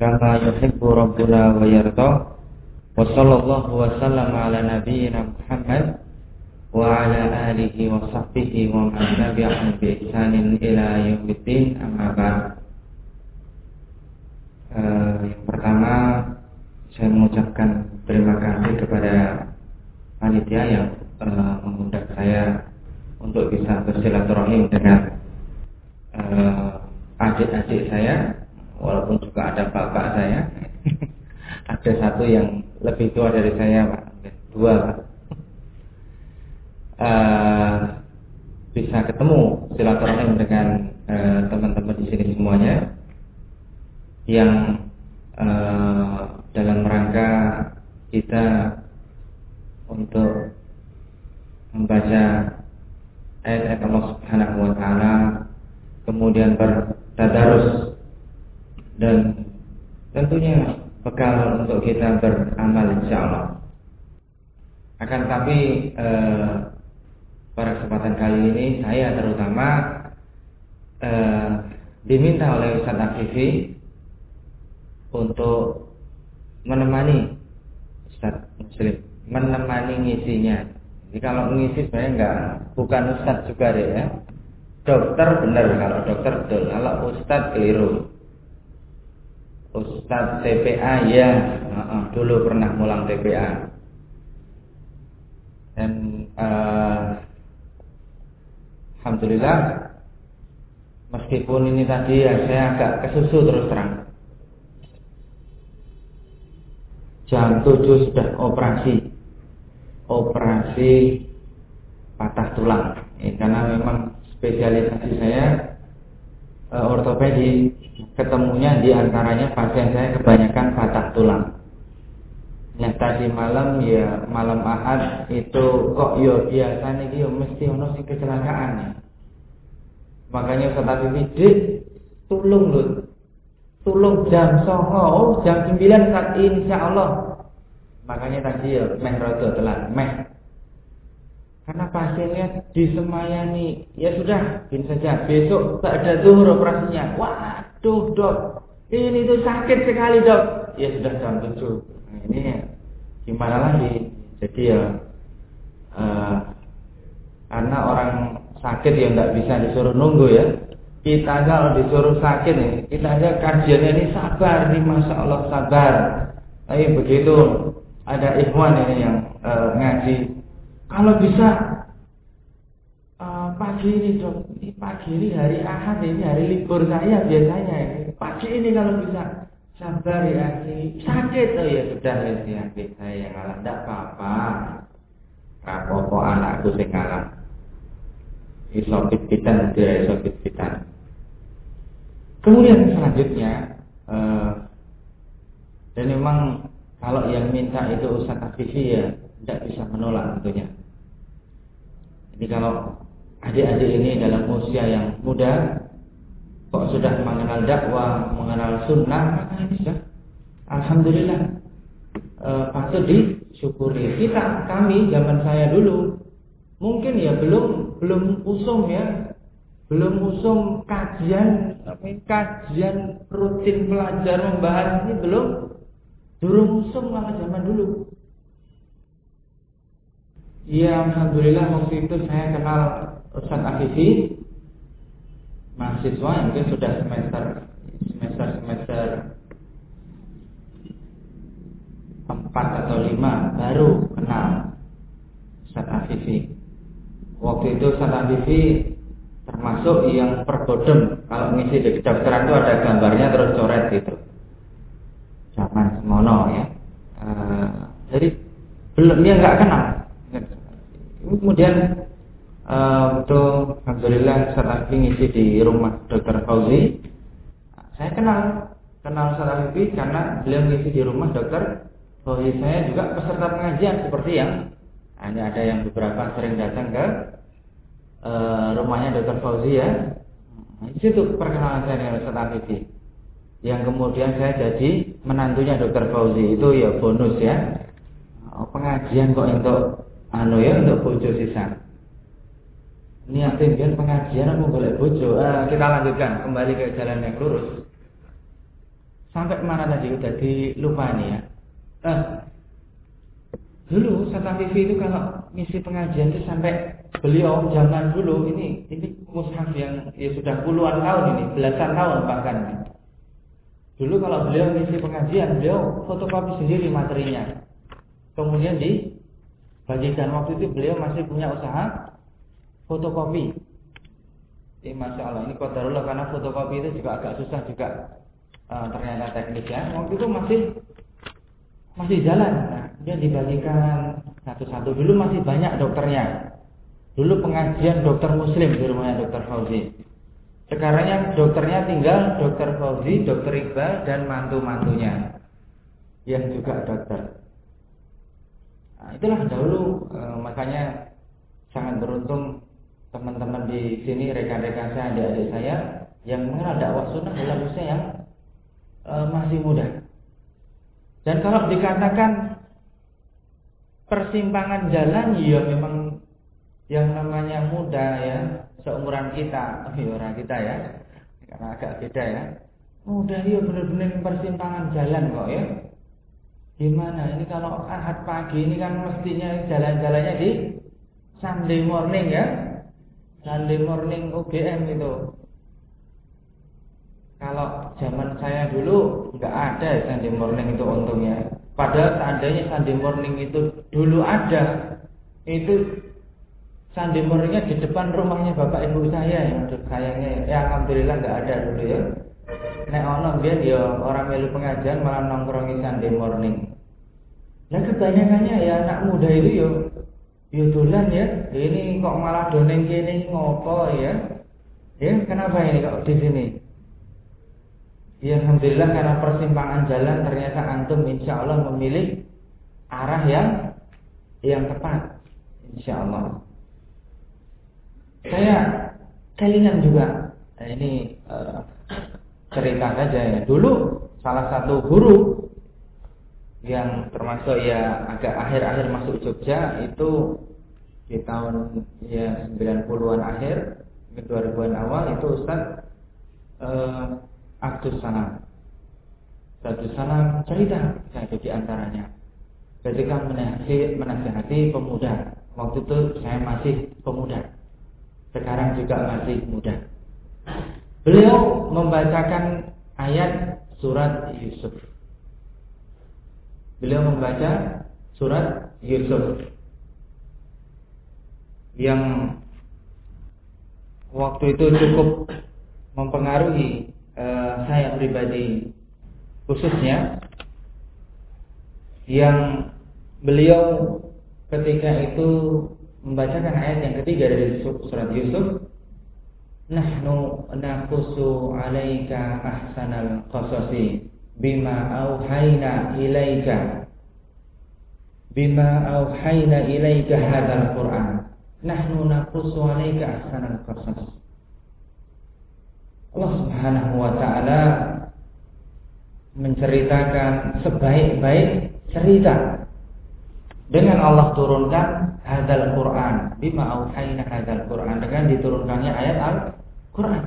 kama yuhibbu rabbuna wa yarda. Wa sallallahu wa sallama ala nabiyyina Muhammad wa ala alihi wa sahbihi wa man tabi'ahum bi ihsanin ila yaumiddin. Amma ba'd. Uh, yang pertama saya mengucapkan terima kasih kepada panitia yang uh, mengundang saya untuk bisa bersilaturahim dengan adik-adik uh, saya walaupun juga ada bapak saya. Ada satu yang lebih tua dari saya pak. Dua pak. Uh, bisa ketemu silaturahim dengan uh, teman-teman di sini semuanya. Yang uh, dalam rangka kita untuk membaca ayat-ayat Allah Subhanahu wa taala kemudian bertadarus dan tentunya bekal untuk kita beramal insya Allah. Akan tapi eh, pada kesempatan kali ini saya terutama eh, diminta oleh Ustaz Afifi untuk menemani Ustaz Muslim, menemani ngisinya. Jadi kalau ngisi sebenarnya enggak bukan Ustaz juga deh ya. Dokter benar kalau dokter betul, kalau Ustaz keliru. Ustadz TPA ya uh, dulu pernah mulang TPA dan uh, Alhamdulillah meskipun ini tadi ya saya agak kesusu terus terang. Jam 7 sudah operasi. Operasi patah tulang. Ya, karena memang spesialisasi saya uh, ortopedi ketemunya di antaranya pasien saya kebanyakan patah tulang. Nah tadi malam ya malam ahad itu kok yo ya biasa nih yo mesti ono sing kecelakaan ya. Makanya Ustaz Habib tolong lu tolong jam soho oh, jam 9 saat insya Allah makanya tadi ya meh rodo telat meh karena pasiennya disemayani, ya sudah, bin saja. Besok tak ada zuhur operasinya. Waduh dok, ini tuh sakit sekali dok. Ya sudah jam tujuh. Nah, ini gimana lagi? Jadi ya, uh, karena orang sakit yang nggak bisa disuruh nunggu ya. Kita kalau disuruh sakit nih, kita aja kajiannya ini sabar nih, masya Allah sabar. Tapi begitu ada ikhwan ini yang uh, ngaji kalau bisa uh, pagi ini dong, ini pagi ini hari Ahad ini hari libur saya biasanya ini. Pagi ini kalau bisa sabar ya ini sakit. Oh ya sudah ya si saya yang ngalah tidak apa-apa rapopo anakku sing ngalah isopit pitan tidak isopit pitan kemudian selanjutnya uh, dan memang kalau yang minta itu Ustaz Afifi ya tidak bisa menolak tentunya. Jadi kalau adik-adik ini dalam usia yang muda kok sudah mengenal dakwah, mengenal sunnah, maka bisa. Alhamdulillah e, patut disyukuri. Kita kami zaman saya dulu mungkin ya belum belum usum ya. Belum usum kajian kajian rutin pelajar membahas ini belum. Belum usum malah zaman dulu Ya Alhamdulillah waktu itu saya kenal Ustaz Afifi mahasiswa yang mungkin sudah semester semester semester empat atau lima baru kenal Ustaz Afifi. Waktu itu Ustaz Afifi termasuk yang perbodem kalau ngisi di kedokteran itu ada gambarnya terus coret gitu. Zaman semono ya. Uh, jadi belum dia nggak kenal Kemudian uh, untuk alhamdulillah saat ngisi di rumah Dokter Fauzi, saya kenal kenal saat karena beliau ngisi di rumah Dokter Fauzi. Saya juga peserta pengajian seperti yang hanya ada yang beberapa sering datang ke uh, rumahnya Dokter Fauzi ya. Di situ perkenalan saya dengan Ustaz Afifi. Yang kemudian saya jadi menantunya Dokter Fauzi itu ya bonus ya. Oh, pengajian kok untuk anu ya untuk bojo sisa niatin kan pengajian aku boleh bojo ah, kita lanjutkan kembali ke jalan yang lurus Sampai mana tadi udah lupa nih ya. Eh, dulu Sata TV itu kalau misi pengajian itu sampai beliau zaman dulu ini ini mushaf yang ya sudah puluhan tahun ini, belasan tahun bahkan. Dulu kalau beliau misi pengajian, beliau fotokopi sendiri materinya. Kemudian dibagikan waktu itu beliau masih punya usaha fotokopi. Ini masya Allah ini kodarullah karena fotokopi itu juga agak susah juga uh, ternyata teknisnya waktu itu masih masih jalan. Nah, dia dibagikan satu-satu. Dulu masih banyak dokternya. Dulu pengajian dokter muslim di rumahnya dokter Fauzi. Sekarang yang dokternya tinggal dokter Fauzi dokter Iqbal dan mantu-mantunya. Yang juga dokter nah, itulah dahulu uh, makanya sangat beruntung teman-teman di sini rekan-rekan saya adik-adik saya yang mengenal dakwah sunnah dalam usia yang e, masih muda. Dan kalau dikatakan persimpangan jalan, ya memang yang namanya muda ya, seumuran kita, ya orang kita ya, karena agak beda ya. Muda ya benar-benar persimpangan jalan kok ya. Gimana ini kalau ahad pagi ini kan mestinya jalan-jalannya di Sunday morning ya. Sunday morning UGM itu kalau zaman saya dulu nggak ada Sunday morning itu untungnya. Padahal seandainya Sunday morning itu dulu ada, itu Sunday morningnya di depan rumahnya bapak ibu saya yang sayangnya ya alhamdulillah nggak ada dulu ya. Nek ono biar ya orang melu pengajian malah nongkrongi Sunday morning. Nah kebanyakannya ya anak muda itu yo yo dolan ya. Ini kok malah doneng gini ngopo ya? Ya kenapa ini kok di sini? Ya Alhamdulillah karena persimpangan jalan ternyata antum insya Allah memilih arah yang yang tepat. Insya Allah. Saya kelingan juga. Nah, ini uh, cerita saja ya. Dulu salah satu guru yang termasuk ya agak akhir-akhir masuk Jogja itu di tahun ya 90-an akhir 2000-an awal itu Ustaz uh, Abdus Salam. Abdus Salam cerita saya di antaranya. Ketika menasihati pemuda, waktu itu saya masih pemuda. Sekarang juga masih muda. Beliau membacakan ayat surat Yusuf. Beliau membaca surat Yusuf yang waktu itu cukup mempengaruhi uh, saya pribadi khususnya yang beliau ketika itu membacakan ayat yang ketiga dari surat Yusuf nahnu naqussu 'alaika ahsanal qasasi bima auhayna ilaika bima auhayna ilaika hadzal qur'an. Nahnu naqussu 'alaika ahsanal qasas. Allah Subhanahu wa taala menceritakan sebaik-baik cerita dengan Allah turunkan hadal Quran bima auhayna hadal Quran dengan diturunkannya ayat Al-Quran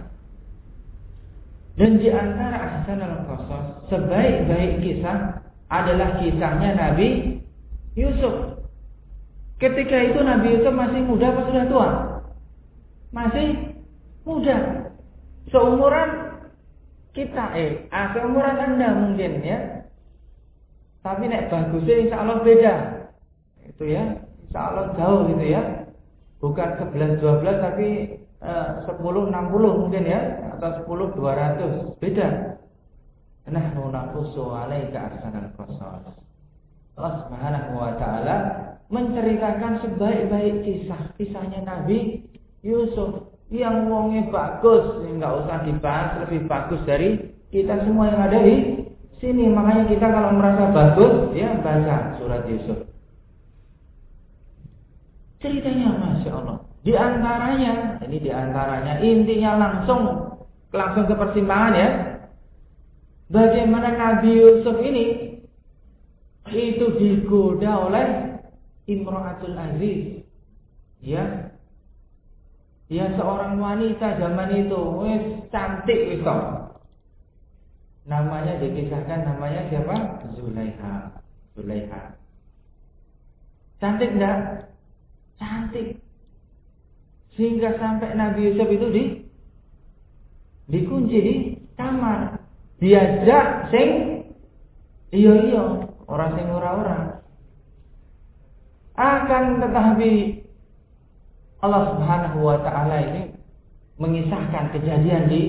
dan di antara ahsan al-qasas sebaik-baik kisah adalah kisahnya Nabi Yusuf. Ketika itu Nabi Yusuf masih muda atau sudah tua? Masih muda. Seumuran kita eh ah, seumuran anda mungkin ya. Tapi nek bagusnya insya Allah beda. Itu ya insya Allah jauh gitu ya. Bukan 11 12 tapi 10 60 mungkin ya atau 10 200 beda. Nah nunafusu alaika ahsanal qasas. Allah Subhanahu wa taala menceritakan sebaik-baik kisah. Kisahnya Nabi Yusuf. Yang wongnya bagus nggak usah dibahas lebih bagus dari kita semua yang ada di sini. Makanya kita kalau merasa bagus ya baca surat Yusuf. Ceritanya masya Allah di antaranya ini di antaranya intinya langsung langsung ke persimpangan ya bagaimana Nabi Yusuf ini itu digoda oleh Imro'atul Aziz ya Ya seorang wanita zaman itu wis cantik wis namanya dikisahkan namanya siapa? Zulaiha. Zulaiha. Cantik enggak? Cantik. Sehingga sampai Nabi Yusuf itu di dikunci di kamar. Diajak sing iya iya, orang sing ora-ora. Akan tetapi Allah Subhanahu wa taala ini mengisahkan kejadian di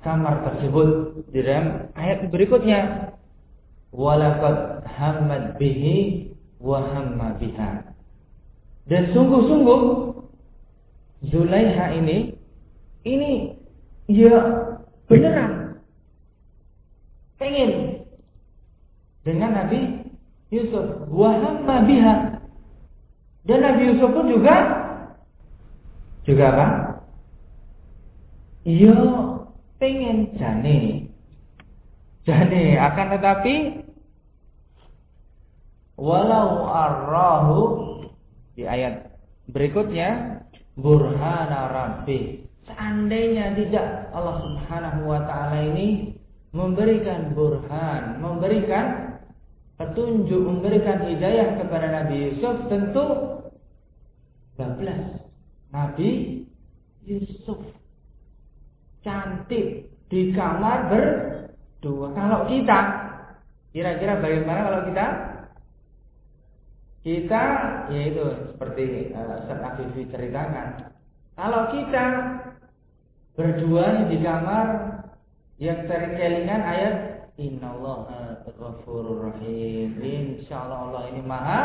kamar tersebut di dalam ayat berikutnya walaqad hammat bihi wa biha dan sungguh-sungguh Zulaiha ini ini ya beneran pengen dengan Nabi Yusuf wa hamma biha dan Nabi Yusuf pun juga juga apa? Ya pengen jane. Jane akan tetapi walau arrahu di ayat berikutnya burhana rabbi seandainya tidak Allah Subhanahu wa taala ini memberikan burhan, memberikan petunjuk, memberikan hidayah kepada Nabi Yusuf tentu bablas Nabi Yusuf cantik di kamar berdua. Kalau kita, kira-kira bagaimana kalau kita? Kita, yaitu seperti uh, Ustaz Afifi ceritakan. Kalau kita berdua di kamar yang terkelingan ayat Innallaha ghafurur rahim. Insyaallah Allah ini Maha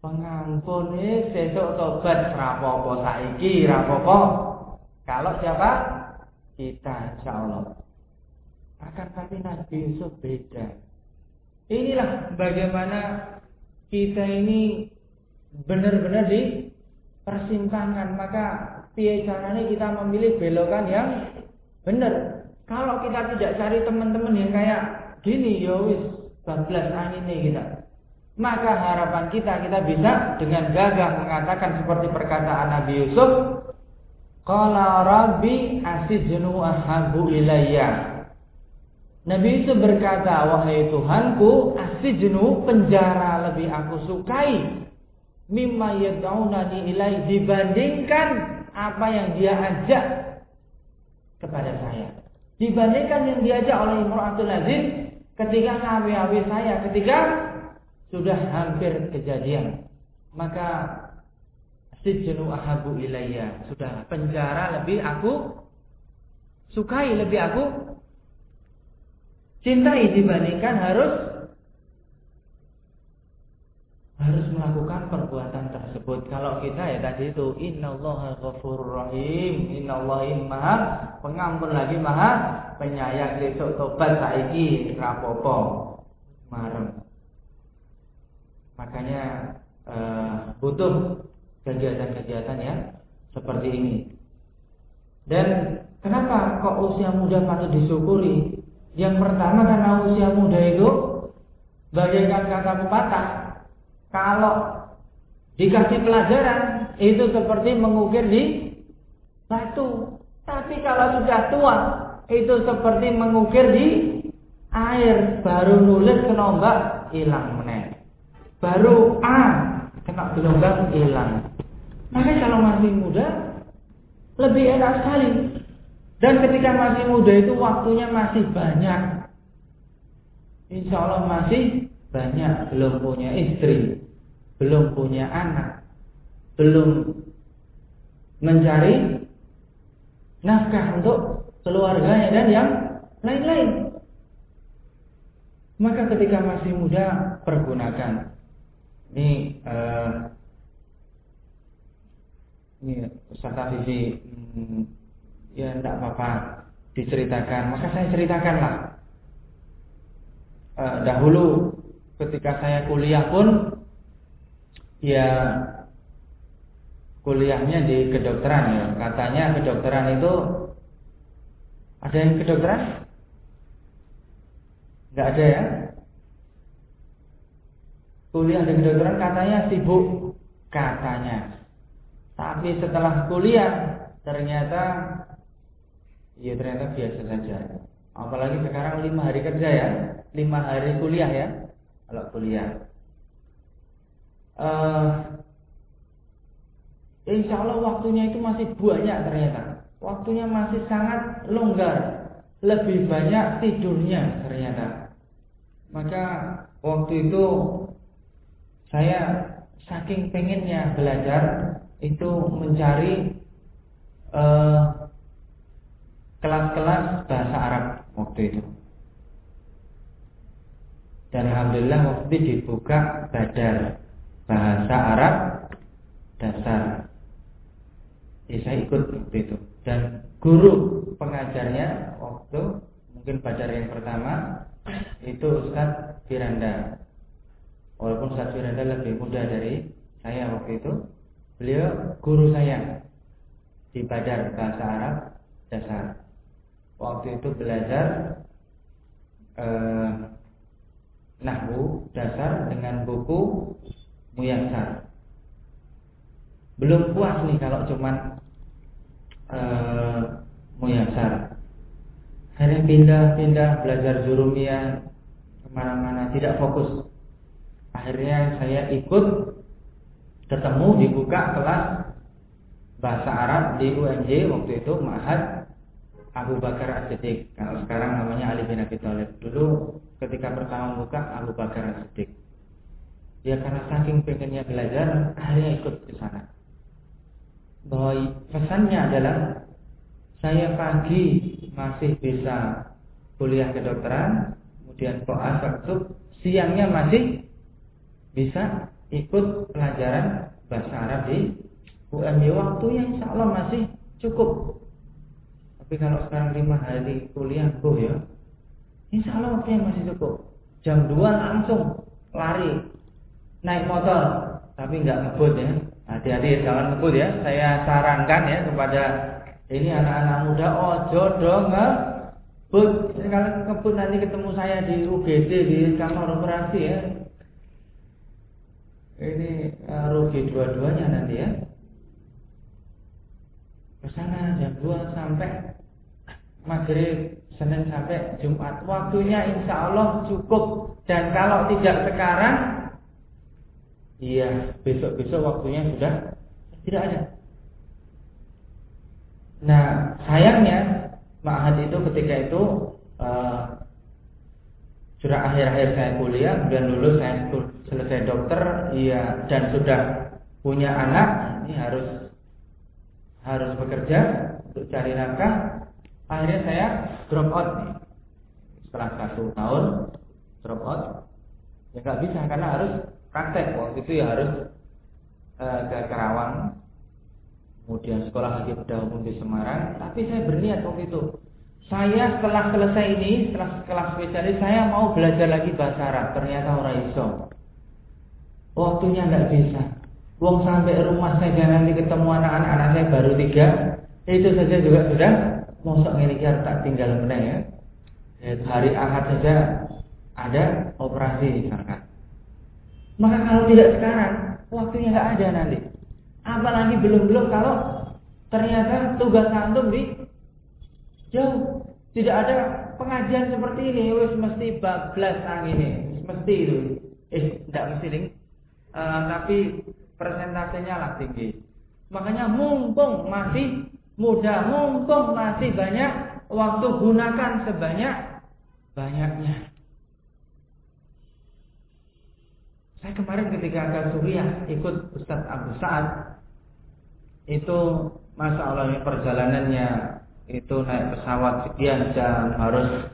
pengampun. Eh sesuk tobat rapopo saiki rapopo. Kalau siapa? Kita insya Allah. Akan tapi Nabi Yusuf beda inilah bagaimana kita ini benar-benar di persimpangan maka piye caranya kita memilih belokan yang benar. Kalau kita tidak cari teman-teman yang kayak gini ya wis bablas angin kita. Maka harapan kita kita bisa dengan gagah mengatakan seperti perkataan Nabi Yusuf qala rabbi asijnu ahabu ilayya Nabi Yusuf berkata wahai Tuhanku asijnu penjara lebih aku sukai. Mimma yad'unani ilai dibandingkan apa yang dia ajak kepada saya. Dibandingkan yang diajak oleh Imratul Aziz ketika ngawi-awi saya ketika sudah hampir kejadian. Maka sijnu ahabu ilayya. Sudah penjara lebih aku sukai lebih aku cintai dibandingkan harus harus melakukan perbuatan tersebut. Kalau kita ya tadi itu innallaha ghafurur rahim, innallaha maha pengampun lagi maha penyayang besok tobat saiki rapopo marem. Makanya uh, butuh kegiatan-kegiatan yang seperti ini. Dan kenapa kok usia muda patut disyukuri? Yang pertama karena usia muda itu bagaikan kata pepatah, kalau dikasih pelajaran itu seperti mengukir di batu. Tapi kalau sudah tua itu seperti mengukir di air, baru nulis kenombak hilang meneng baru A kena gelombang hilang. Makanya kalau masih muda lebih enak sekali. Dan ketika masih muda itu waktunya masih banyak. Insya Allah masih banyak. Belum punya istri, belum punya anak, belum mencari nafkah untuk keluarganya dan yang lain-lain. Maka ketika masih muda pergunakan ini uh, ini Ustaz Vivi hmm, ya tidak apa-apa. Diceritakan. Maka saya ceritakanlah. Uh, dahulu ketika saya kuliah pun ya kuliahnya di kedokteran ya. Katanya kedokteran itu ada yang kedokteran? Nggak ada ya? Kuliah di kedokteran katanya sibuk. Katanya. Tapi setelah kuliah ternyata ya ternyata biasa saja apalagi sekarang lima hari kerja ya, lima hari kuliah ya, kalau kuliah. Uh, insya Allah waktunya itu masih banyak ternyata. Waktunya masih sangat longgar, lebih banyak tidurnya ternyata. Maka waktu itu saya saking pengennya belajar itu mencari eh, kelas-kelas bahasa Arab waktu itu. Dan alhamdulillah waktu itu dibuka badar bahasa Arab dasar. Ya, saya ikut waktu itu. Dan guru pengajarnya waktu mungkin badar yang pertama itu Ustadz Firanda. Walaupun Ustadz Firanda lebih muda dari saya waktu itu, beliau guru saya di Badar bahasa Arab dasar. Waktu itu belajar eh, nahwu dasar dengan buku Muyasar. Belum puas nih kalau cuman eh, Muyasar. Hanya pindah-pindah belajar jurumiyah ke mana-mana, tidak fokus. Akhirnya saya ikut ketemu dibuka kelas bahasa Arab di UNJ waktu itu Ma'had Abu Bakar As-Siddiq. Kalau sekarang namanya Ali bin Abi Thalib. Dulu ketika pertama buka Abu Bakar As-Siddiq. Ya karena saking pengennya belajar, akhirnya ikut ke sana. Bahwa pesannya adalah saya pagi masih bisa kuliah kedokteran, kemudian koas waktu siangnya masih bisa ikut pelajaran bahasa Arab di UMY waktunya insya Allah masih cukup. Tapi kalau sekarang lima hari kuliah go ya, insya Allah waktunya masih cukup. Jam 2 langsung lari naik motor, tapi nggak ngebut ya. Hati-hati jangan ngebut ya. Saya sarankan ya kepada ini anak-anak muda ojo dong ngebut. Kalau ngebut nanti ketemu saya di UGD di kamar operasi ya. Ini uh, rugi dua-duanya nanti ya ke sana jam 2 sampai maghrib Senin sampai Jumat. Waktunya insya Allah cukup. Dan kalau tidak sekarang iya besok-besok waktunya sudah tidak ada. Nah sayangnya Ma'had itu ketika itu uh, sudah akhir-akhir saya kuliah kemudian lulus saya selesai dokter iya dan sudah punya anak ini harus harus bekerja untuk cari nafkah. Akhirnya saya drop out nih. Setelah satu tahun drop out, ya nggak bisa karena harus praktek. Waktu itu ya harus uh, ke Kerawang, kemudian sekolah lagi pada umum di Semarang. Tapi saya berniat waktu itu. Saya setelah selesai ini, setelah kelas spesialis, saya mau belajar lagi bahasa Arab. Ternyata orang iso. Waktunya nggak bisa. Wong sampai rumah saya nanti ketemu anak-anak anak saya baru tiga, itu saja juga sudah mosok ini tak tinggal meneng ya. Hari Ahad saja ada operasi misalkan. Maka kalau tidak sekarang, waktunya nggak ada nanti. Apalagi belum-belum kalau ternyata tugas antum di jauh. Tidak ada pengajian seperti ini, wes mesti bablas ini, mesti itu. Eh, tidak mesti ding. Uh, tapi persentasenya lah tinggi. Makanya mumpung masih muda, mumpung masih banyak waktu gunakan sebanyak banyaknya. Saya kemarin ketika ke Suriah ikut Ustadz Abu Sa'ad itu masa Allah perjalanannya itu naik pesawat sekian jam harus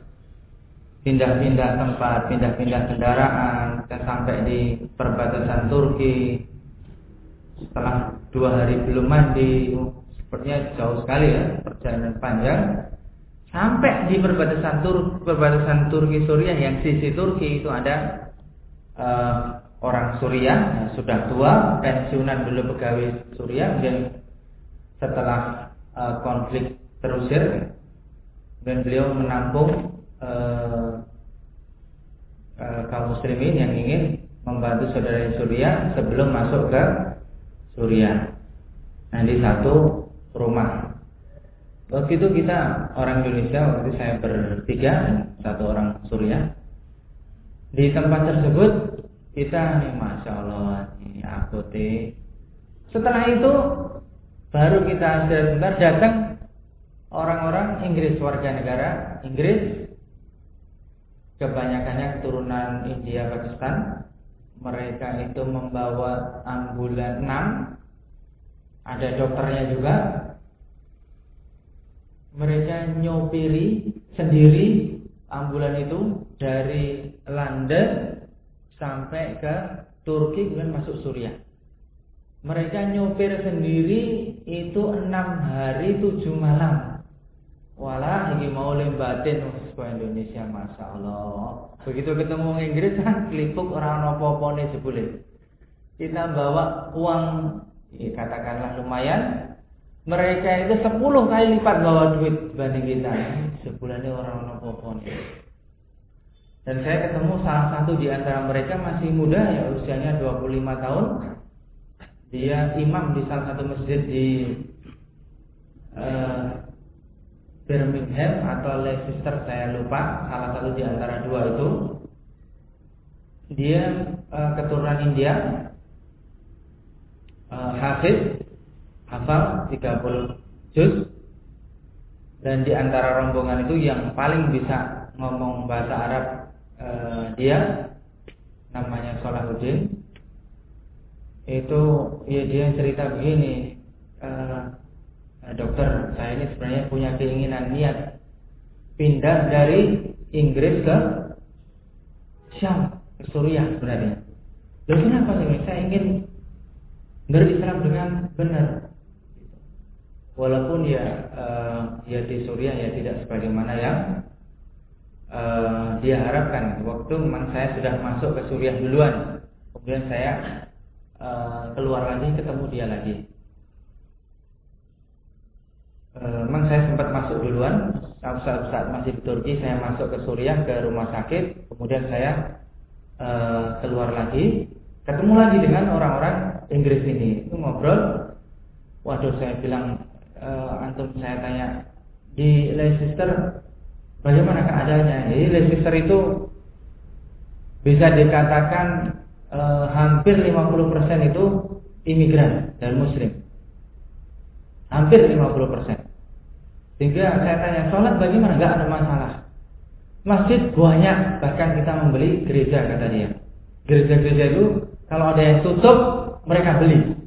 pindah-pindah tempat, pindah-pindah kendaraan, dan sampai di perbatasan Turki, setelah dua hari belum mandi sepertinya jauh sekali ya perjalanan panjang sampai di perbatasan Tur perbatasan Turki Suriah yang sisi Turki itu ada uh, orang Suriah yang sudah tua pensiunan dulu pegawai Suriah dan setelah uh, konflik terusir dan beliau menampung uh, uh, kaum muslimin yang ingin membantu saudara Suriah sebelum masuk ke Suriah. Nah di satu rumah. Waktu itu kita orang Indonesia, waktu saya bertiga, satu orang Suriah. Di tempat tersebut kita nih masya Allah ini aku. Setelah itu baru kita sebentar datang orang-orang Inggris warga negara Inggris. Kebanyakannya keturunan India Pakistan. Mereka itu membawa ambulan 6 ada dokternya juga mereka nyopiri sendiri ambulan itu dari London sampai ke Turki kemudian masuk Suriah. Mereka nyopir sendiri itu enam hari tujuh malam. Walah ini mau lembatin sebuah Indonesia Masya Allah. Begitu ketemu Inggris kan kelipuk orang nopo nih sebule Kita bawa uang ya, Katakanlah lumayan Mereka itu 10 kali lipat bawa duit dibanding kita. Sebulan ini orang nopo nih Dan saya ketemu salah satu di antara mereka masih muda ya usianya 25 tahun. Dia imam di salah satu masjid di uh, Birmingham atau Leicester saya lupa. Salah satu di antara dua itu. Dia uh, keturunan India uh, Hafiz hafal 30 juz. Dan di antara rombongan itu yang paling bisa ngomong bahasa Arab uh, dia namanya Salahuddin. Itu ya dia cerita begini Nah, dokter saya ini sebenarnya punya keinginan niat pindah dari Inggris ke Syam ke Suriah sebenarnya. Lalu kenapa sih? Saya ingin berislam dengan benar walaupun ya uh, ya di Suriah ya tidak sebagaimana yang uh, dia harapkan. Waktu memang saya sudah masuk ke Suriah duluan kemudian saya uh, keluar lagi ketemu dia lagi. Eh, memang saya sempat masuk duluan. Saat, saat masih di Turki saya masuk ke Suriah ke rumah sakit. Kemudian saya uh, keluar lagi. Ketemu lagi dengan orang-orang Inggris ini. Itu ngobrol. Waduh saya bilang uh, antum saya tanya di Leicester bagaimana keadaannya jadi Leicester itu bisa dikatakan uh, hampir 50% itu imigran dan muslim hampir 50% sehingga saya tanya, sholat bagaimana? Gak ada masalah. Masjid banyak, bahkan kita membeli gereja kata dia. Gereja-gereja itu kalau ada yang tutup, mereka beli.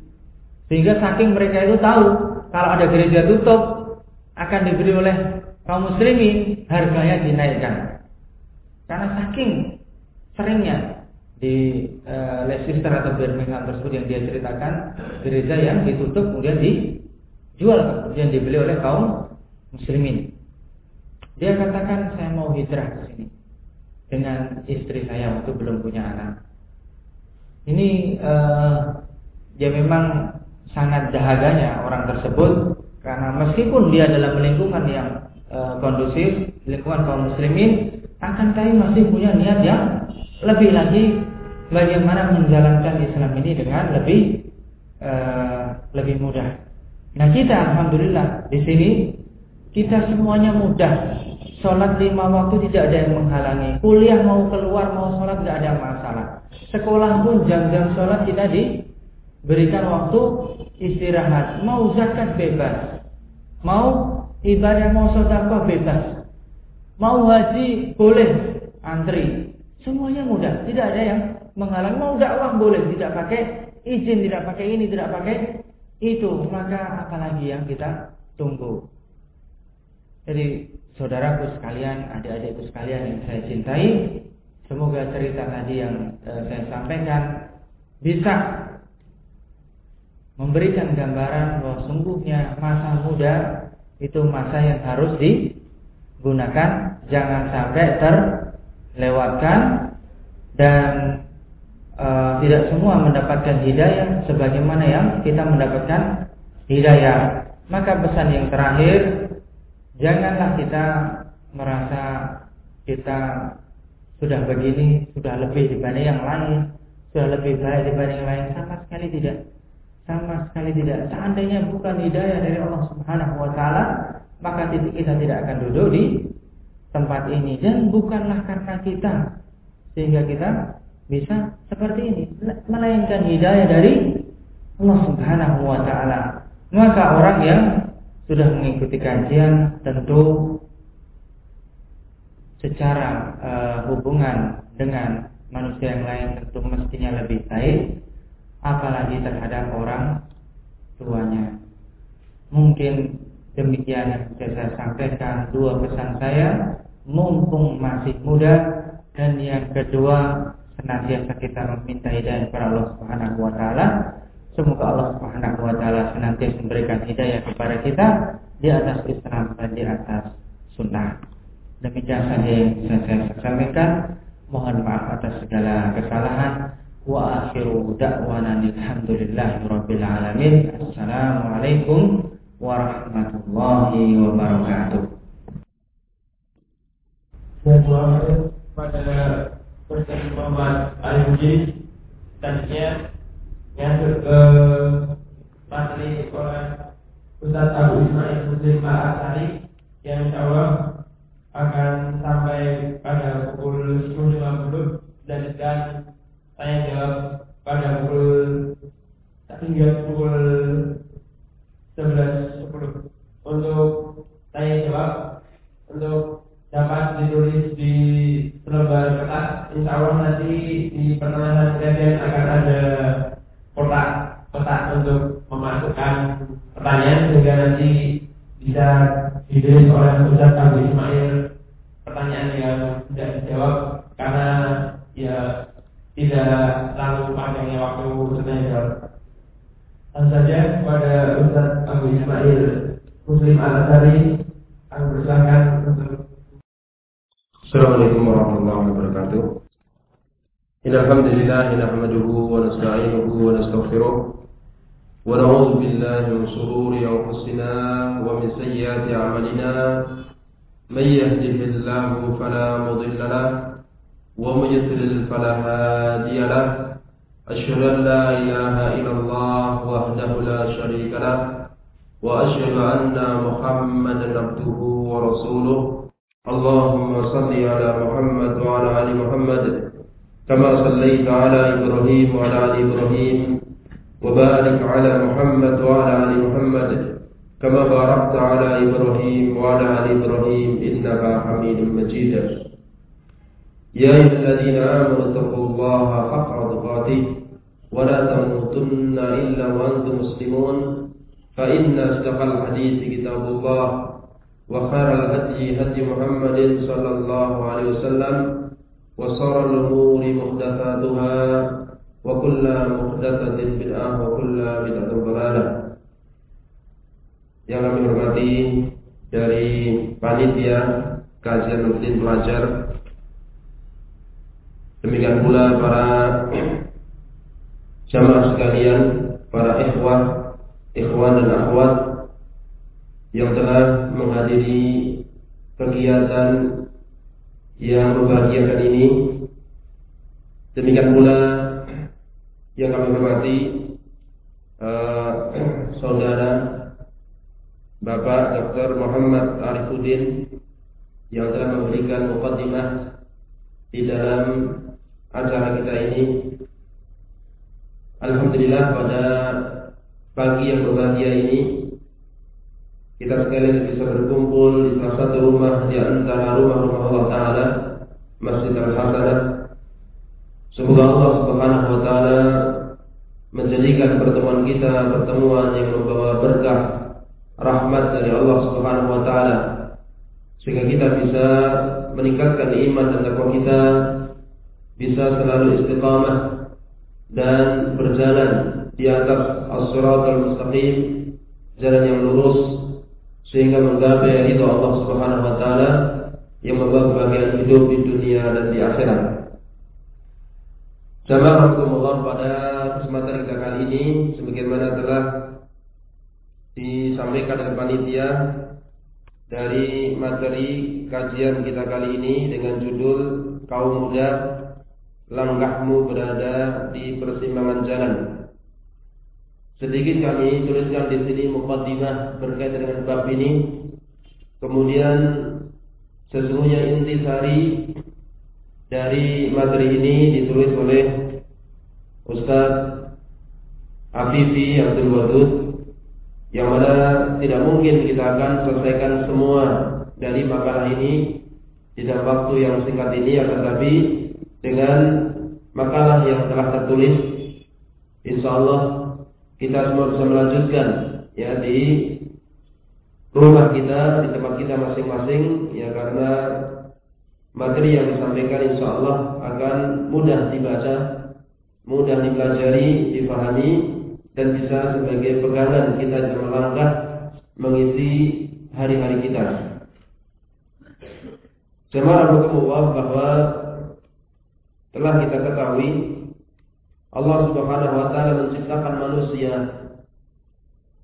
Sehingga saking mereka itu tahu kalau ada gereja tutup akan diberi oleh kaum muslimin, harganya dinaikkan. Karena saking seringnya di uh, Leicester atau Birmingham tersebut yang dia ceritakan gereja yang ditutup kemudian dijual kemudian dibeli oleh kaum muslimin. Dia katakan saya mau hijrah ke sini dengan istri saya waktu belum punya anak. Ini uh, dia memang sangat dahaganya orang tersebut karena meskipun dia dalam lingkungan yang uh, kondusif, lingkungan kaum muslimin, akan tapi masih punya niat yang lebih lagi bagaimana menjalankan Islam ini dengan lebih uh, lebih mudah. Nah kita alhamdulillah di sini kita semuanya mudah. Sholat lima waktu tidak ada yang menghalangi. Kuliah mau keluar, mau sholat tidak ada masalah. Sekolah pun jam-jam sholat kita diberikan waktu istirahat. Mau zakat bebas. Mau ibadah, mau sodakoh bebas. Mau haji boleh antri. Semuanya mudah. Tidak ada yang menghalangi. Mau dakwah boleh. Tidak pakai izin, tidak pakai ini, tidak pakai itu. Maka apalagi yang kita tunggu. Jadi saudaraku sekalian, adik-adikku sekalian yang saya cintai, semoga cerita tadi yang uh, saya sampaikan bisa memberikan gambaran bahwa sungguhnya masa muda itu masa yang harus digunakan, jangan sampai terlewatkan dan uh, tidak semua mendapatkan hidayah sebagaimana yang kita mendapatkan hidayah. Maka pesan yang terakhir Janganlah kita merasa kita sudah begini, sudah lebih dibanding yang lain, sudah lebih baik dibanding yang lain. Sama sekali tidak. Sama sekali tidak. Seandainya bukan hidayah dari Allah Subhanahu wa taala, maka kita tidak akan duduk di tempat ini dan bukanlah karena kita sehingga kita bisa seperti ini melainkan hidayah dari Allah Subhanahu wa taala. Maka orang yang sudah mengikuti kajian tentu secara uh, hubungan dengan manusia yang lain tentu mestinya lebih baik apalagi terhadap orang tuanya. Mungkin demikian yang bisa saya sampaikan dua pesan saya mumpung masih muda dan yang kedua senantiasa kita meminta hidayah kepada Allah Subhanahu wa taala. Semoga Allah Subhanahu wa taala senantiasa memberikan hidayah kepada kita di atas Islam dan di atas sunnah. Demikian saja yang bisa saya sampaikan. Mohon maaf atas segala kesalahan. Wa akhiru da'wana alhamdulillahi rabbil alamin. Assalamualaikum warahmatullahi wabarakatuh Ustaz Abu Ismail Muslim yang insya akan sampai pada pukul 10.50 dan dan tanya jawab pada pukul hingga pukul 11.10 untuk tanya jawab ini dengan judul kaum muda langkahmu berada di persimpangan jalan. Sedikit kami tuliskan di sini mukaddimah berkaitan dengan bab ini. Kemudian sesungguhnya inti sari dari materi ini ditulis oleh Ustaz Afifi Abdul Wadud yang mana tidak mungkin kita akan selesaikan semua dari makalah ini di dalam waktu yang singkat ini akan tapi dengan makalah yang telah tertulis insya Allah kita semua bisa melanjutkan ya di rumah kita di tempat kita masing-masing ya karena materi yang disampaikan insya Allah akan mudah dibaca mudah dipelajari dipahami dan bisa sebagai pegangan kita dalam langkah mengisi hari-hari kita. Jemaah Allah bahwa telah kita ketahui Allah Subhanahu wa taala menciptakan manusia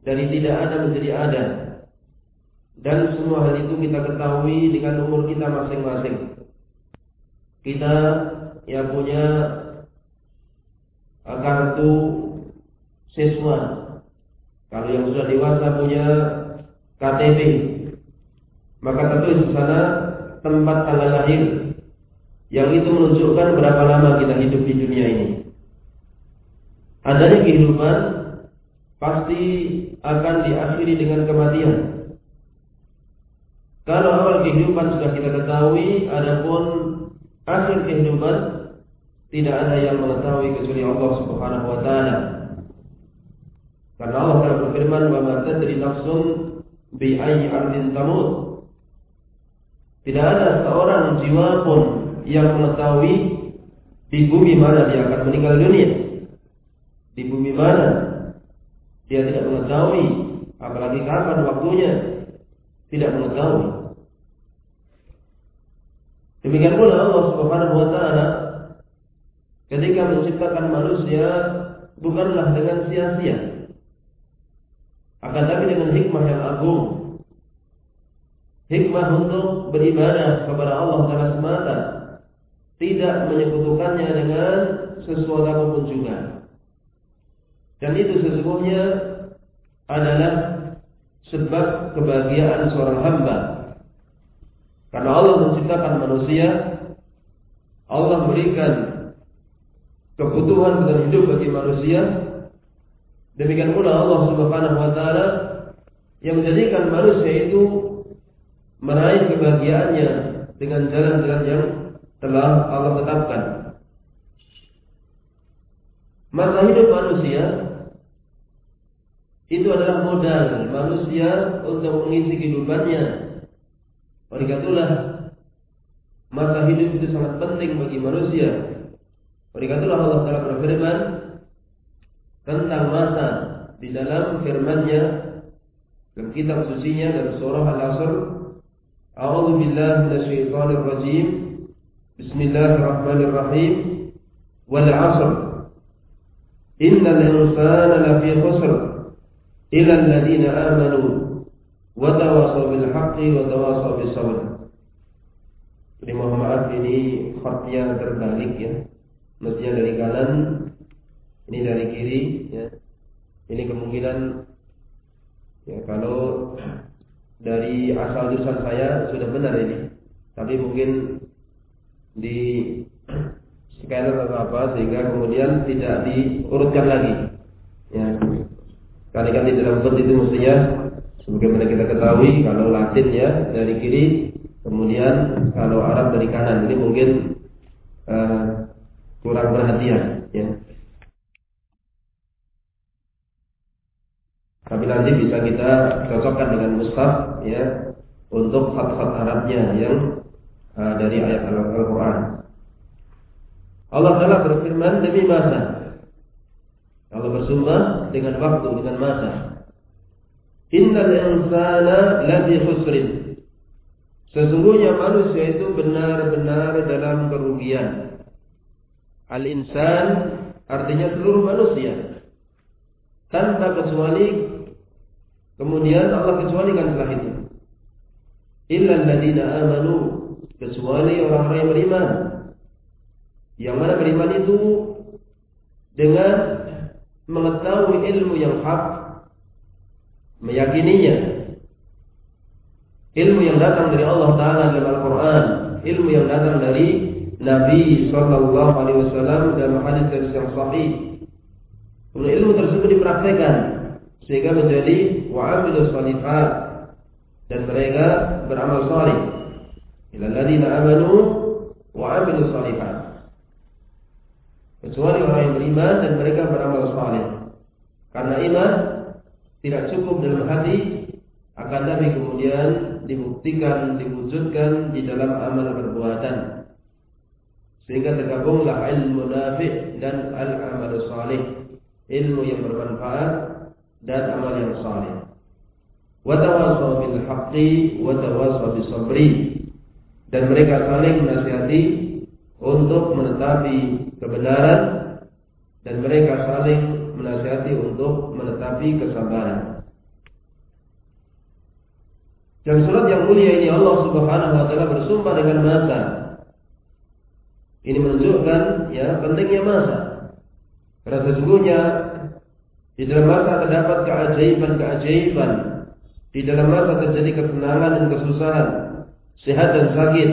dari tidak ada menjadi ada. Dan semua hal itu kita ketahui dengan umur kita masing-masing. Kita yang punya kartu siswa. Kalau yang sudah dewasa punya KTP, maka tertulis di sana tempat tanggal lahir yang itu menunjukkan berapa lama kita hidup di dunia ini. Adanya kehidupan pasti akan diakhiri dengan kematian. Kalau awal kehidupan sudah kita ketahui, adapun akhir kehidupan tidak ada yang mengetahui kecuali Allah Subhanahu wa taala. Karena Allah telah berfirman, "Wa ma tadri nafsun bi ayyi ardin tamut." Tidak ada seorang jiwa pun yang mengetahui di bumi mana dia akan meninggal dunia. Di bumi mana dia tidak mengetahui, apalagi kapan waktunya tidak mengetahui. Demikian pula Allah Subhanahu wa taala ketika menciptakan manusia bukanlah dengan sia-sia akan tapi dengan hikmah yang agung. Hikmah untuk beribadah kepada Allah Taala semata, tidak menyekutukannya dengan sesuatu apa pun juga. Dan itu sesungguhnya adalah sebab kebahagiaan seorang hamba. Karena Allah menciptakan manusia, Allah berikan kebutuhan dan hidup bagi manusia Demikian pula Allah Subhanahu wa taala yang menjadikan manusia itu meraih kebahagiaannya dengan jalan-jalan yang telah Allah tetapkan. Masa hidup manusia itu adalah modal manusia untuk mengisi kehidupannya. Oleh itulah masa hidup itu sangat penting bagi manusia. Oleh itulah Allah Taala berfirman, tentang masa di dalam firman-Nya dalam kitab sucinya dalam surah Al-Asr. A'udzu billahi minasyaitonir rajim Bismillahirrahmanirrahim. Wal 'asr Innal insana lafi khusr bil haqqi wa tawassaw bis sabr. Jadi mohon maaf ini khatnya terbalik ya. Mestinya dari kanan ini dari kiri ya. Ini kemungkinan ya kalau dari asal jurusan saya sudah benar ini. Tapi mungkin di scanner atau apa sehingga kemudian tidak diurutkan lagi karena di dalam kod itu mestinya sebagaimana kita ketahui kalau Latin ya dari kiri kemudian kalau Arab dari kanan ini mungkin uh, kurang perhatian ya Tapi nanti bisa kita cocokkan dengan mushaf ya untuk khat-khat Arabnya yang uh, dari ayat Al-Qur'an. Allah Taala berfirman demi masa. Allah bersumpah dengan waktu, dengan masa. Innal insana lafi khusrin. Sesungguhnya manusia itu benar-benar dalam kerugian. Al-insan artinya seluruh manusia. Tanpa kecuali Kemudian Allah kecualikan setelah itu. Illa alladziina amanu kecuali orang-orang yang beriman. Yang mana beriman itu dengan mengetahui ilmu yang hak, meyakininya. ilmu yang datang dari Allah Taala dalam Al-Quran, ilmu yang datang dari Nabi Shallallahu Alaihi Wasallam dalam hadis yang sahih. Kemudian ilmu tersebut dipraktekkan sehingga menjadi wa'amilu salihat dan mereka beramal. Ila alladziina amanu wa 'amilu salihat. Kecuali orang yang beriman dan mereka beramal saleh. Karena iman tidak cukup dalam hati, akan tapi kemudian dibuktikan, diwujudkan di dalam amal perbuatan. Sehingga tergabunglah ilmu nafi' dan al-amal salih. Ilmu yang bermanfaat dan amal yang saleh. Wa bil haqqi wa bis sabri. Dan mereka saling menasihati untuk menetapi kebenaran dan mereka saling menasihati untuk menetapi kesabaran. Dan surat yang mulia ini Allah Subhanahu wa taala bersumpah dengan masa. Ini menunjukkan ya pentingnya masa. Karena sesungguhnya di dalam masa terdapat keajaiban-keajaiban. Di dalam masa terjadi kesenangan dan kesusahan, sehat dan sakit,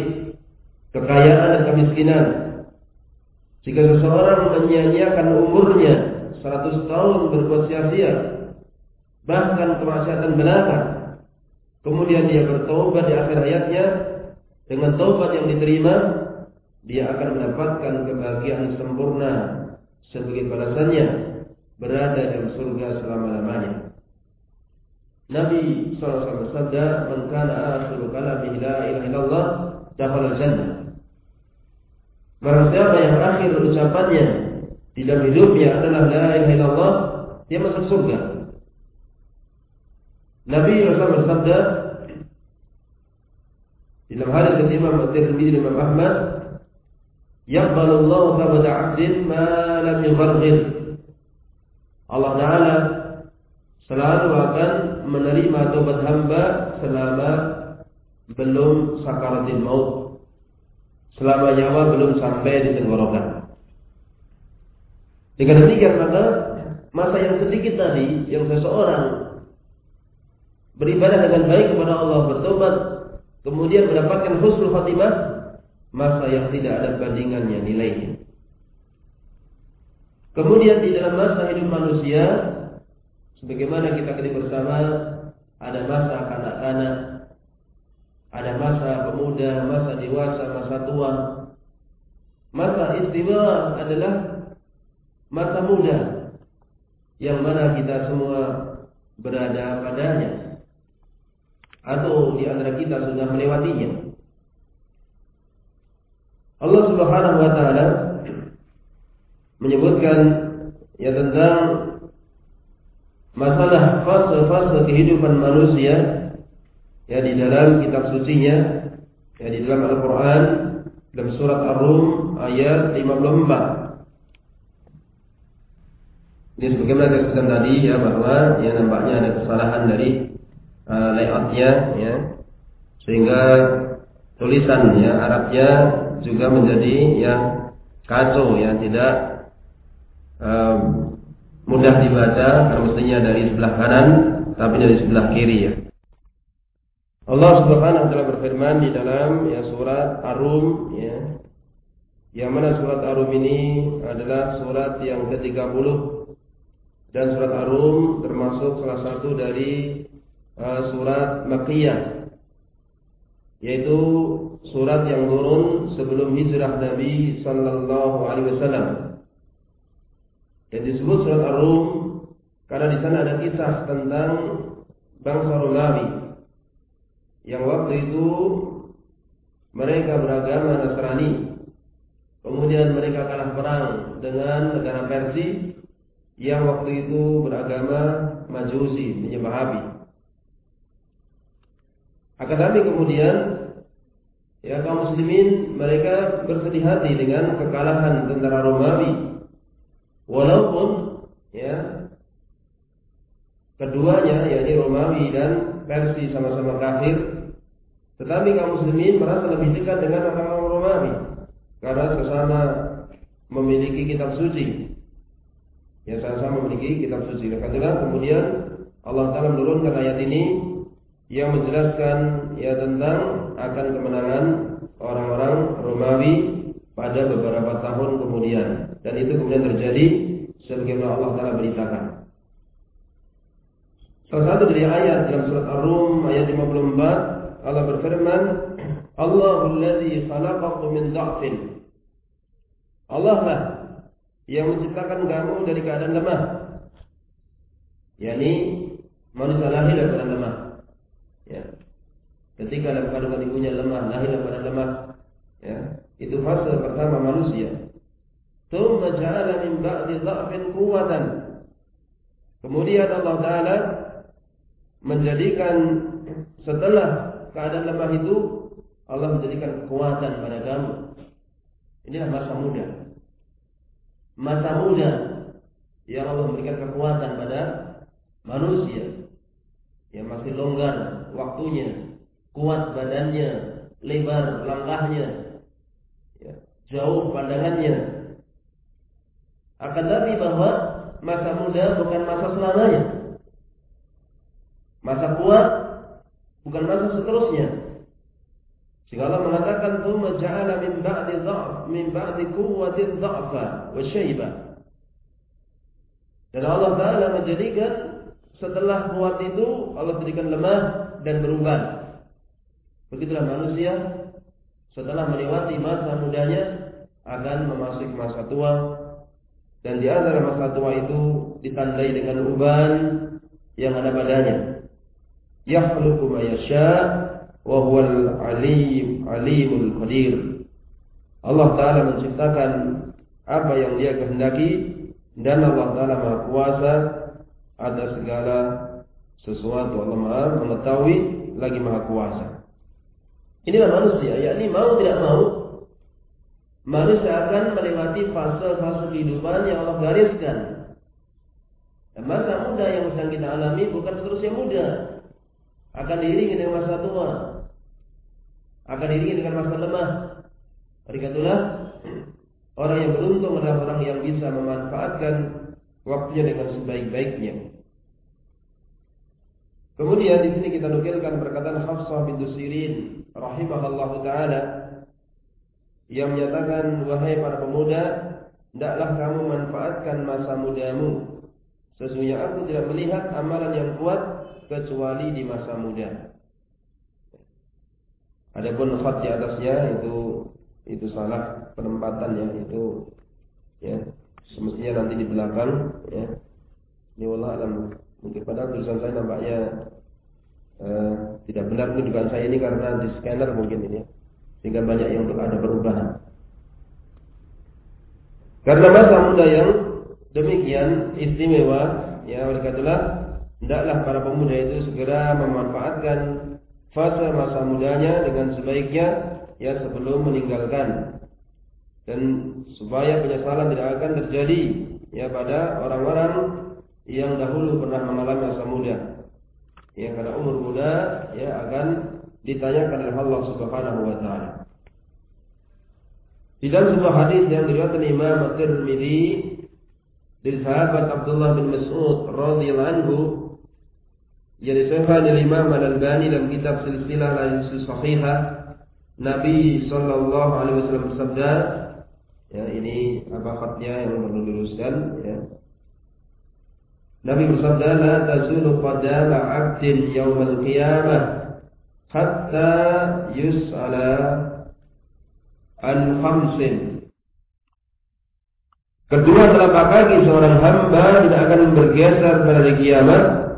kekayaan dan kemiskinan. Jika seseorang menyia-nyiakan umurnya 100 tahun berbuat sia-sia, bahkan kemaksiatan belaka, kemudian dia bertobat di akhir hayatnya dengan taubat yang diterima, dia akan mendapatkan kebahagiaan sempurna sebagai balasannya berada dalam surga selama-lamanya. Nabi SAW bersabda, "Man kana akhiru kalamihi la ilaha jannah." Barang siapa yang akhir ucapannya di dalam hidupnya adalah la ilaha illallah, dia masuk surga. Nabi SAW bersabda di dalam hadis dari Imam At-Tirmidzi dan Imam Ahmad, "Yaqbalu Allah tawbata 'abdin ma lam yugharghir." Allah Taala selalu akan menerima tobat hamba selama belum sakaratil maut. Selama nyawa belum sampai di tenggorokan. Dengan demikian maka masa yang sedikit tadi yang seseorang beribadah dengan baik kepada Allah bertobat kemudian mendapatkan husnul khatimah masa yang tidak ada bandingannya nilainya. Kemudian di dalam masa hidup manusia sebagaimana kita kali bersama ada masa kanak-kanak, ada masa pemuda, masa dewasa, masa tua. Masa istimewa adalah masa muda yang mana kita semua berada padanya atau di antara kita sudah melewatinya. Allah Subhanahu wa taala menyebutkan ya tentang masalah fase-fase kehidupan manusia ya di dalam kitab sucinya ya di dalam Al-Qur'an dalam surat Ar-Rum ayat 54 ini sebagaimana saya sebutkan tadi ya bahwa ya nampaknya ada kesalahan dari uh, layoutnya ya sehingga tulisan ya Arabnya juga menjadi yang kacau ya tidak mudah dibaca karena mestinya dari sebelah kanan tapi dari sebelah kiri ya. Allah Subhanahu wa taala berfirman di dalam ya surat Ar-Rum ya. Yang mana surat Ar-Rum ini adalah surat yang ke-30 dan surat Ar-Rum termasuk salah satu dari uh, surat Makkiyah yaitu surat yang turun sebelum hijrah Nabi sallallahu alaihi wasallam. Yang disebut surat Ar-Rum karena di sana ada kisah tentang bangsa Romawi yang waktu itu mereka beragama Nasrani. Kemudian mereka kalah perang dengan negara Persia yang waktu itu beragama Majusi, menyembah api. Akan tapi kemudian ya kaum muslimin mereka bersedih hati dengan kekalahan tentara Romawi Walaupun ya keduanya yakni Romawi dan Persia sama-sama kafir, tetapi kaum muslimin merasa lebih dekat dengan orang-orang Romawi karena sesama memiliki kitab suci. Ya sama-sama memiliki kitab suci. Karena kemudian Allah Taala menurunkan ayat ini yang menjelaskan ya tentang akan kemenangan orang-orang Romawi pada beberapa tahun kemudian dan itu kemudian terjadi sebagaimana Allah Taala beritakan. Salah satu dari ayat dalam surat Ar-Rum ayat 54 Allah berfirman, "Allahul ladzi khalaqakum min dha'fin." Allah lah yang menciptakan kamu dari keadaan lemah. yakni manusia lahir dari keadaan lemah. Ya. Ketika dalam kandungan ibunya lemah, lahir dalam keadaan lemah. Ya. Itu fase pertama manusia. Tsumma ja'ala min ba'di dha'fin quwwatan. Kemudian Allah Taala menjadikan setelah keadaan lemah itu Allah menjadikan kekuatan pada kamu. Inilah masa muda. Masa muda yang Allah memberikan kekuatan pada manusia yang masih longgar waktunya, kuat badannya, lebar langkahnya, ya, jauh pandangannya. Akan tapi bahwa masa muda bukan masa selamanya. Masa kuat bukan masa seterusnya. Sehingga Allah mengatakan tsumma ja'ala min ba'di dha'f min ba'di quwwatin dha'fa wa syaiba. Dan Allah Taala menjadikan setelah kuat itu Allah berikan lemah dan berubah. Begitulah manusia setelah melewati masa mudanya akan memasuki masa tua dan di antara masa tua itu ditandai dengan uban yang ada padanya yakhluqu ma yasha wa huwal alim alimul qadir. Allah taala menciptakan apa yang dia kehendaki dan Allah taala Maha Kuasa atas segala sesuatu. Allah Maha mengetahui lagi Maha Kuasa. Inilah manusia, yakni mau tidak mau manusia akan melewati fase-fase kehidupan yang Allah gariskan. Dan masa muda yang sedang kita alami bukan seterusnya muda, akan diiringi dengan masa tua, akan diiringi dengan masa lemah. Oleh orang yang beruntung adalah orang yang bisa memanfaatkan waktunya dengan sebaik-baiknya. Kemudian di sini kita nukilkan perkataan Hafsah bintu Sirin rahimahullahu taala yang menyatakan wahai para pemuda, hendaklah kamu manfaatkan masa mudamu. Sesungguhnya aku tidak melihat amalan yang kuat kecuali di masa muda. Adapun khat di atasnya itu itu salah penempatannya itu ya semestinya nanti di belakang ya. Ini wallah alam mungkin pada tulisan saya nampaknya uh, tidak benar rujukan saya ini karena di scanner mungkin ini sehingga banyak yang ada perubahan. Karena masa muda yang demikian istimewa ya oleh karena hendaklah para pemuda itu segera memanfaatkan fase masa mudanya dengan sebaiknya ya sebelum meninggalkan. Dan supaya penyesalan tidak akan terjadi ya pada orang-orang yang dahulu pernah mengalami masa muda. Ya karena umur muda ya akan ditanyakan oleh Allah Subhanahu wa taala. Di dalam sebuah hadis yang diriwayatkan Imam At-Tirmidzi dari sahabat Abdullah bin Mas'ud radhiyallahu anhu yang disahkan oleh Imam Al-Albani dalam kitab Silsilah Hadis Sahihah Nabi sallallahu alaihi wasallam bersabda ya ini apa khatnya yang perlu diluruskan ya. Nabi bersabda la tazulu qadama 'abdin al qiyamah hatta yus'ala an khamsin. Kedua telapak kaki seorang hamba tidak akan bergeser pada hari kiamat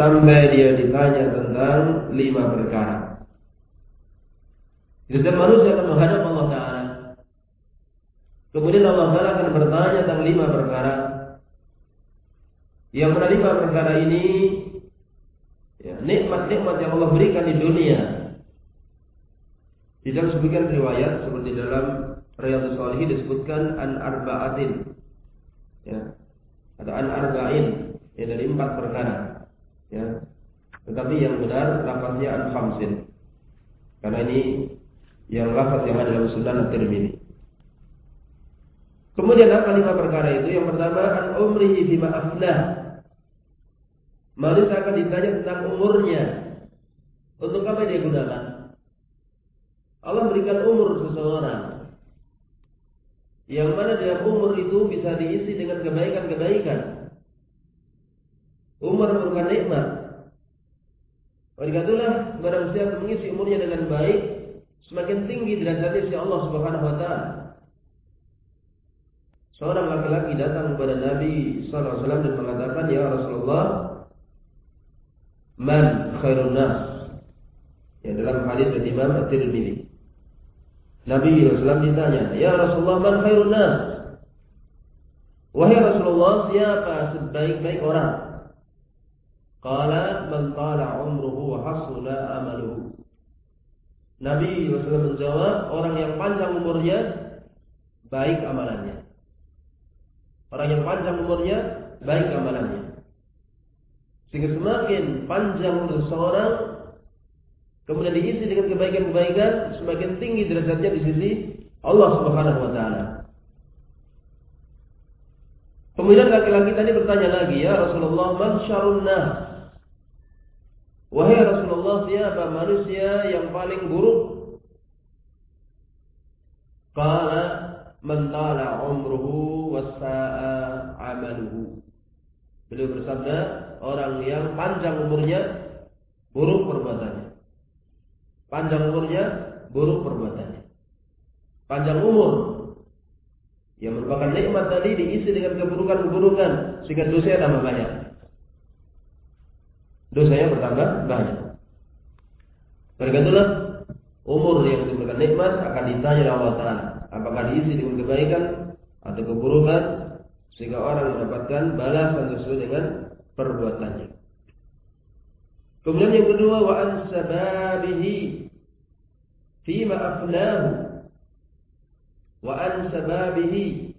sampai dia ditanya tentang lima perkara. Setiap manusia akan menghadap Allah Taala. Kemudian Allah Taala akan bertanya tentang lima perkara. Yang mana lima perkara ini ya, nikmat-nikmat yang Allah berikan di dunia. Di dalam sebagian riwayat seperti dalam Riyadhus Shalihin disebutkan an arba'atin. Ya. Ada an arba'in ya dari empat perkara. Ya. Tetapi yang benar lafaznya an khamsin. Karena ini yang lafaz yang ada dalam Sunan At-Tirmidzi. Kemudian apa lima perkara itu? Yang pertama an umrihi bima aflah. Manusia akan ditanya tentang umurnya. Untuk apa dia gunakan? Allah berikan umur seseorang yang mana dalam umur itu bisa diisi dengan kebaikan-kebaikan. Umur merupakan nikmat. Oleh karena barang siapa mengisi umurnya dengan baik, semakin tinggi derajatnya si Allah Subhanahu wa taala. Seorang laki-laki datang kepada Nabi sallallahu alaihi wasallam dan mengatakan, "Ya Rasulullah, man khairun nas?" Ya dalam hadis dari Imam At-Tirmidzi. Nabi SAW ditanya, "Ya Rasulullah, man khairun nas?" Wahai Rasulullah, siapa sebaik-baik orang? Qala man tala umruhu wa hasuna amaluhu. Nabi SAW menjawab, orang yang panjang umurnya, baik amalannya. Orang yang panjang umurnya, baik amalannya. Sehingga semakin panjang umur seseorang, kemudian diisi dengan kebaikan-kebaikan, semakin tinggi derajatnya di sisi Allah Subhanahu wa taala. Kemudian laki-laki tadi bertanya lagi, "Ya Rasulullah, man syarrun nas?" Wahai Rasulullah, siapa manusia yang paling buruk? Qala man tala umruhu wasa'a amaluhu. Beliau bersabda, orang yang panjang umurnya buruk perbuatannya. Panjang umurnya buruk perbuatannya. Panjang umur yang merupakan nikmat tadi diisi dengan keburukan-keburukan sehingga dosanya tambah banyak. Dosanya bertambah banyak. Berkatulah umur yang diberikan nikmat akan ditanya oleh Allah Taala apakah diisi dengan kebaikan atau keburukan sehingga orang mendapatkan balasan sesuai dengan perbuatannya. Kemudian yang kedua wa an sababihi fima afnahu wa an sababihi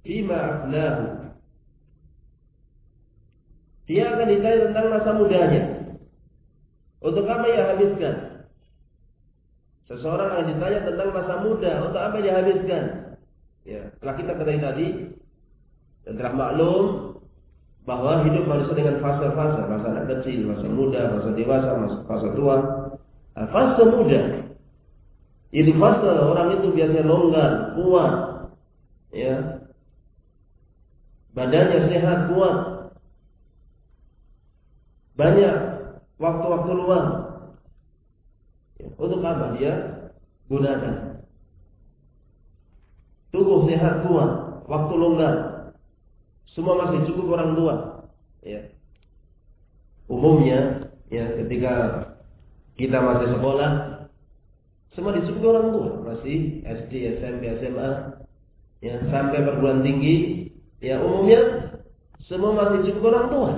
fima afnahu dia akan ditanya tentang masa mudanya. Untuk apa ia habiskan? Seseorang akan ditanya tentang masa muda, untuk apa dia habiskan? Ya, telah kita ketahui tadi dan telah maklum bahwa hidup manusia dengan fase-fase, masa anak kecil, masa muda, masa dewasa, masa fase tua. Nah, fase muda, ini fase orang itu biasanya longgar, kuat, ya, badannya sehat, kuat, banyak waktu-waktu luang. Ya, untuk apa dia gunakan? Tubuh sehat kuat, waktu longgar. Semua masih cukup orang tua. Ya. Umumnya, ya ketika kita masih sekolah, semua dicukupi orang tua, masih SD, SMP, SMA, ya sampai perguruan tinggi, ya umumnya semua masih cukup orang tua.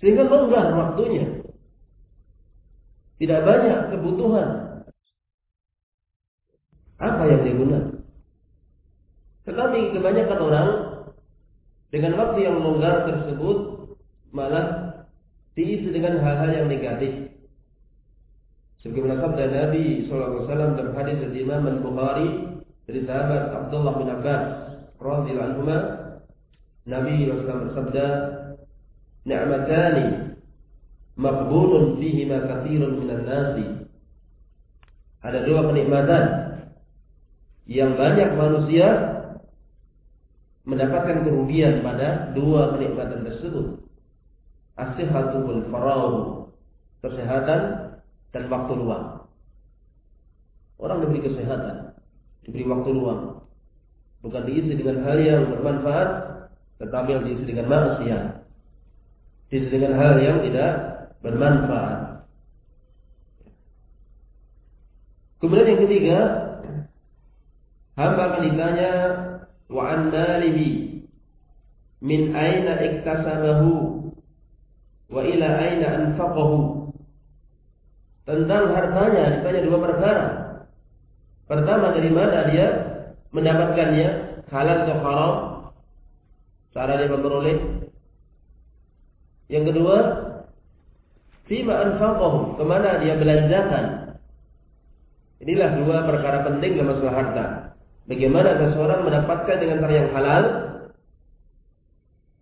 Sehingga longgar waktunya. Tidak banyak kebutuhan. Apa yang digunakan? Tetapi kebanyakan orang dengan waktu yang longgar tersebut malah diisi dengan hal-hal yang negatif. Sebagaimana sabda Nabi SAW dalam hadis dari Imam Al-Bukhari dari sahabat Abdullah bin Abbas radhiyallahu anhu Nabi SAW bersabda ni'matani maqbulun fihi ma katsirun minan nasi. Ada dua kenikmatan yang banyak manusia mendapatkan kerugian pada dua kenikmatan tersebut. As-sihhatu wal. Kesehatan dan waktu luang. Orang diberi kesehatan, diberi waktu luang. Bukan diisi dengan hal yang bermanfaat, tetapi yang diisi dengan maksiat dengan hal yang tidak bermanfaat. Kemudian yang ketiga, hamba akan ditanya wa an malihi min aina iktasabahu wa ila aina anfaqahu. Tentang hartanya ditanya dua perkara. Pertama dari mana dia mendapatkannya, halal atau haram, cara dia memperoleh yang kedua, fima anfaqahu, ke mana dia belanjakan. Inilah dua perkara penting dalam masalah harta. Bagaimana seseorang mendapatkan dengan cara yang halal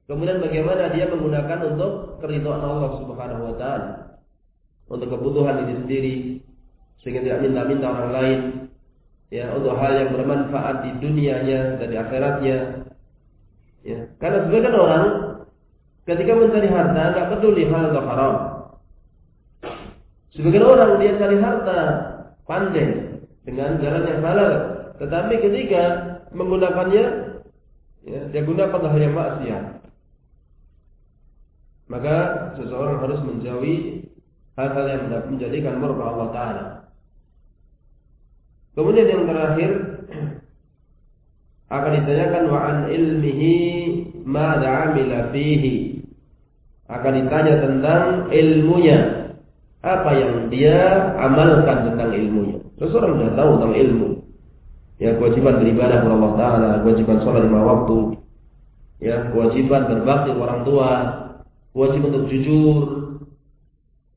Kemudian bagaimana dia menggunakan untuk keridhaan Allah Subhanahu wa taala. Untuk kebutuhan diri sendiri sehingga tidak minta-minta orang lain ya untuk hal yang bermanfaat di dunianya dan di akhiratnya ya karena sebagian orang ketika mencari harta nggak peduli hal atau haram. Sebagian orang dia cari harta pandai dengan jalan yang halal. Tetapi ketika menggunakannya ya, dia gunakan hal yang maksiat. Maka seseorang harus menjauhi hal-hal yang menjadikan murka Allah Ta'ala. Kemudian yang terakhir akan ditanyakan wa an ilmihi ma amila fihi. Akan ditanya tentang ilmunya. Apa yang dia amalkan tentang ilmunya. Seseorang sudah tahu tentang ilmu. Ya, kewajiban beribadah kepada Allah Ta'ala, kewajiban sholat lima waktu, ya, kewajiban berbakti orang tua, kewajiban untuk jujur,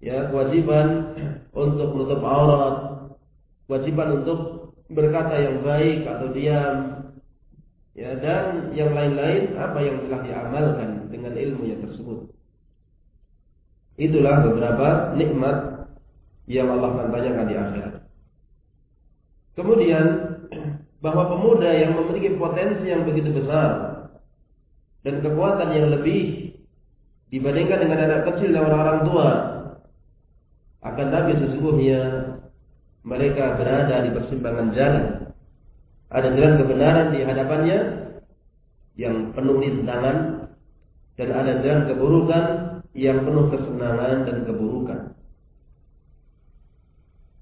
ya, kewajiban untuk menutup aurat, kewajiban untuk berkata yang baik atau diam ya dan yang lain-lain apa yang telah diamalkan dengan ilmu yang tersebut itulah beberapa nikmat yang Allah akan tanyakan di akhirat kemudian bahwa pemuda yang memiliki potensi yang begitu besar dan kekuatan yang lebih dibandingkan dengan anak kecil dan orang-orang tua akan tapi sesungguhnya mereka berada di persimpangan jalan. Ada jalan kebenaran di hadapannya yang penuh rintangan dan ada jalan keburukan yang penuh kesenangan dan keburukan.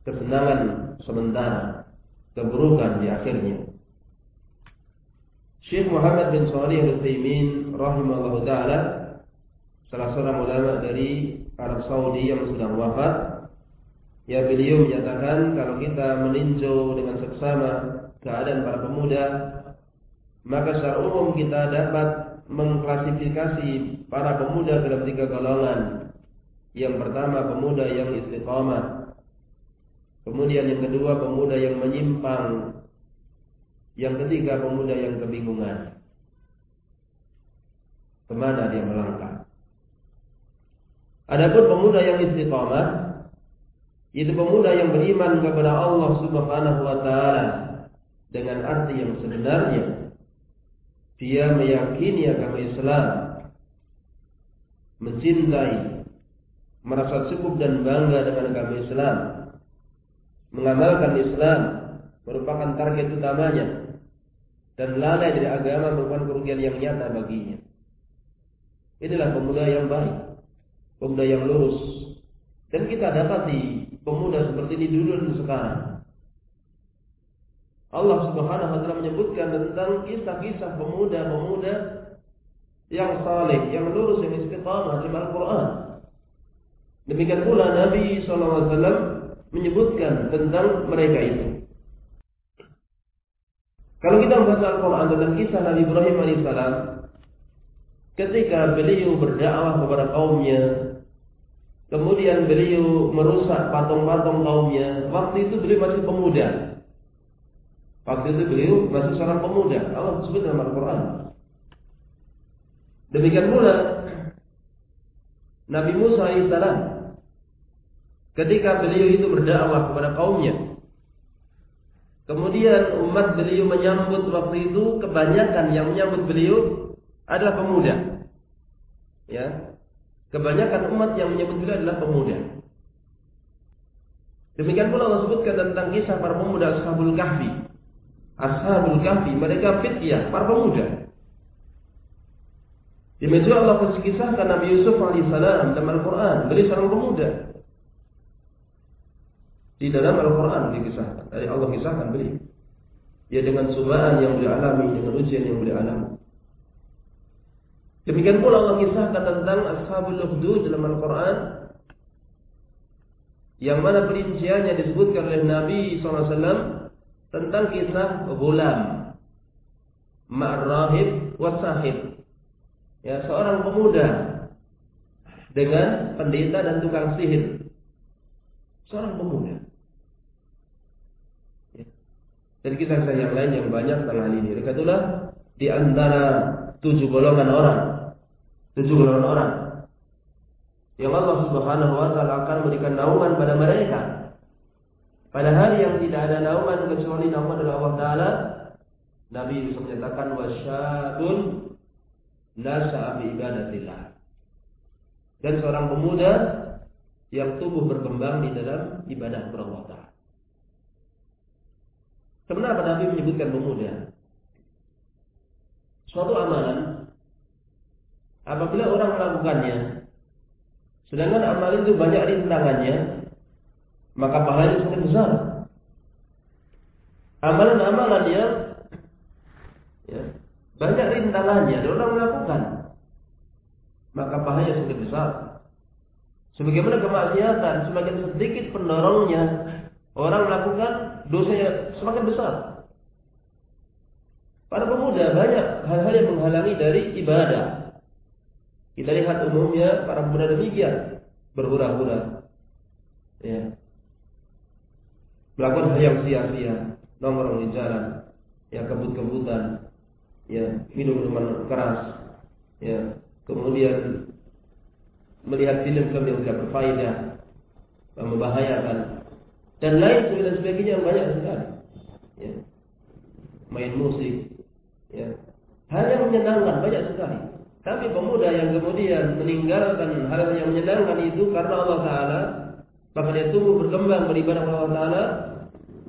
Kesenangan sementara, keburukan di akhirnya. Syekh Muhammad bin Shalih Al-Utsaimin rahimahullah taala salah seorang ulama dari Arab Saudi yang sudah wafat Ya beliau menyatakan kalau kita meninjau dengan seksama keadaan para pemuda, maka secara umum kita dapat mengklasifikasi para pemuda dalam tiga golongan. Yang pertama pemuda yang istiqamah. Kemudian yang kedua pemuda yang menyimpang. Yang ketiga pemuda yang kebingungan. Ke mana dia melangkah? Adapun pemuda yang istiqamah itu pemuda yang beriman kepada Allah Subhanahu wa taala dengan arti yang sebenarnya. Dia meyakini agama Islam, mencintai, merasa cukup dan bangga dengan agama Islam, mengamalkan Islam merupakan target utamanya dan lalai dari agama merupakan kerugian yang nyata baginya. Inilah pemuda yang baik, pemuda yang lurus. Dan kita dapat di pemuda seperti ini dulu dan sekarang. Allah Subhanahu wa taala menyebutkan tentang kisah-kisah pemuda-pemuda yang saleh, yang lurus, yang istiqamah dalam Al-Qur'an. Demikian pula Nabi SAW menyebutkan tentang mereka itu. Kalau kita membaca Al-Quran tentang kisah Nabi Ibrahim alaihissalam, ketika beliau berdakwah kepada kaumnya, Kemudian beliau merusak patung-patung kaumnya. Waktu itu beliau masih pemuda. Waktu itu beliau masih seorang pemuda. Allah sebut dalam Al-Quran. Demikian pula Nabi Musa alaihissalam ketika beliau itu berdakwah kepada kaumnya. Kemudian umat beliau menyambut waktu itu kebanyakan yang menyambut beliau adalah pemuda. Ya, Kebanyakan umat yang menyebut beliau adalah pemuda. Demikian pula Allah sebutkan tentang kisah para pemuda Ashabul Kahfi. Ashabul Kahfi, mereka fityah, para pemuda. Demikian Allah kisahkan Nabi Yusuf alaihissalam dalam Al-Quran. Beliau seorang pemuda. Di dalam Al-Quran dikisahkan. Dari Allah kisahkan beliau. Ya dengan cobaan yang beliau alami, dengan ujian yang beliau alami. Demikian pula Allah kisahkan tentang Ashabul Ukhdud dalam Al-Quran yang mana perinciannya disebutkan oleh Nabi SAW tentang kisah gulam ma'rahib wasahib ya seorang pemuda dengan pendeta dan tukang sihir. Seorang pemuda. Ya. dan kisah-kisah yang lain yang banyak tentang hal ini. Itulah di antara tujuh golongan orang. Tujuh golongan orang. Yang Allah Subhanahu wa taala akan memberikan naungan pada mereka. Pada hari yang tidak ada naungan kecuali naungan dari Allah taala, Nabi bisa menyatakan wasyadun nasa'a ibadatillah. Dan seorang pemuda yang tumbuh berkembang di dalam ibadah kepada Allah taala. Kenapa Nabi menyebutkan pemuda? Suatu amalan apabila orang melakukannya Sedangkan amal itu banyak rintangannya, maka pahalanya sangat besar. Amalan-amalan yang ya, banyak rintangannya dan orang melakukan, maka pahalanya sangat besar. Sebagaimana kemaksiatan, semakin sedikit pendorongnya orang melakukan dosanya semakin besar. Para pemuda banyak hal-hal yang menghalangi dari ibadah. Kita lihat umumnya para pemuda demikian berhura-hura. Ya. Melakukan hal yang sia-sia, nongkrong di jalan, ya kebut-kebutan, ya minum minuman keras, ya kemudian melihat film-film yang tidak berfaedah, yang membahayakan, dan lain sebagainya, sebagainya banyak sekali. Ya. Main musik, ya. Hal yang menyenangkan banyak sekali. Tapi pemuda yang kemudian meninggalkan hal yang menyenangkan itu karena Allah Taala, maka dia tumbuh berkembang beribadah kepada Allah Taala,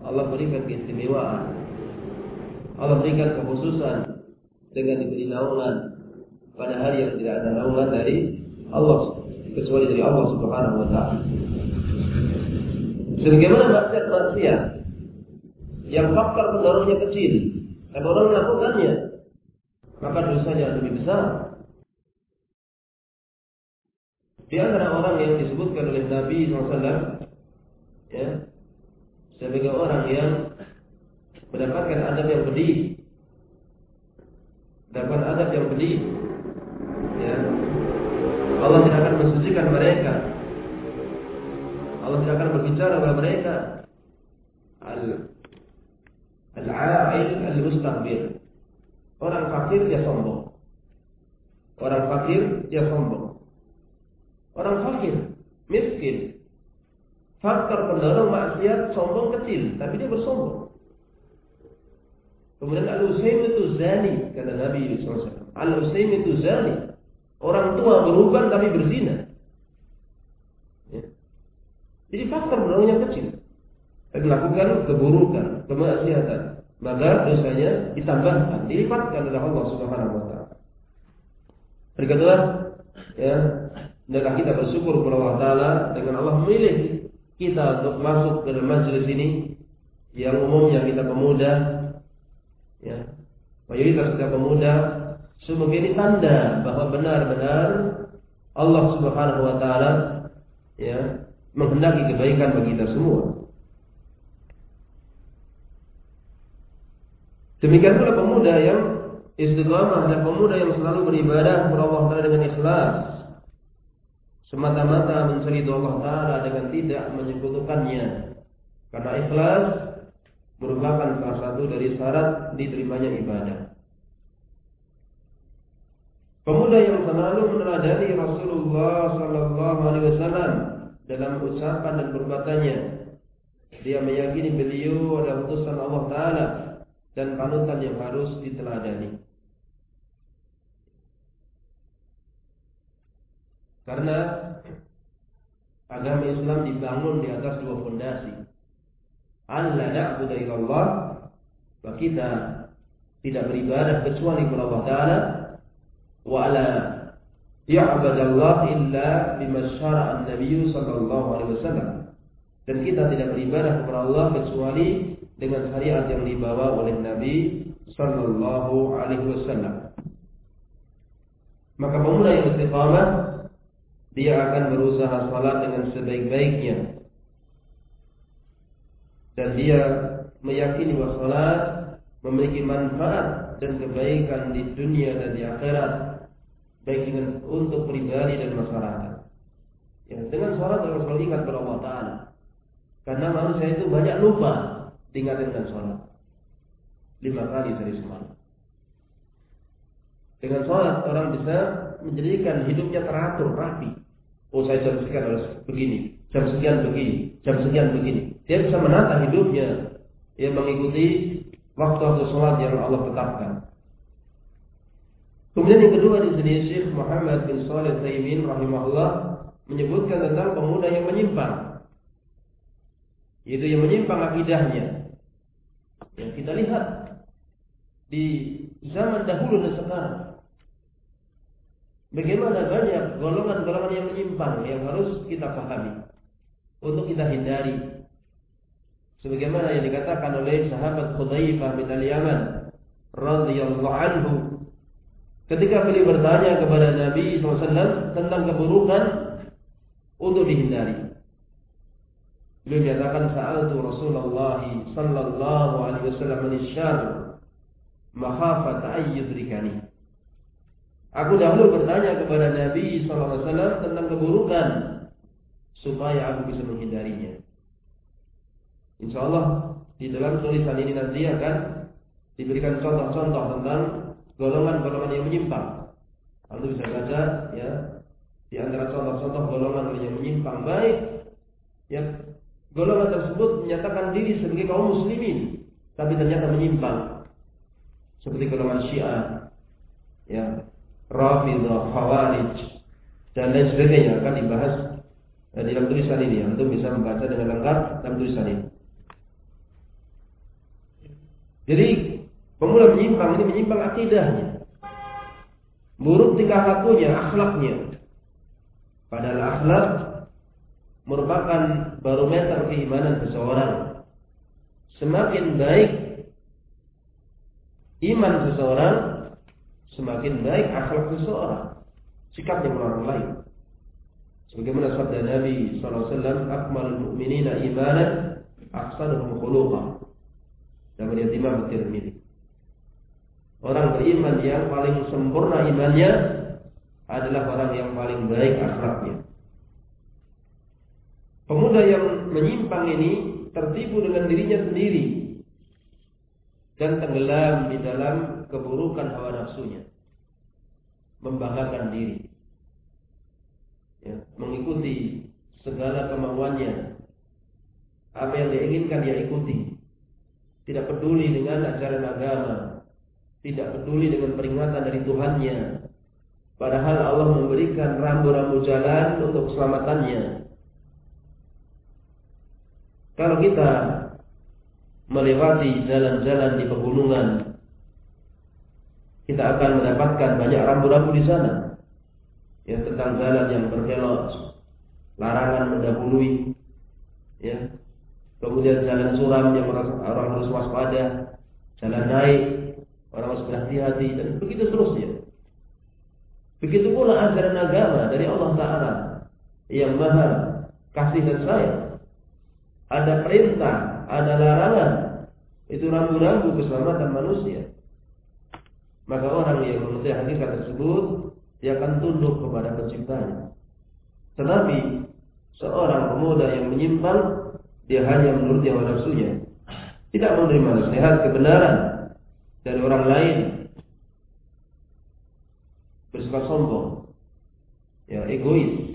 Allah berikan keistimewaan. Allah berikan kekhususan dengan diberi naungan pada hari yang tidak ada naungan dari Allah kecuali dari Allah Subhanahu wa taala. Sebagaimana maksiat maksiat yang faktor pendorongnya kecil, dan orang melakukannya, maka dosanya lebih besar di antara orang yang disebutkan oleh Nabi SAW, ya, sebagai orang yang mendapatkan adab yang pedih, dapat adab yang pedih, ya, Allah tidak akan mensucikan mereka. Allah tidak akan berbicara kepada mereka. Al Al-A'il al-Mustakbir. Orang fakir dia sombong. Orang fakir dia sombong. Orang fakir, miskin. Faktor pendorong maksiat sombong kecil, tapi dia bersombong. Kemudian Al-Usaim itu zani, kata Nabi SAW. Al-Usaim itu zani. Orang tua berubah tapi berzina. Ya. Jadi faktor pendorongnya kecil. Tapi melakukan keburukan, kemaksiatan. Maka dosanya ditambahkan, dilipatkan oleh Allah Subhanahu wa taala. Berikutlah ya, hendaklah kita bersyukur kepada Allah Taala dengan Allah memilih kita untuk masuk ke dalam majelis ini yang umumnya kita pemuda ya. Mayoritas kita pemuda semoga ini tanda bahwa benar-benar Allah Subhanahu wa taala ya menghendaki kebaikan bagi kita semua. Demikian pula pemuda yang istiqamah dan pemuda yang selalu beribadah kepada Allah dengan ikhlas semata-mata mencari Allah Ta'ala dengan tidak menyekutukannya. Karena ikhlas merupakan salah satu dari syarat diterimanya ibadah. Pemuda yang selalu meneladani Rasulullah Sallallahu Alaihi Wasallam dalam ucapan dan perbuatannya, dia meyakini beliau adalah utusan Allah Taala dan panutan yang harus diteladani. Karena agama Islam dibangun di atas dua fondasi. Allah na'budu illallah wa kita tidak beribadah kecuali kepada Allah Taala wa ala ya'budallah illa bima syara'a an-nabiy sallallahu alaihi wasallam. Dan kita tidak beribadah kepada Allah kecuali dengan syariat yang dibawa oleh Nabi sallallahu alaihi wasallam. Maka pemuda yang istiqamah dia akan berusaha salat dengan sebaik-baiknya dan dia meyakini bahwa salat memiliki manfaat dan kebaikan di dunia dan di akhirat baik dengan untuk pribadi dan masyarakat. Ya, dengan salat harus selalu ingat kepada Allah Taala. Karena manusia itu banyak lupa diingatkan salat. Lima kali dari semalam. Dengan sholat orang bisa menjadikan hidupnya teratur, rapi. Oh saya jam sekian harus begini, jam sekian begini, jam sekian begini. Dia bisa menata hidupnya, dia mengikuti waktu-waktu sholat yang Allah tetapkan. Kemudian yang kedua di sini Syekh Muhammad bin Saleh Taimin rahimahullah menyebutkan tentang pemuda yang menyimpang. Yaitu yang menyimpang akidahnya. Yang kita lihat di zaman dahulu dan sekarang. Bagaimana banyak golongan-golongan yang menyimpang yang harus kita pahami untuk kita hindari. Sebagaimana yang dikatakan oleh sahabat Khudzaifah bin Al-Yaman radhiyallahu anhu ketika beliau bertanya kepada Nabi SAW tentang keburukan untuk dihindari. Beliau menyatakan sa'altu Rasulullah sallallahu alaihi wasallam an makhafat ayyudrikani. Aku dahulu bertanya kepada Nabi SAW tentang keburukan supaya aku bisa menghindarinya. Insya Allah di dalam tulisan ini nanti akan diberikan contoh-contoh tentang golongan-golongan yang menyimpang. Lalu bisa baca ya di antara contoh-contoh golongan yang menyimpang baik ya golongan tersebut menyatakan diri sebagai kaum muslimin tapi ternyata menyimpang seperti golongan Syiah ya Rafidah, Khawarij dan lain sebagainya akan dibahas eh, di dalam tulisan ini untuk bisa membaca dengan lengkap dalam tulisan ini. Jadi pemula menyimpang ini menyimpang akidahnya. Buruk tingkah lakunya, akhlaknya. Padahal akhlak merupakan barometer keimanan seseorang. Semakin baik iman seseorang, semakin baik akhlak seseorang, sikapnya orang lain. Sebagaimana sabda Nabi SAW, Akmal mu'minina imanan, aksaduhum khuluqa. Dan melihat Imam Tirmidzi. Orang beriman yang paling sempurna imannya adalah orang yang paling baik akhlaknya. Pemuda yang menyimpang ini tertipu dengan dirinya sendiri dan tenggelam di dalam keburukan hawa nafsunya. Membanggakan diri. Ya, mengikuti segala kemauannya. Apa yang dia inginkan dia ikuti. Tidak peduli dengan ajaran agama. Tidak peduli dengan peringatan dari Tuhannya. Padahal Allah memberikan rambu-rambu jalan untuk keselamatannya. Kalau kita melewati jalan-jalan di pegunungan, kita akan mendapatkan banyak rambu-rambu di sana. Ya, tentang jalan yang berbelok, larangan mendahului, ya. Kemudian jalan suram yang orang, harus waspada, jalan naik, orang harus berhati-hati dan begitu seterusnya. Begitu pula ajaran agama dari Allah Taala yang maha kasih dan sayang. Ada perintah ada larangan, itu rambu-rambu keselamatan manusia. Maka orang yang mengetahui hakikat tersebut, dia akan tunduk kepada penciptanya. Tetapi seorang pemuda yang menyimpang, dia hanya menuruti hawa nafsunya. Tidak menerima nasihat kebenaran dari orang lain. Bersifat sombong. Ya, egois.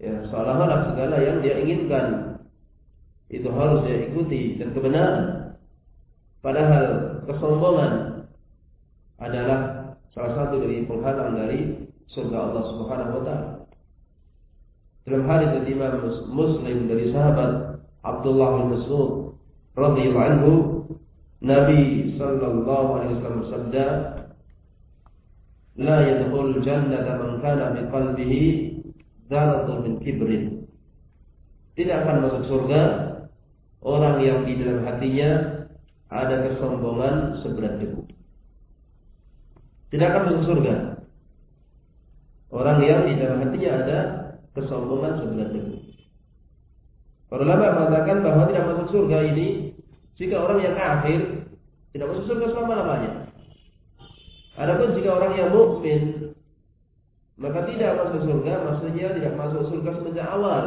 Ya, seolah-olah segala yang dia inginkan itu harus dia ikuti dan kebenaran. Padahal kesombongan adalah salah satu dari penghalang dari surga Allah Subhanahu wa taala. Dalam hadis dari Imam Muslim dari sahabat Abdullah bin Mas'ud radhiyallahu anhu Nabi sallallahu alaihi wasallam bersabda La yadkhul jannata man kana bi qalbihi dharatun min kibrin Tidak akan masuk surga orang yang di dalam hatinya ada kesombongan seberat debu. Tidak akan masuk surga. Orang yang di dalam hatinya ada kesombongan seberat debu. Para ulama mengatakan bahwa tidak masuk surga ini jika orang yang kafir tidak masuk surga selama-lamanya. Adapun jika orang yang mukmin maka tidak masuk surga, maksudnya tidak masuk surga semenjak awal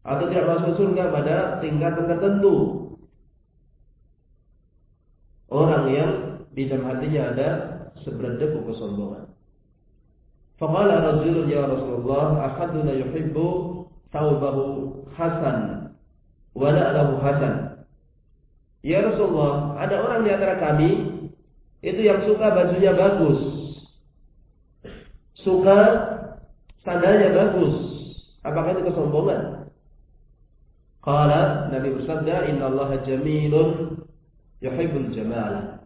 atau tidak masuk surga pada tingkatan tertentu. Orang yang di dalam hatinya ada seberat kesombongan. Faqala rajulun ya Rasulullah, ahaduna yuhibbu thawbahu hasan wa lahu hasan. Ya Rasulullah, ada orang di antara kami itu yang suka bajunya bagus. Suka sandalnya bagus. Apakah itu kesombongan? Qala Nabi bersabda, "Inna Allah jamilun yuhibbul jamala."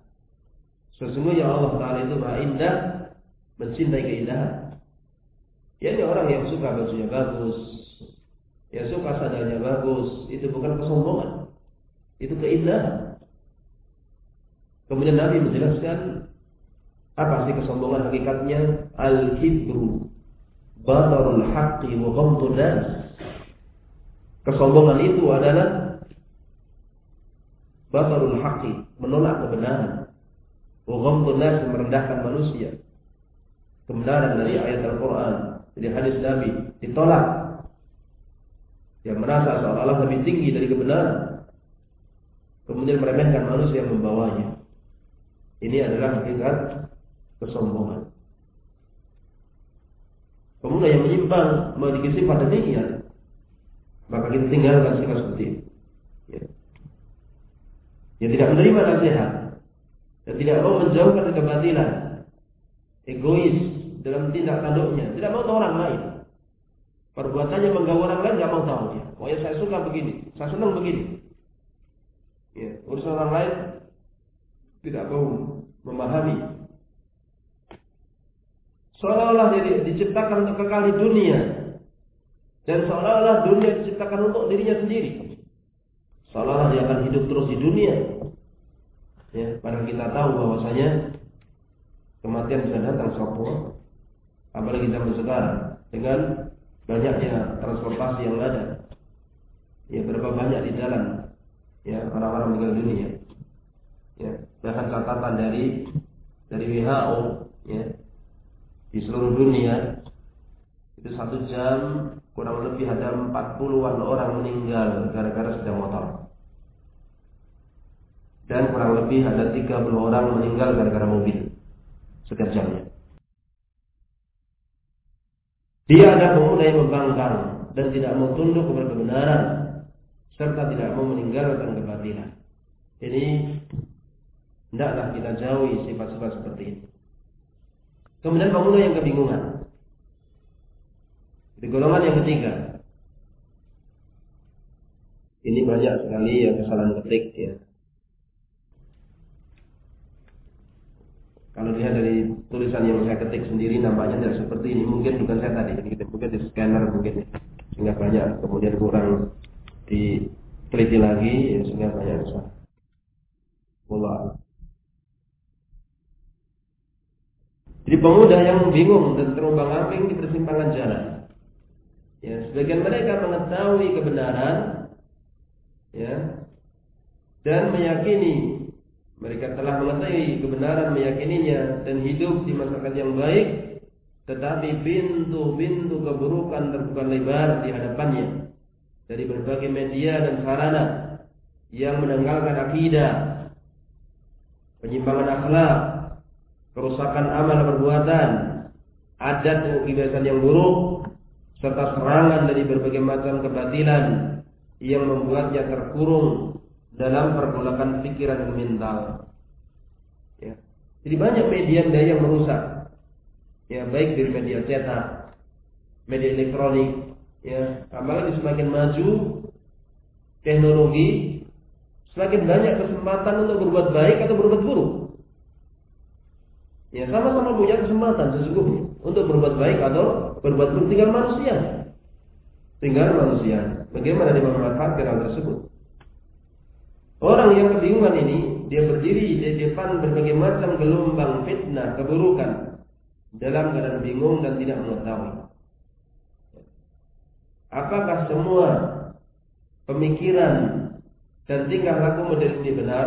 Sesungguhnya Allah Taala itu Maha Indah, mencintai keindahan. Ya ini orang yang suka bajunya bagus, ya suka sandalnya bagus, itu bukan kesombongan. Itu keindahan. Kemudian Nabi menjelaskan apa sih kesombongan hakikatnya? Al-kibru batarul haqqi wa. Kesombongan itu adalah batarul haqqi, menolak kebenaran. Wa ghamdun nas merendahkan manusia. Kebenaran dari ayat Al-Qur'an, dari hadis Nabi ditolak. Yang merasa seolah-olah lebih tinggi dari kebenaran. Kemudian meremehkan manusia yang membawanya. Ini adalah hakikat kesombongan. Pemuda yang menyimpang memiliki sifat demikian, maka kita tinggalkan sifat seperti itu. Ya. Yang tidak menerima nasihat dan tidak mau menjauhkan kebatilan, egois dalam tindak tanduknya, tidak mau tahu orang lain. Perbuatannya mengganggu orang lain, tidak mau tahu dia. Pokoknya saya suka begini, saya senang begini. Ya, urusan orang lain tidak mau memahami seolah-olah diciptakan untuk kekal di dunia dan seolah-olah dunia diciptakan untuk dirinya sendiri. Seolah-olah dia akan hidup terus di dunia. Ya, padahal kita tahu bahwasanya kematian bisa datang semua. Apalagi zaman sekarang dengan banyaknya transportasi yang ada. Ya, berapa banyak di jalan ya orang-orang meninggal dunia. Ya, bahkan catatan dari dari WHO ya di seluruh dunia itu satu jam kurang lebih ada 40-an orang meninggal gara-gara sedang motor. Dan kurang lebih ada 30 orang meninggal gara-gara mobil setiap jamnya. Dia ada pemuda yang membangkang dan tidak mau tunduk kepada kebenaran serta tidak mau meninggalkan kebatilan. Ini hendaklah kita jauhi sifat-sifat seperti ini. Kemudian pemuda yang kebingungan. Di golongan yang ketiga. Ini banyak sekali ya kesalahan ketik ya. Kalau lihat dari tulisan yang saya ketik sendiri nampaknya tidak seperti ini. Mungkin bukan saya tadi, mungkin di scanner mungkin sehingga banyak kemudian kurang diteliti lagi ya, sehingga banyak kesalahan. Wallah. Jadi pemuda yang bingung dan terombang ambing di persimpangan jalan. Ya, sebagian mereka mengetahui kebenaran, ya, dan meyakini mereka telah mengetahui kebenaran, meyakininya dan hidup di masyarakat yang baik, tetapi pintu-pintu keburukan terbuka lebar di hadapannya dari berbagai media dan sarana yang menanggalkan akidah, penyimpangan akhlak, kerusakan amal perbuatan, adat dan kebiasaan yang buruk, serta serangan dari berbagai macam kebatilan yang membuatnya terkurung dalam pergolakan pikiran mental. Ya. Jadi banyak media-media yang merusak, ya baik dari media cetak, media elektronik, ya apalagi semakin maju teknologi, semakin banyak kesempatan untuk berbuat baik atau berbuat buruk. Ya sama-sama punya kesempatan sesungguhnya untuk berbuat baik atau berbuat buruk tinggal manusia. Tinggal manusia. Bagaimana dia memanfaatkan hal tersebut? Orang yang kebingungan ini dia berdiri di depan berbagai macam gelombang fitnah, keburukan dalam keadaan bingung dan tidak mengetahui. Apakah semua pemikiran dan tingkah laku model ini benar?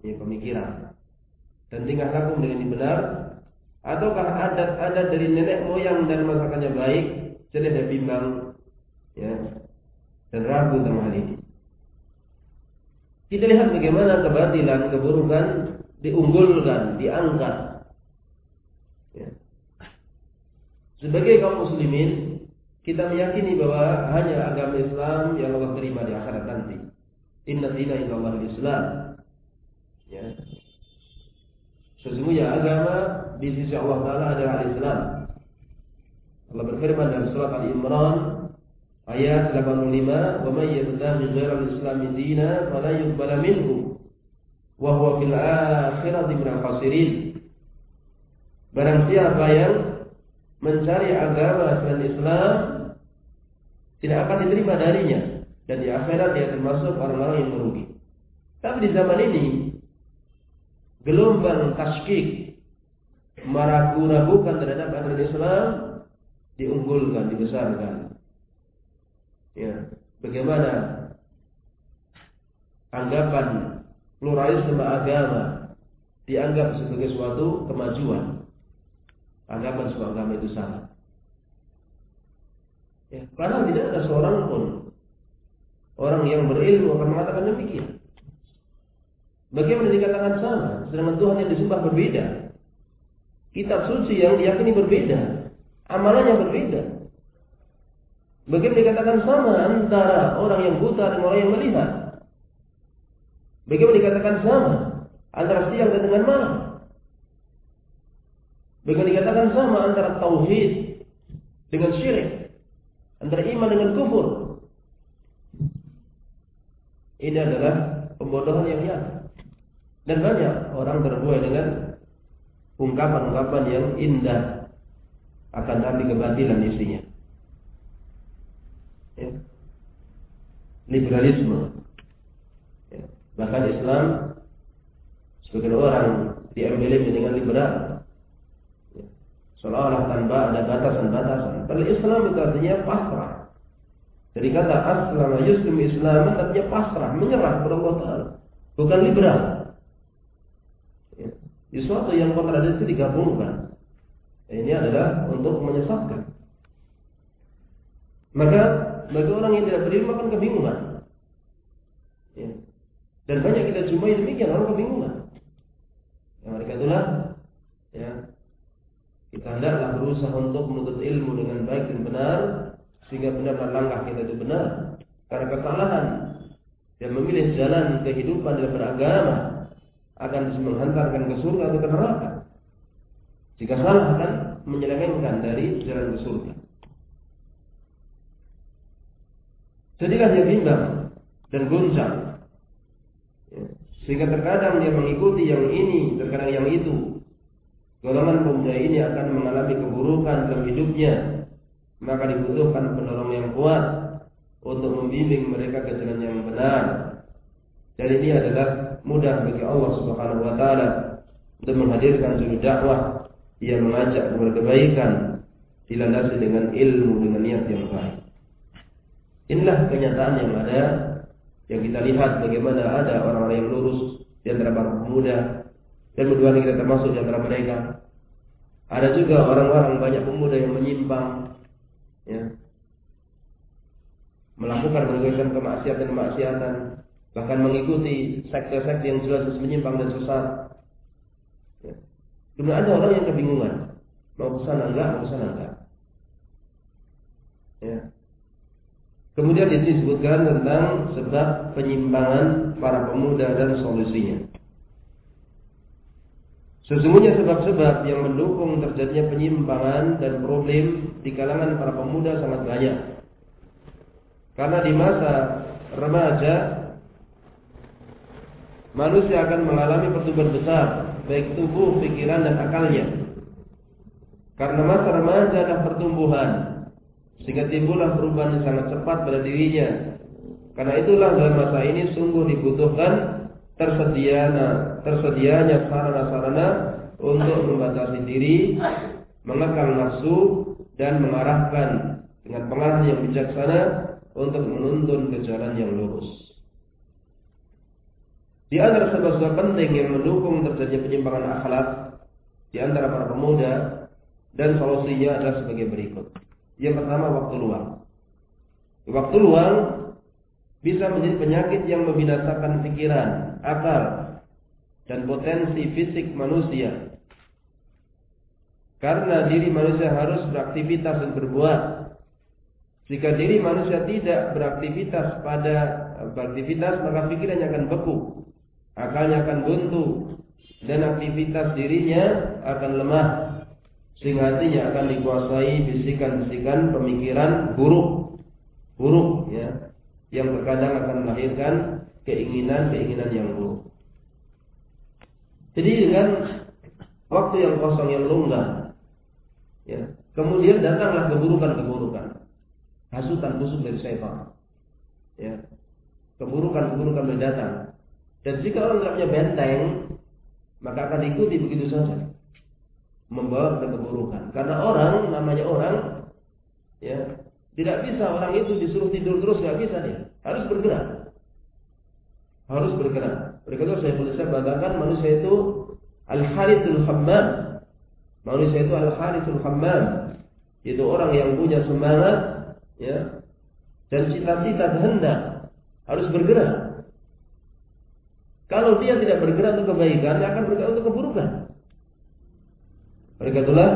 Ini pemikiran. Dan tingkah laku model ini benar ataukah adat-adat dari nenek moyang dan masakannya baik jadi ada bimbang ya dan ragu tentang hal ini kita lihat bagaimana kebatilan keburukan diunggulkan diangkat Sebagai kaum muslimin, kita meyakini bahwa hanya agama Islam yang Allah terima di akhirat nanti. Inna dina Allah Islam. Ya. Sesungguhnya agama di sisi Allah Taala adalah Islam. Allah berfirman dalam surat Al-Imran ayat 85, "Wa may yabtaghi ghayra al-islam dina fala yuqbal minhu wa huwa fil akhirati minal khasirin." Barang siapa yang mencari agama selain Islam tidak akan diterima darinya dan di akhirat dia termasuk orang-orang yang merugi. Tapi di zaman ini gelombang taskik meragu-ragukan terhadap agama Islam diunggulkan, dibesarkan. Ya, bagaimana anggapan pluralisme agama dianggap sebagai suatu kemajuan. Anggapan sebuah agama itu salah. Ya, karena tidak ada seorang pun orang yang berilmu akan mengatakan demikian. Bagaimana dikatakan sama, sedangkan Tuhan yang disembah berbeda. Kitab suci yang diyakini berbeda, amalannya berbeda. Bagaimana dikatakan sama antara orang yang buta dan orang yang melihat? Bagaimana dikatakan sama antara siang dan dengan malam? Bagaimana dikatakan sama antara tauhid dengan syirik? Antara iman dengan kufur? Ini adalah pembodohan yang nyata. Dan banyak orang terbuai dengan ungkapan-ungkapan yang indah akan tapi kebatilan isinya. Ya. Liberalisme. Ya. Bahkan Islam sebagian orang diembelin dengan liberal. Ya. Seolah-olah tanpa ada batasan-batasan. Padahal Islam itu artinya pasrah. Jadi kata aslama yuslim Islam artinya pasrah, menyerah kepada. Bukan liberal. Di suatu yang kontradiksi digabungkan. Ini adalah untuk menyesatkan. Maka bagi orang yang tidak berilmu akan kebingungan. Ya. Dan banyak kita jumpai demikian orang kebingungan. Yang mereka itulah ya, kita hendaklah berusaha untuk menuntut ilmu dengan baik dan benar sehingga benar-benar langkah kita itu benar. Karena kesalahan yang memilih jalan kehidupan dalam beragama akan menghantarkan ke surga atau ke neraka. Jika salah akan menyelewengkan dari jalan ke surga. Jadilah dia bimbang dan goncang. Ya. Sehingga terkadang dia mengikuti yang ini, terkadang yang itu. Golongan pemuda ini akan mengalami keburukan dalam hidupnya. Maka dibutuhkan penolong yang kuat untuk membimbing mereka ke jalan yang benar. Dan ini adalah mudah bagi Allah Subhanahu wa taala untuk menghadirkan juru dakwah yang mengajak kepada kebaikan dilandasi dengan ilmu dengan niat yang baik. Inilah kenyataan yang ada yang kita lihat bagaimana ada orang-orang yang lurus di antara para pemuda dan mudah kita termasuk di antara mereka. Ada juga orang-orang banyak pemuda yang menyimpang ya, melakukan meninggalkan kemaksiatan-kemaksiatan bahkan mengikuti sekte-sekte yang jelas menyimpang dan sesat. Ya. Kemudian ada orang yang kebingungan, mau ke sana enggak, mau ke sana enggak. Ya. Kemudian disebutkan tentang sebab penyimpangan para pemuda dan solusinya. Sesungguhnya sebab-sebab yang mendukung terjadinya penyimpangan dan problem di kalangan para pemuda sangat banyak. Karena di masa remaja manusia akan mengalami pertumbuhan besar baik tubuh, pikiran dan akalnya. Karena masa remaja adalah pertumbuhan sehingga timbullah perubahan yang sangat cepat pada dirinya. Karena itulah dalam masa ini sungguh dibutuhkan tersedianya tersedianya sarana-sarana untuk membatasi diri, mengekang nafsu dan mengarahkan dengan pengarah yang bijaksana untuk menuntun ke jalan yang lurus. Di antara sebab-sebab penting yang mendukung terjadinya penyimpangan akhlak di antara para pemuda dan solusinya adalah sebagai berikut. Yang pertama waktu luang. Waktu luang bisa menjadi penyakit yang membinasakan pikiran, akal, dan potensi fisik manusia. Karena diri manusia harus beraktivitas dan berbuat. Jika diri manusia tidak beraktivitas pada beraktivitas maka pikirannya akan beku, akalnya akan buntu dan aktivitas dirinya akan lemah sehingga hatinya akan dikuasai bisikan-bisikan pemikiran buruk buruk ya yang terkadang akan melahirkan keinginan-keinginan yang buruk. Jadi dengan waktu yang kosong yang longgar ya, kemudian datanglah keburukan-keburukan. Hasutan busuk dari syaitan. Ya. Keburukan-keburukan mulai datang. Dan jika orang tidak benteng, maka akan diikuti begitu saja. Membawa ke keburukan. Karena orang, namanya orang, ya, tidak bisa orang itu disuruh tidur terus, nggak bisa dia. Harus bergerak. Harus bergerak. Berikutnya saya boleh saya katakan manusia itu al-harithul hammam. Manusia itu al-harithul hammam. Itu orang yang punya semangat, ya, dan cita-cita kehendak harus bergerak. Kalau dia tidak bergerak untuk kebaikan, dia akan bergerak untuk keburukan. Oleh itulah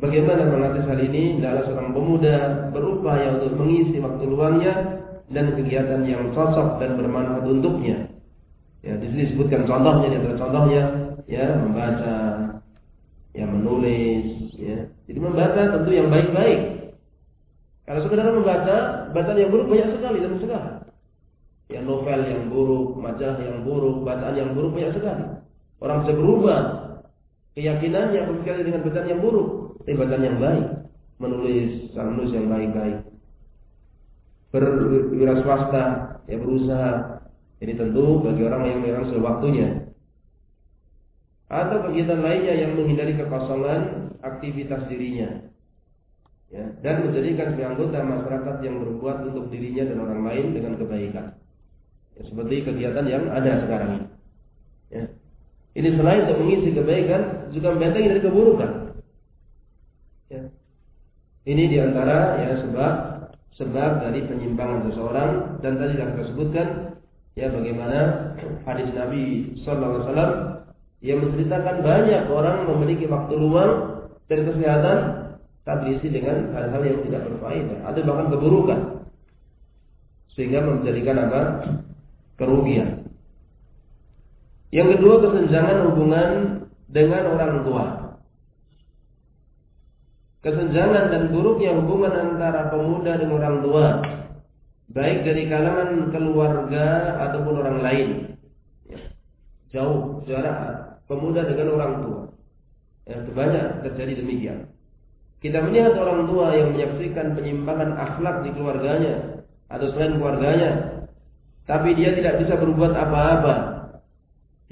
bagaimana mengatasi hal ini adalah seorang pemuda berupaya untuk mengisi waktu luangnya dan kegiatan yang cocok dan bermanfaat untuknya. Ya, di sini disebutkan contohnya, di antara contohnya ya membaca, ya menulis, ya. Jadi membaca tentu yang baik-baik. Kalau sekedar membaca, bacaan yang buruk banyak sekali dan segala ya novel yang buruk, majalah yang buruk, bacaan yang buruk banyak sekali. Orang bisa berubah keyakinannya berkali dengan bacaan yang buruk, tapi bacaan yang baik, menulis, menulis yang baik-baik. Berwira swasta, ya berusaha. Ini tentu bagi orang yang memang sudah waktunya. Atau kegiatan lainnya yang menghindari kekosongan aktivitas dirinya. Ya, dan menjadikan sebagai anggota masyarakat yang berbuat untuk dirinya dan orang lain dengan kebaikan. Ya, seperti kegiatan yang ada sekarang ini. Ini selain untuk mengisi kebaikan, juga membentengi dari keburukan. Ya. Ini di antara ya sebab sebab dari penyimpangan seseorang dan tadi sudah kita sebutkan ya bagaimana hadis Nabi Sallallahu Alaihi Wasallam yang menceritakan banyak orang memiliki waktu luang dan kesehatan tapi diisi dengan hal-hal yang tidak berfaedah, ada bahkan keburukan sehingga menjadikan apa kerugian. Yang kedua kesenjangan hubungan dengan orang tua. Kesenjangan dan buruknya hubungan antara pemuda dengan orang tua, baik dari kalangan keluarga ataupun orang lain. Ya. Jauh jarak pemuda dengan orang tua. Ya, banyak terjadi demikian. Kita melihat orang tua yang menyaksikan penyimpangan akhlak di keluarganya atau selain keluarganya tapi dia tidak bisa berbuat apa-apa.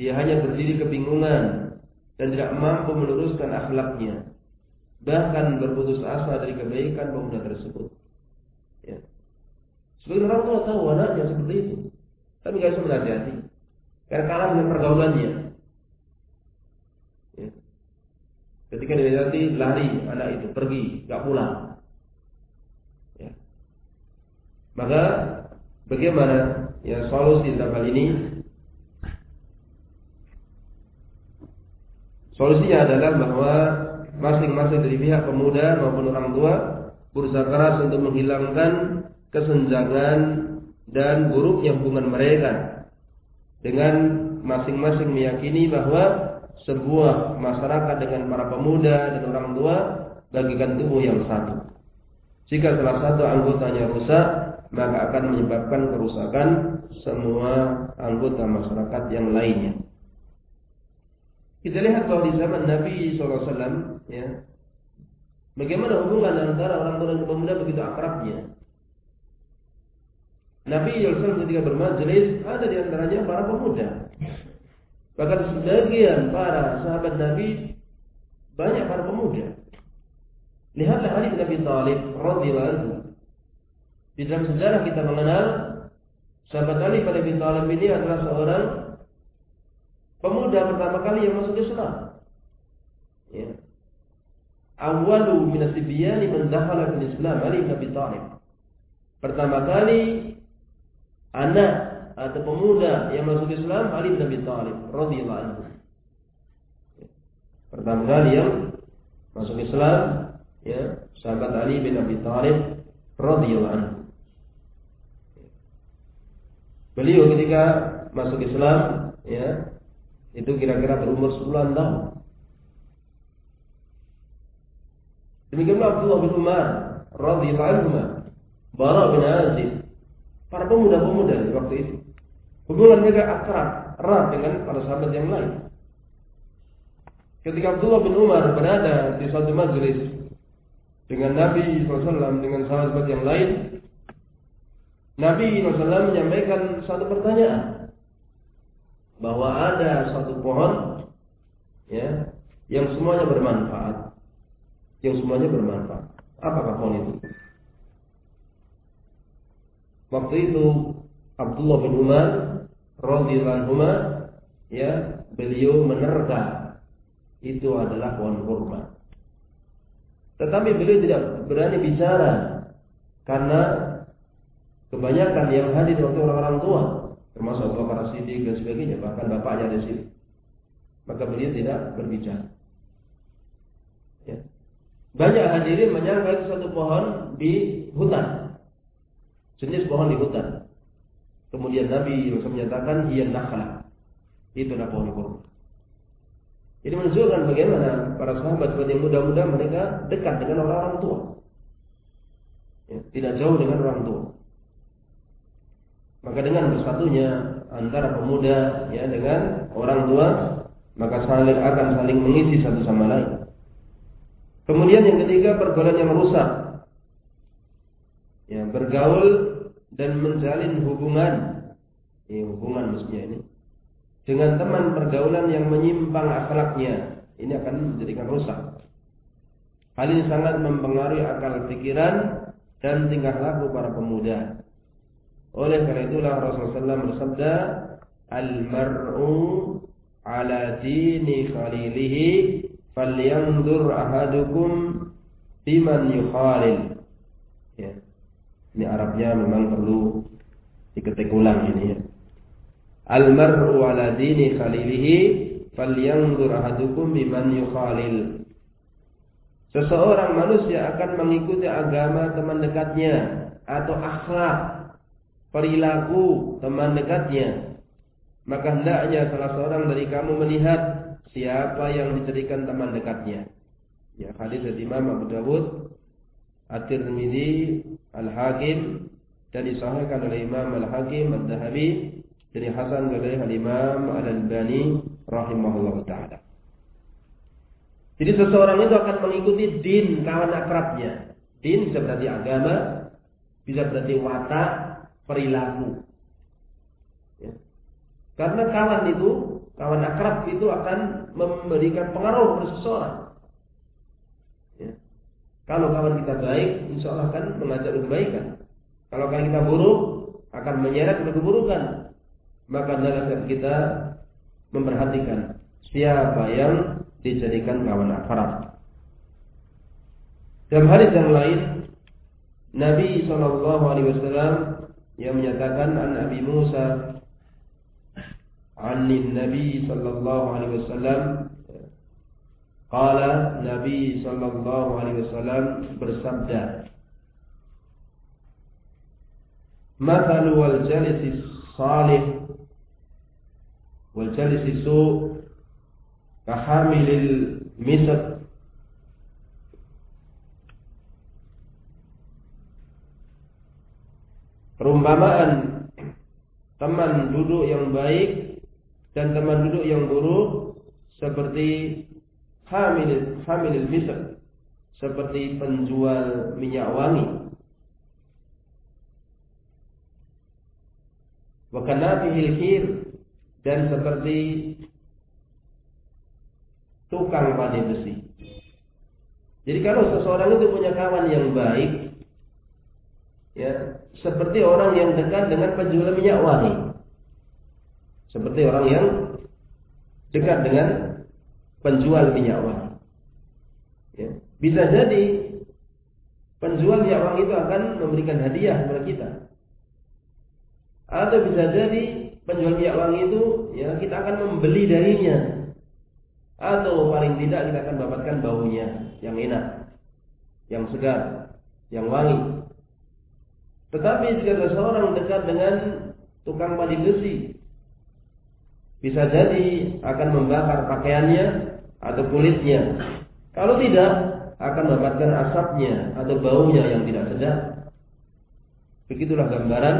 Dia hanya berdiri kebingungan dan tidak mampu meluruskan akhlaknya. Bahkan berputus asa dari kebaikan pemuda tersebut. Ya. Sebagian orang tua tahu anaknya seperti itu, tapi nggak bisa menasihati karena kalah dengan pergaulannya. Ya. Ketika dinasihati lari anak itu pergi, nggak pulang. Ya. Maka bagaimana ya solusi dalam hal ini solusinya adalah bahwa masing-masing dari pihak pemuda maupun orang tua berusaha keras untuk menghilangkan kesenjangan dan buruknya hubungan mereka dengan masing-masing meyakini bahwa sebuah masyarakat dengan para pemuda dan orang tua bagikan tubuh yang satu. Jika salah satu anggotanya rusak, maka akan menyebabkan kerusakan semua anggota masyarakat yang lainnya. Kita lihat bahwa di zaman Nabi SAW, ya, bagaimana hubungan antara orang tua dan pemuda begitu akrabnya. Nabi SAW ketika bermajelis ada di antaranya para pemuda. Bahkan sebagian para sahabat Nabi banyak para pemuda. Lihatlah Ali bin Abi Thalib radhiyallahu di dalam sejarah kita mengenal sahabat Ali bin Thalib ini adalah seorang pemuda pertama kali yang masuk Islam. Ya. Awalu min asbiyani man dakhala fil Islam Ali bin Abi Thalib. Pertama kali anak atau pemuda yang masuk Islam Ali bin Abi Thalib radhiyallahu anhu. Ya. Pertama kali yang masuk Islam ya sahabat Ali bin Abi Thalib radhiyallahu anhu beliau ketika masuk Islam ya itu kira-kira berumur 10 tahun demikian pula Abdullah bin Umar radhiyallahu anhu Bara bin Azib. Para pemuda-pemuda di waktu itu hubungan mereka akrab erat dengan para sahabat yang lain. Ketika Abdullah bin Umar berada di suatu majlis dengan Nabi SAW dengan sahabat yang lain, Nabi SAW menyampaikan satu pertanyaan bahwa ada satu pohon ya yang semuanya bermanfaat, yang semuanya bermanfaat. Apakah pohon itu? Waktu itu Abdullah bin Umar radhiyallahu anhu ya beliau menerka itu adalah pohon kurma. Tetapi beliau tidak berani bicara karena kebanyakan yang hadir waktu orang-orang tua, termasuk Abu Bakar Siddiq dan sebagainya, bahkan bapaknya di sini. Maka beliau tidak berbicara. Ya. Banyak hadirin menyangka itu satu pohon di hutan. Jenis pohon di hutan. Kemudian Nabi menyatakan ia nakhla. Itu adalah pohon kurma. Jadi menunjukkan bagaimana para sahabat sebagai muda-muda mereka dekat dengan orang-orang tua. Ya, tidak jauh dengan orang tua. Maka dengan bersatunya antara pemuda ya dengan orang tua, maka saling akan saling mengisi satu sama lain. Kemudian yang ketiga pergaulan yang rusak. Ya, bergaul dan menjalin hubungan. Ya, hubungan maksudnya ini dengan teman pergaulan yang menyimpang akhlaknya, ini akan menjadikan rusak. Hal ini sangat mempengaruhi akal pikiran dan tingkah laku para pemuda. Oleh karena itulah Rasulullah SAW bersabda, "Al-mar'u ala dini khalilihi falyanzur ahadukum biman yukhalil." Ya. Ini Arabnya memang perlu diketik ulang ini ya. Al-mar'u ala dini khalilihi falyanzur ahadukum biman yukhalil. Seseorang manusia akan mengikuti agama teman dekatnya atau akhlak perilaku teman dekatnya. Maka hendaknya salah seorang dari kamu melihat siapa yang dijadikan teman dekatnya. Ya, hadis dari Imam Abu Dawud, At-Tirmidzi, Al-Hakim dan disahihkan oleh Imam Al-Hakim Ad-Dahabi dari Hasan oleh Imam Al-Albani rahimahullah taala. Jadi seseorang itu akan mengikuti din kawan akrabnya. Din bisa berarti agama, bisa berarti watak, perilaku. Ya. Karena kawan itu, kawan akrab itu akan memberikan pengaruh pada seseorang. Ya. Kalau kawan kita baik, insya Allah akan mengajak kebaikan. Kalau kawan kita buruk, akan menyeret ke keburukan maka hendaklah kita memperhatikan siapa yang dijadikan kawan akrab. Dalam hadis yang lain, Nabi Wasallam ia menyatakan an Abi Musa عن النبي صلى الله عليه وسلم قال Nabi sallallahu alaihi wasallam bersabda مثل والجلس الصالح والجلس السوء كحامل المسك Perumpamaan teman duduk yang baik dan teman duduk yang buruk seperti hamil hamil misak seperti penjual minyak wangi. Wa kana fihi dan seperti tukang pandai besi. Jadi kalau seseorang itu punya kawan yang baik, ya seperti orang yang dekat dengan penjual minyak wangi, seperti orang yang dekat dengan penjual minyak wangi. Ya. Bisa jadi penjual minyak wangi itu akan memberikan hadiah kepada kita, atau bisa jadi penjual minyak wangi itu ya kita akan membeli darinya atau paling tidak kita akan dapatkan baunya yang enak, yang segar, yang wangi. Tetapi jika seseorang dekat dengan tukang padi besi, bisa jadi akan membakar pakaiannya atau kulitnya. Kalau tidak, akan mendapatkan asapnya atau baunya yang tidak sedap. Begitulah gambaran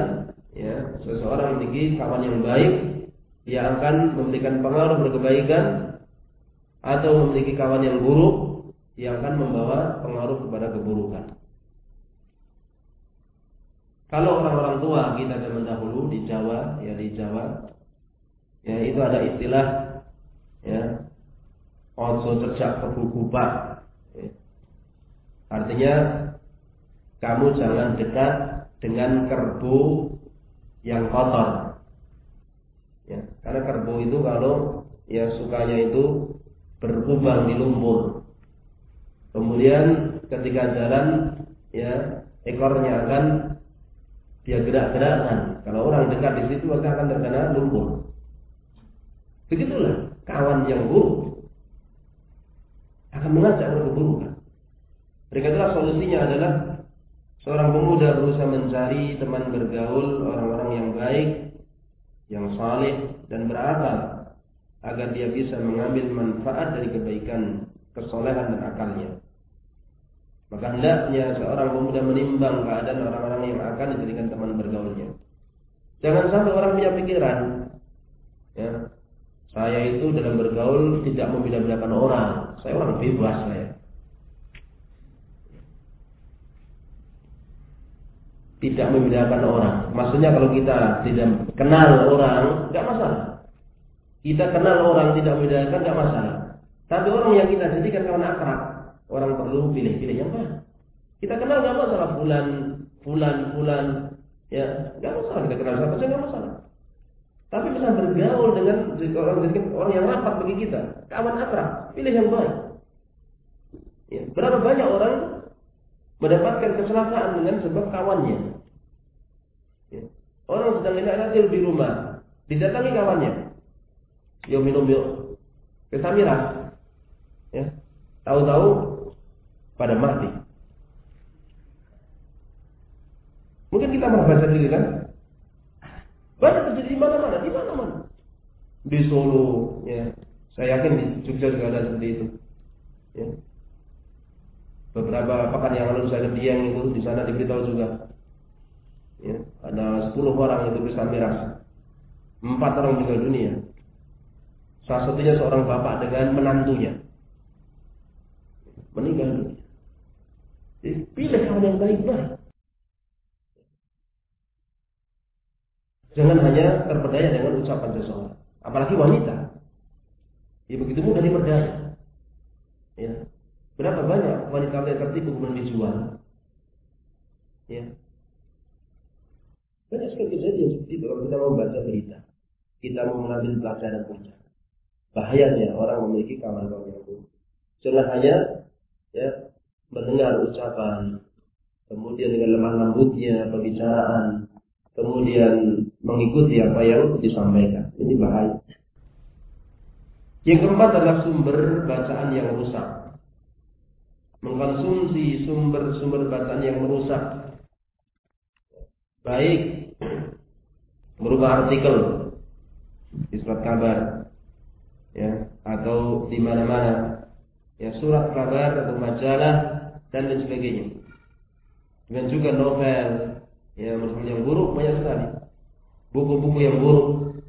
ya, seseorang memiliki kawan yang baik, dia akan memberikan pengaruh berkebaikan atau memiliki kawan yang buruk, yang akan membawa pengaruh kepada keburukan. Kalau orang-orang tua kita zaman dahulu di Jawa, ya di Jawa, ya itu ada istilah ya ojo cerjak kebukupa ya. artinya kamu jangan dekat dengan kerbau yang kotor ya karena kerbau itu kalau ya sukanya itu berkubang di lumpur kemudian ketika jalan ya ekornya akan dia gerak-gerakkan kalau orang dekat di situ maka akan terkena lumpur Begitulah kawan yang buruk akan mengajak keburukan. Mereka itulah solusinya adalah seorang pemuda berusaha mencari teman bergaul orang-orang yang baik, yang saleh dan berakal agar dia bisa mengambil manfaat dari kebaikan, kesolehan dan akalnya. Maka hendaknya seorang pemuda menimbang keadaan orang-orang yang akan dijadikan teman bergaulnya. Jangan sampai orang punya pikiran, ya, saya itu dalam bergaul tidak membeda-bedakan orang. Saya orang bebas saya. Tidak membedakan orang. Maksudnya kalau kita tidak kenal orang, nggak masalah. Kita kenal orang tidak membedakan nggak masalah. Tapi orang yang kita jadikan kawan akrab, orang perlu pilih-pilih yang mana. Kita kenal nggak masalah. Fulan, fulan, fulan, ya nggak masalah. Kita kenal siapa saja nggak masalah. Tapi bisa bergaul dengan orang orang yang rapat bagi kita, kawan akrab, pilih yang baik. Ya, berapa banyak orang mendapatkan kecelakaan dengan sebab kawannya. Ya. Orang sedang enak enak di rumah, didatangi kawannya. Yuk minum yuk, kita miras. Ya. Tahu-tahu pada mati. Mungkin kita merasa sendiri kan? Banyak terjadi di mana-mana, di mana-mana. Di Solo, ya. Saya yakin di Jogja juga ada seperti itu. Ya. Beberapa pekan yang lalu saya ke Dieng itu di sana diberitahu juga. Ya, ada 10 orang itu bisa miras. Empat orang meninggal dunia. Salah satunya seorang bapak dengan menantunya. Meninggal dunia. Jadi, pilih kawan yang baik-baik. Jangan hanya terpedaya dengan ucapan seseorang. Apalagi wanita. Ya begitu mudah diperdaya. Ya. Berapa banyak wanita yang tertipu kemudian dijual? Ya. Banyak sekali kejadian seperti itu kalau kita mau baca berita. Kita mau mengambil pelajaran saja. Bahayanya orang memiliki kawan-kawan yang. Jangan hanya ya mendengar ucapan, kemudian dengan lemah lembutnya pembicaraan, kemudian mengikuti apa yang disampaikan. Ini bahaya. Yang keempat adalah sumber bacaan yang rusak. Mengkonsumsi sumber-sumber bacaan yang merusak. Baik berupa artikel di surat kabar ya atau di mana-mana ya surat kabar atau majalah dan lain sebagainya. Dan juga novel, Ya, masalah yang buruk banyak sekali. Buku-buku yang buruk,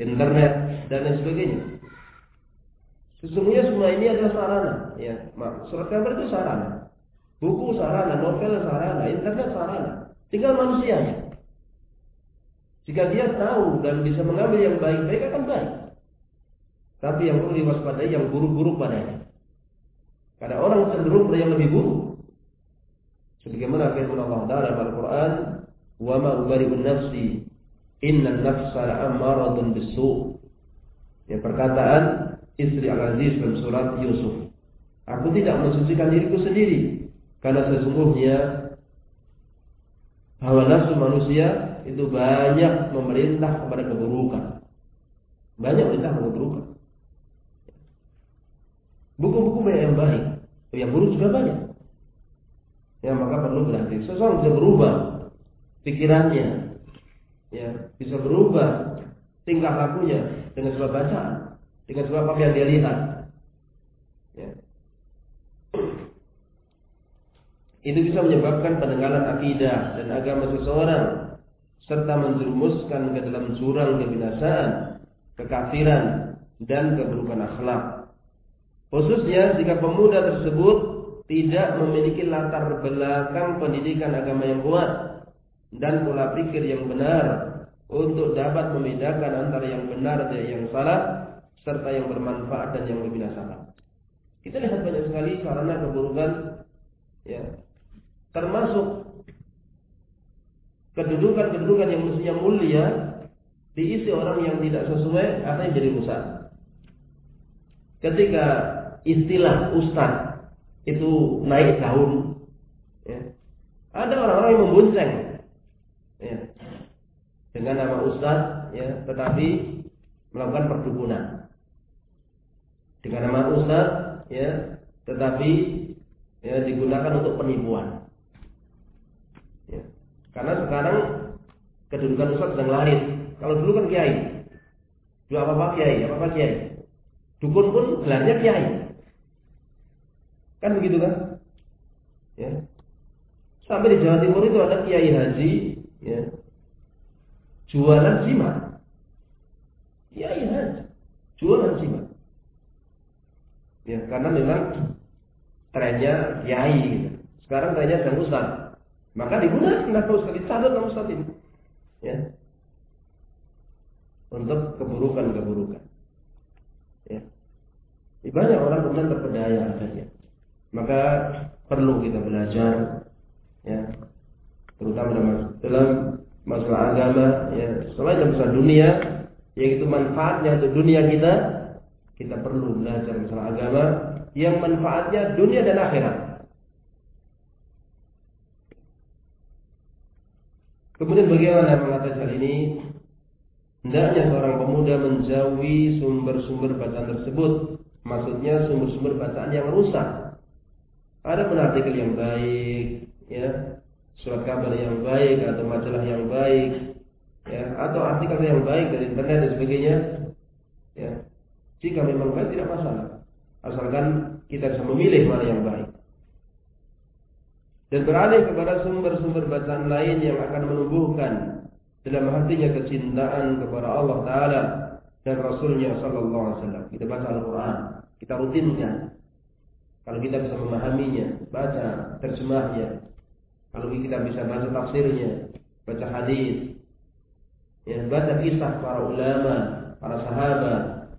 internet dan lain sebagainya. Sesungguhnya semua ini adalah sarana, ya. Surat kabar itu sarana. Buku sarana, novel sarana, internet sarana. Tinggal manusianya. Jika dia tahu dan bisa mengambil yang baik-baik akan baik. Tapi yang perlu diwaspadai yang buruk-buruk padanya. Karena orang cenderung pada yang lebih buruk. Sebagaimana firman Allah dalam Al-Quran, "Wa ma ubari'un nafsi, inna nafsa la'ammaradun bisu." Ya perkataan istri Al-Aziz dalam surat Yusuf. Aku tidak mensucikan diriku sendiri karena sesungguhnya hawa nafsu manusia itu banyak memerintah kepada keburukan. Banyak memerintah keburukan. Buku-buku banyak yang baik, yang buruk juga banyak. Ya maka perlu berhati. Seseorang bisa berubah pikirannya, ya bisa berubah tingkah lakunya dengan sebab bacaan, dengan sebab apa yang dia lihat. Ya. Itu bisa menyebabkan peninggalan akidah dan agama seseorang serta menjerumuskan ke dalam jurang kebinasaan, kekafiran dan keburukan akhlak. Khususnya jika pemuda tersebut tidak memiliki latar belakang pendidikan agama yang kuat dan pola pikir yang benar untuk dapat membedakan antara yang benar dan yang salah serta yang bermanfaat dan yang membinasakan. Kita lihat banyak sekali sarana keburukan ya termasuk kedudukan-kedudukan yang mestinya mulia diisi orang yang tidak sesuai atau yang jadi rusak. Ketika istilah ustaz itu naik daun, ya, ada orang-orang yang membonceng ya, dengan nama ustaz, ya, tetapi melakukan perdukunan. Dengan nama ustaz, ya, tetapi ya, digunakan untuk penipuan. Karena sekarang kedudukan ustaz sedang lain. Kalau dulu kan kiai. Dulu apa-apa kiai, apa-apa kiai. Dukun pun gelarnya kiai. Kan begitu kan? Ya. Sampai di Jawa Timur itu ada kiai haji, ya. Jualan jimat. Kiai haji, jualan jimat. Ya, karena memang trennya kiai gitu. Sekarang trennya sedang ustaz. Maka digunakan nama ustaz, dicatat nama ustaz ini. Ya. Untuk keburukan-keburukan. Ya. Banyak orang kemudian terpedaya saja. Maka perlu kita belajar ya terutama dalam, dalam masalah agama ya selain dalam masalah dunia yaitu manfaatnya untuk dunia kita kita perlu belajar masalah agama yang manfaatnya dunia dan akhirat Kemudian bagaimana mengatasi hal ini? Hendaknya seorang pemuda menjauhi sumber-sumber bacaan tersebut. Maksudnya sumber-sumber bacaan yang rusak. Ada pun artikel yang baik, ya, surat kabar yang baik atau majalah yang baik, ya, atau artikel yang baik dari internet dan sebagainya. Ya. Jika memang baik tidak masalah. Asalkan kita bisa memilih mana yang baik dan beralih kepada sumber-sumber bacaan lain yang akan menumbuhkan dalam hatinya kecintaan kepada Allah Taala dan Rasulnya Sallallahu Alaihi Wasallam. Kita baca Al-Quran, kita rutinkan. Kalau kita bisa memahaminya, baca terjemahnya. Kalau kita bisa baca tafsirnya, baca hadis, ya, baca kisah para ulama, para sahabat,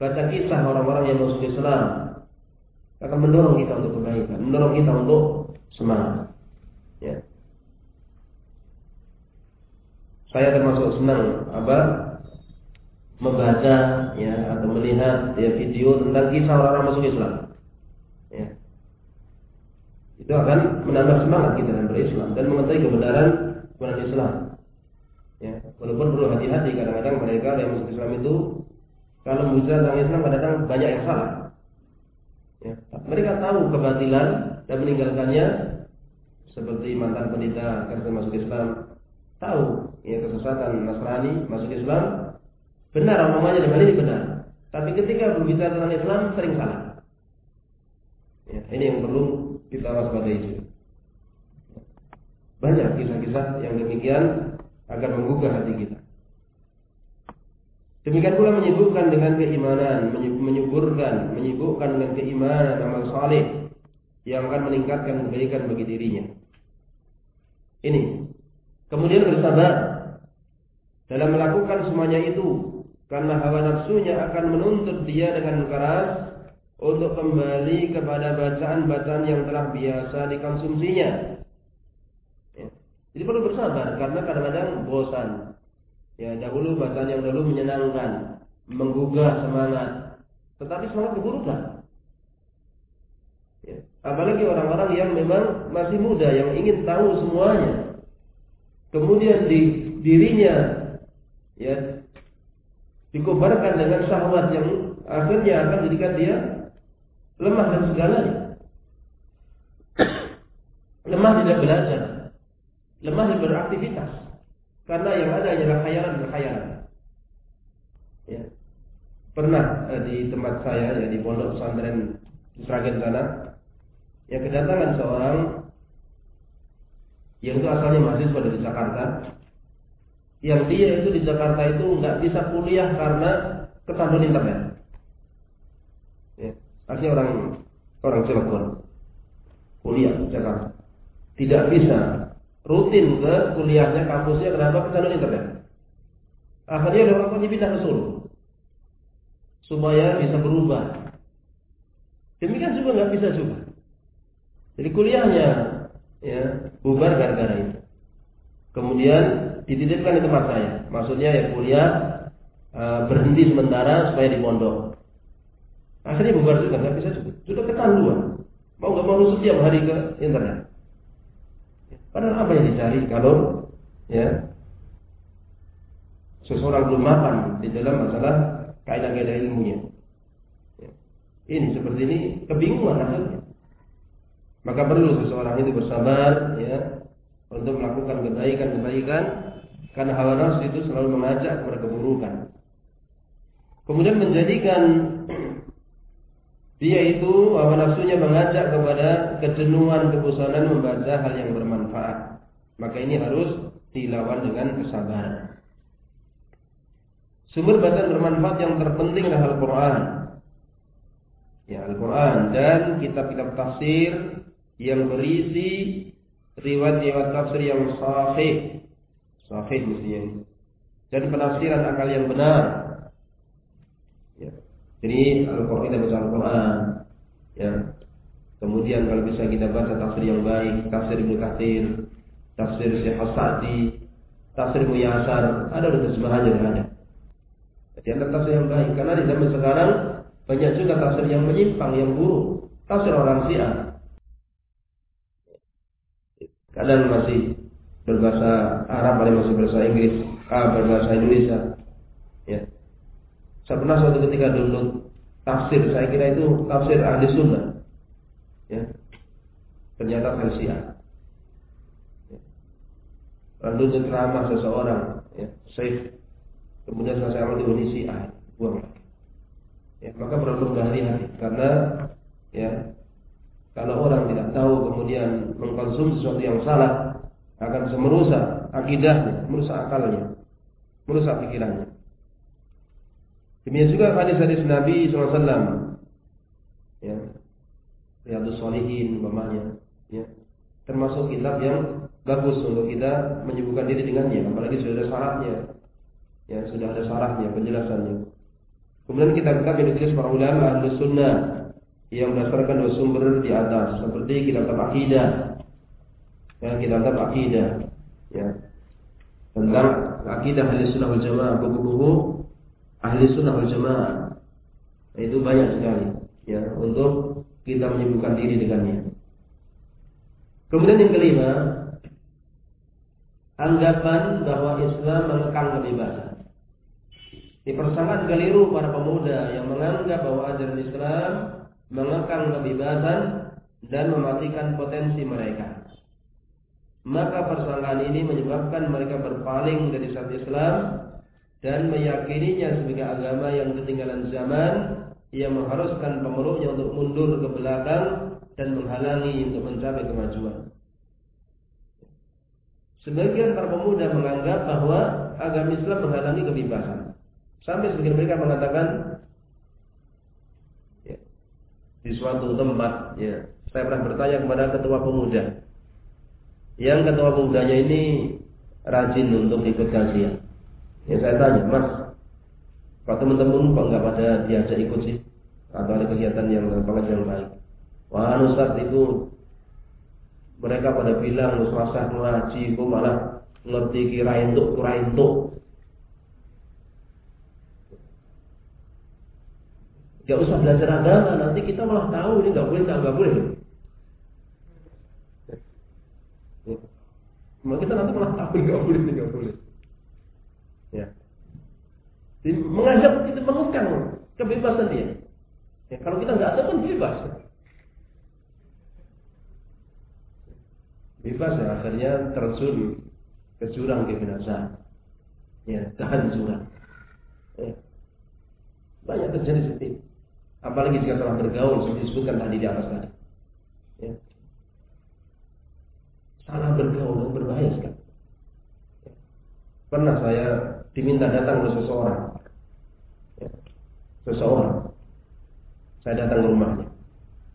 baca kisah orang-orang yang masuk Islam, akan mendorong kita untuk kebaikan, mendorong kita untuk semangat. Ya. Saya termasuk senang apa membaca ya atau melihat ya video tentang kisah orang-orang masuk Islam. Itu akan menambah semangat kita dalam berislam dan mengetahui kebenaran kebenaran Islam. Ya, walaupun perlu hati-hati kadang-kadang mereka yang masuk Islam itu kalau bicara tentang Islam kadang-kadang banyak yang salah. Ya, mereka tahu kebatilan dan meninggalkannya seperti mantan pendeta karena masuk Islam tahu ya kesesatan Nasrani masuk Islam benar omongannya dengan ini benar tapi ketika berbicara tentang Islam sering salah ya, ini yang perlu kita waspadai itu banyak kisah-kisah yang demikian akan menggugah hati kita Demikian pula menyibukkan dengan keimanan, menyuburkan, menyibukkan dengan keimanan amal saleh yang akan meningkatkan kebaikan bagi dirinya. Ini. Kemudian bersabar dalam melakukan semuanya itu karena hawa nafsunya akan menuntut dia dengan keras untuk kembali kepada bacaan-bacaan yang telah biasa dikonsumsinya. Ya. Jadi perlu bersabar karena kadang-kadang bosan. Ya, dahulu bacaan yang dahulu menyenangkan, menggugah semangat, tetapi semangat keburukan. Ya. Apalagi orang-orang yang memang masih muda yang ingin tahu semuanya. Kemudian di dirinya ya dikobarkan dengan syahwat yang akhirnya akan menjadikan dia lemah dan segalanya. lemah tidak belajar, lemah tidak beraktivitas, karena yang ada adalah khayalan dan khayalan. Ya. Pernah eh, di tempat saya ya di pondok pesantren di Sragen sana, ya kedatangan seorang yang itu asalnya mahasiswa dari Jakarta, yang dia itu di Jakarta itu nggak bisa kuliah karena kecanduan internet. Ya, artinya orang orang Cilegon kuliah di Jakarta tidak bisa rutin ke kuliahnya kampusnya kenapa kecanduan internet. Akhirnya orang pindah ke Solo supaya bisa berubah. Demikian juga nggak bisa juga. Jadi kuliahnya ya bubar gara-gara itu. Kemudian dititipkan di tempat saya. Maksudnya ya kuliah uh, berhenti sementara supaya di pondok. Akhirnya bubar juga, nggak bisa juga. Sudah kecanduan. Mau nggak mau setiap hari ke internet. Padahal apa yang dicari kalau ya seseorang belum mapan di dalam masalah kaidah-kaidah ilmunya. Ya. Ini seperti ini kebingungan akhirnya. Maka perlu seseorang itu bersabar ya untuk melakukan kebaikan-kebaikan karena hawa nafsu itu selalu mengajak kepada keburukan. Kemudian menjadikan dia itu hawa nafsunya mengajak kepada kejenuhan, kebosanan membaca hal yang bermanfaat. Maka ini harus dilawan dengan kesabaran. Sumber bacaan bermanfaat yang terpenting adalah Al-Quran. Ya, Al-Quran dan kitab-kitab tafsir yang berisi riwayat-riwayat tafsir yang sahih Sahih mestinya. Dan penafsiran akal yang benar. Jadi Al-Quran kita baca Al-Quran. Ya. Kemudian kalau bisa kita baca tafsir yang baik, tafsir Ibnu Katsir, tafsir Syekh Sa'di, tafsir Muyasar, ada udah terjemahannya ada. Jadi ada tafsir yang baik. Karena di zaman sekarang banyak juga tafsir yang menyimpang, yang buruk. Tafsir orang Syiah. Kadang masih berbahasa Arab, ada masih berbahasa Inggris, ah, berbahasa Indonesia. Ya. Saya pernah suatu ketika dulu tafsir, saya kira itu tafsir ahli sunnah. Ya. Ternyata versi. Ya. Lalu ceramah seseorang, ya, Syekh, kemudian saya amal di A, buang. Ya, maka perlu berhati-hati karena ya kalau orang tidak tahu kemudian mengkonsumsi sesuatu yang salah akan bisa merusak akidahnya, merusak akalnya, merusak pikirannya. Demikian juga hadis-hadis Nabi SAW. Ya. Riyadus Salihin umpamanya, ya. Termasuk kitab yang bagus untuk kita menyibukkan diri dengannya, apalagi sudah ada syaratnya. Ya, sudah ada syaratnya, penjelasannya. Kemudian kitab-kitab yang ditulis para ulama ahli sunnah yang berdasarkan dua sumber di atas, seperti kitab akidah ya kitab akidah ya tentang akidah ahli sunnah wal jamaah buku-buku ahli sunnah wal jamaah. Itu banyak sekali ya untuk kita menyibukkan diri dengannya. Kemudian yang kelima anggapan bahwa Islam mengekang kebebasan ini persangat keliru para pemuda yang menganggap bahwa ajaran Islam mengekang kebebasan dan mematikan potensi mereka. Maka persangkaan ini menyebabkan mereka berpaling dari syariat Islam dan meyakininya sebagai agama yang ketinggalan zaman yang mengharuskan pemeluknya untuk mundur ke belakang dan menghalangi untuk mencapai kemajuan. Sebagian para pemuda menganggap bahwa agama Islam menghalangi kebebasan. Sampai sebagian mereka mengatakan ya, di suatu tempat, ya, saya pernah bertanya kepada ketua pemuda, yang ketua mudanya ini rajin untuk ikut kajian. Ya saya tanya, Mas, Pak teman-teman kok nggak pada diajak ikut sih? Atau ada kegiatan yang pengajian baik? Wah, Ustaz itu mereka pada bilang Ustaz ngaji kok malah ngerti kira itu kira itu. Gak usah belajar agama, nanti kita malah tahu ini nggak boleh, nggak boleh. Malah kita nanti malah tahu nggak boleh, nggak boleh. Mengajak kita mengukang kebebasan dia. Ya, kalau kita nggak ada pun bebas. Bebas ya, akhirnya terjun ke jurang kebinasaan. Ya, kehancuran. Ya. Banyak terjadi seperti itu. Apalagi jika telah bergaul seperti disebutkan tadi di atas tadi. Ya. Salah bergaul berbahaya sekali. Ya. Pernah saya diminta datang oleh seseorang. Seseorang. Saya datang ke rumahnya.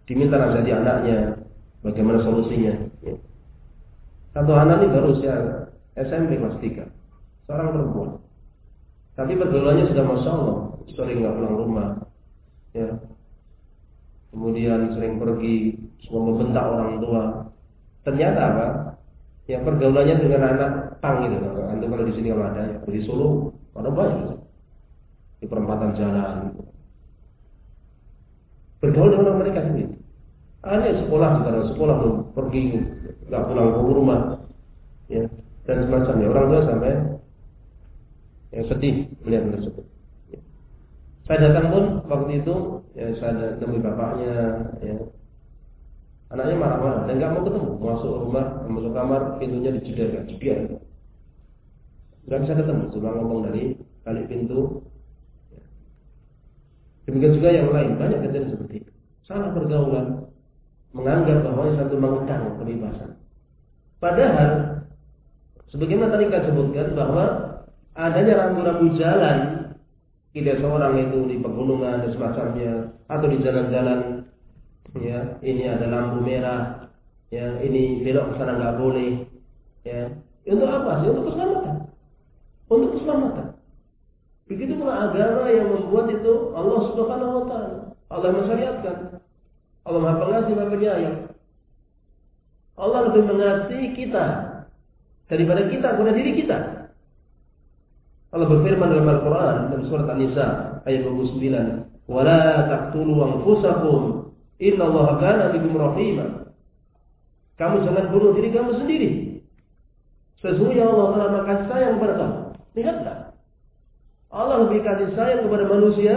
Diminta nasihati anaknya, bagaimana solusinya. Ya. Satu anak ini baru usia SMP kelas 3. Seorang perempuan. Tapi pergaulannya sudah masya Allah, sering nggak pulang rumah, ya. Kemudian sering pergi, semua membentak orang tua. Ternyata apa? Yang pergaulannya dengan anak pang itu, Nanti kalau di sini kalau ada, ya. di Solo ada banyak di perempatan jalan. Bergaul dengan mereka sendiri. Ada sekolah sekarang sekolah tuh pergi nggak pulang ke rumah, ya dan semacamnya. Orang tua sampai yang sedih melihat tersebut. Ya. Saya datang pun waktu itu ya saya temui bapaknya, ya. Anaknya marah-marah dan nggak mau ketemu. Masuk rumah, masuk kamar, pintunya jebiar. Nggak bisa ketemu. Cuma ngomong dari kali pintu. Demikian juga yang lain banyak kejadian seperti itu. Salah pergaulan, menganggap bahwa itu mengekang kebebasan. Padahal Sebagaimana tadi kita sebutkan bahwa adanya rambu-rambu jalan tidak seorang itu di pegunungan dan semacamnya atau di jalan-jalan ya ini ada lampu merah ya ini belok ke sana nggak boleh ya untuk apa sih untuk keselamatan untuk keselamatan begitu pula agama yang membuat itu Allah Subhanahu Wa Taala Allah mensyariatkan Allah Maha Pengasih Maha Penyayang Allah lebih mengasihi kita daripada kita kepada diri kita. Allah berfirman dalam Al-Quran dalam surat An-Nisa ayat 29, "Wala taqtulu anfusakum, innallaha kana bikum rahima." Kamu jangan bunuh diri kamu sendiri. Sesungguhnya Allah telah kasih sayang kepada kamu. Lihatlah. Allah lebih kasih sayang kepada manusia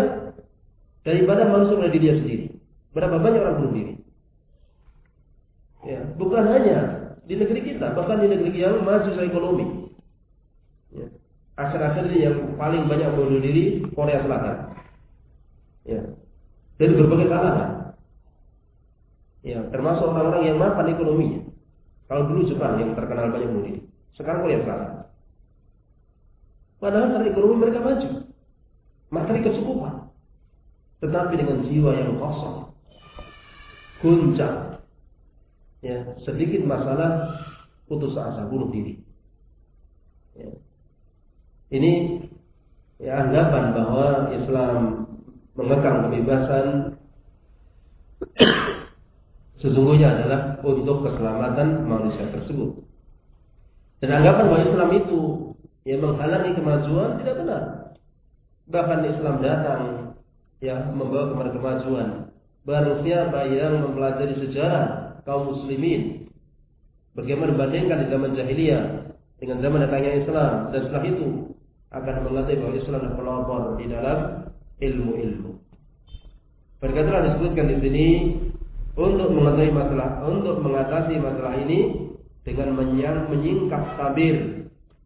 daripada manusia kepada diri sendiri. Berapa banyak orang bunuh diri? Ya, bukan hanya di negeri kita, bahkan di negeri yang maju secara ekonomi. Ya. Akhir-akhir ini yang paling banyak bunuh diri Korea Selatan. Ya. Dari berbagai kalangan. Ya, termasuk orang-orang yang mapan ekonominya. Kalau dulu Jepang yang terkenal banyak bunuh diri. Sekarang Korea Selatan. Padahal secara ekonomi mereka maju. Materi kecukupan. Tetapi dengan jiwa yang kosong. Guncang ya sedikit masalah putus asa bunuh diri. Ya. Ini ya anggapan bahwa Islam mengekang kebebasan sesungguhnya adalah untuk keselamatan manusia tersebut. Dan anggapan bahwa Islam itu yang menghalangi kemajuan tidak benar. Bahkan Islam datang ya membawa kepada kemajuan. Baru siapa yang mempelajari sejarah kaum muslimin. Bagaimana dibandingkan di zaman jahiliyah dengan zaman datangnya Islam dan setelah itu akan mengatakan bahwa Islam adalah pelopor di dalam ilmu-ilmu. Berkatalah disebutkan di sini untuk mengetahui masalah untuk mengatasi masalah ini dengan menyingkap tabir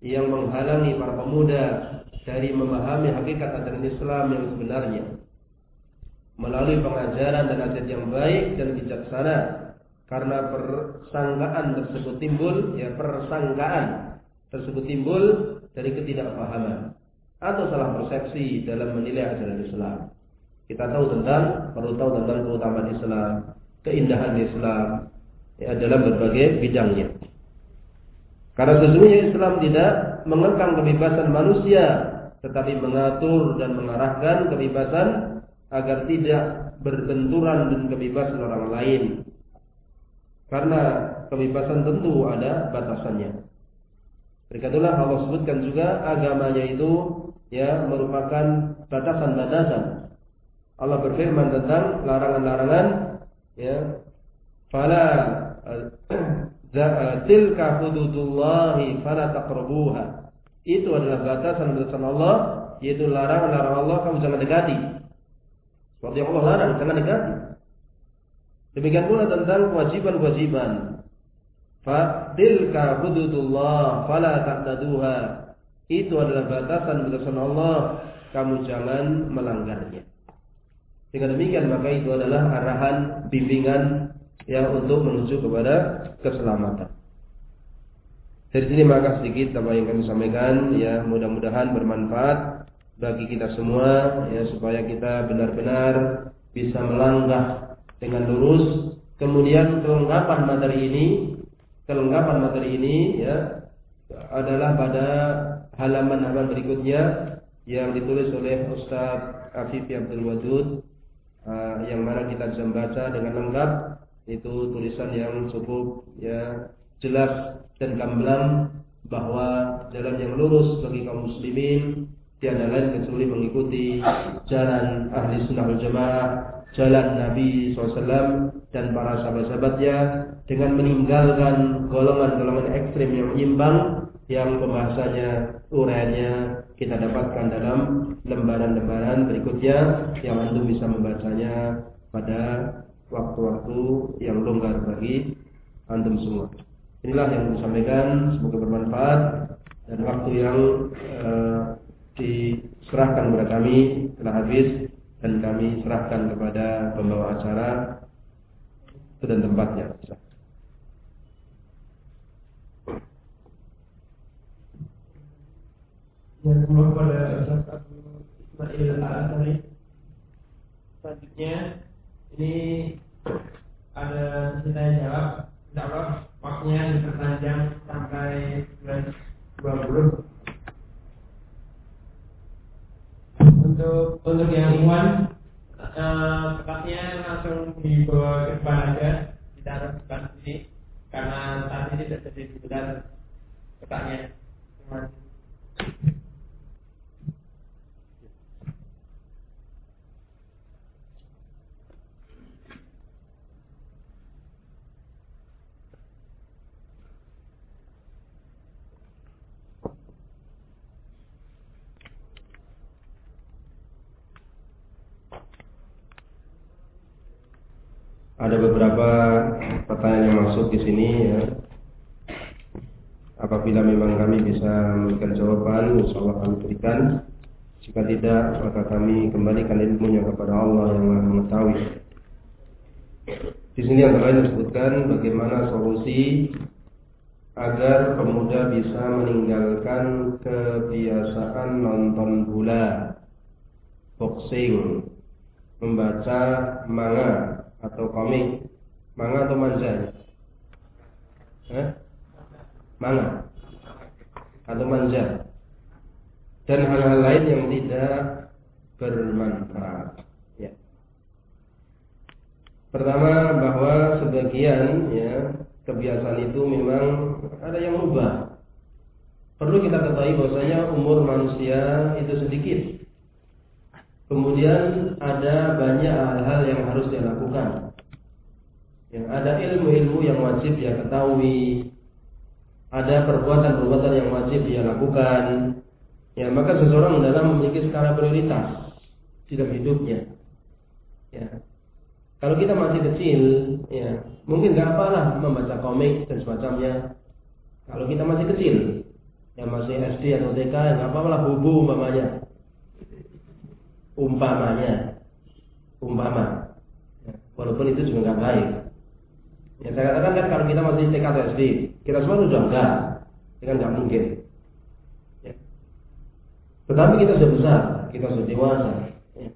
yang menghalangi para pemuda dari memahami hakikat ajaran Islam yang sebenarnya melalui pengajaran dan nasihat yang baik dan bijaksana karena persangkaan tersebut timbul ya persangkaan tersebut timbul dari ketidakpahaman atau salah persepsi dalam menilai ajaran Islam. Kita tahu tentang perlu tahu tentang keutamaan Islam, keindahan Islam ya, dalam berbagai bidangnya. Karena sesungguhnya Islam tidak mengekang kebebasan manusia, tetapi mengatur dan mengarahkan kebebasan agar tidak berbenturan dengan kebebasan orang lain karena kebebasan tentu ada batasannya. Berikutlah Allah sebutkan juga agamanya itu ya merupakan batasan-batasan. Allah berfirman tentang larangan-larangan ya fala tilka hududullahi fala taqrabuha. Itu adalah batasan-batasan Allah yaitu larangan-larangan Allah kamu jangan dekati. Seperti Allah larang, jangan negatif. Demikian pula tentang kewajiban-kewajiban. Fatilka hududullah fala ta'taduha. Itu adalah batasan-batasan Allah, kamu jangan melanggarnya. Dengan demikian maka itu adalah arahan bimbingan yang untuk menuju kepada keselamatan. Dari sini maka sedikit apa yang kami sampaikan ya mudah-mudahan bermanfaat bagi kita semua ya supaya kita benar-benar bisa melangkah dengan lurus. Kemudian kelengkapan materi ini, kelengkapan materi ini ya adalah pada halaman-halaman berikutnya yang ditulis oleh Ustaz Afif Abdul Wadud uh, yang mana kita bisa membaca dengan lengkap itu tulisan yang cukup ya jelas dan gamblang bahwa jalan yang lurus bagi kaum muslimin tiada lain kecuali mengikuti jalan ahli sunnah wal jamaah, jalan Nabi SAW dan para sahabat-sahabatnya dengan meninggalkan golongan-golongan ekstrim yang menyimpang yang pembahasannya uraiannya kita dapatkan dalam lembaran-lembaran berikutnya yang antum bisa membacanya pada waktu-waktu yang longgar bagi antum semua. Inilah yang disampaikan, semoga bermanfaat dan waktu yang uh, diserahkan kepada kami telah habis dan kami serahkan kepada pembawa acara dan tempatnya. Yang kedua kepada Ustaz Ismail Al-Asari Selanjutnya Ini Ada cerita jawab Insya Allah waktunya diperpanjang sampai 20 Untuk untuk yang ikhwan eh, tempatnya langsung dibawa ke depan aja ditaruh di depan sini karena saat ini tidak jadi sebentar letaknya. Terima kasih. Ada beberapa pertanyaan yang masuk di sini ya. Apabila memang kami bisa memberikan jawaban, insya Allah kami berikan. Jika tidak, maka kami kembalikan ilmunya kepada Allah yang Maha mengetahui. Di sini yang lain disebutkan bagaimana solusi agar pemuda bisa meninggalkan kebiasaan nonton bola, boxing, membaca manga, atau komik. Manga atau manja eh? manga. Atau manja dan hal-hal lain yang tidak bermanfaat. Ya. pertama bahwa sebagian ya kebiasaan itu memang ada yang ubah perlu kita ketahui bahwasanya umur manusia itu sedikit Kemudian ada banyak hal-hal yang harus dia lakukan. Yang ada ilmu-ilmu yang wajib dia ketahui. Ada perbuatan-perbuatan yang wajib dia lakukan. Ya, maka seseorang dalam memiliki skala prioritas dalam hidupnya. Ya. Kalau kita masih kecil, ya, mungkin nggak apalah membaca komik dan semacamnya. Kalau kita masih kecil, yang masih SD atau TK, nggak apa-apa bubu umpamanya umpamanya. Umpama. Ya, walaupun itu juga nggak baik. Ya saya katakan kan kalau kita masih TK atau SD kita semua sudah enggak itu kan nggak mungkin. Ya. tetapi kita sudah besar kita sudah dewasa. Ya.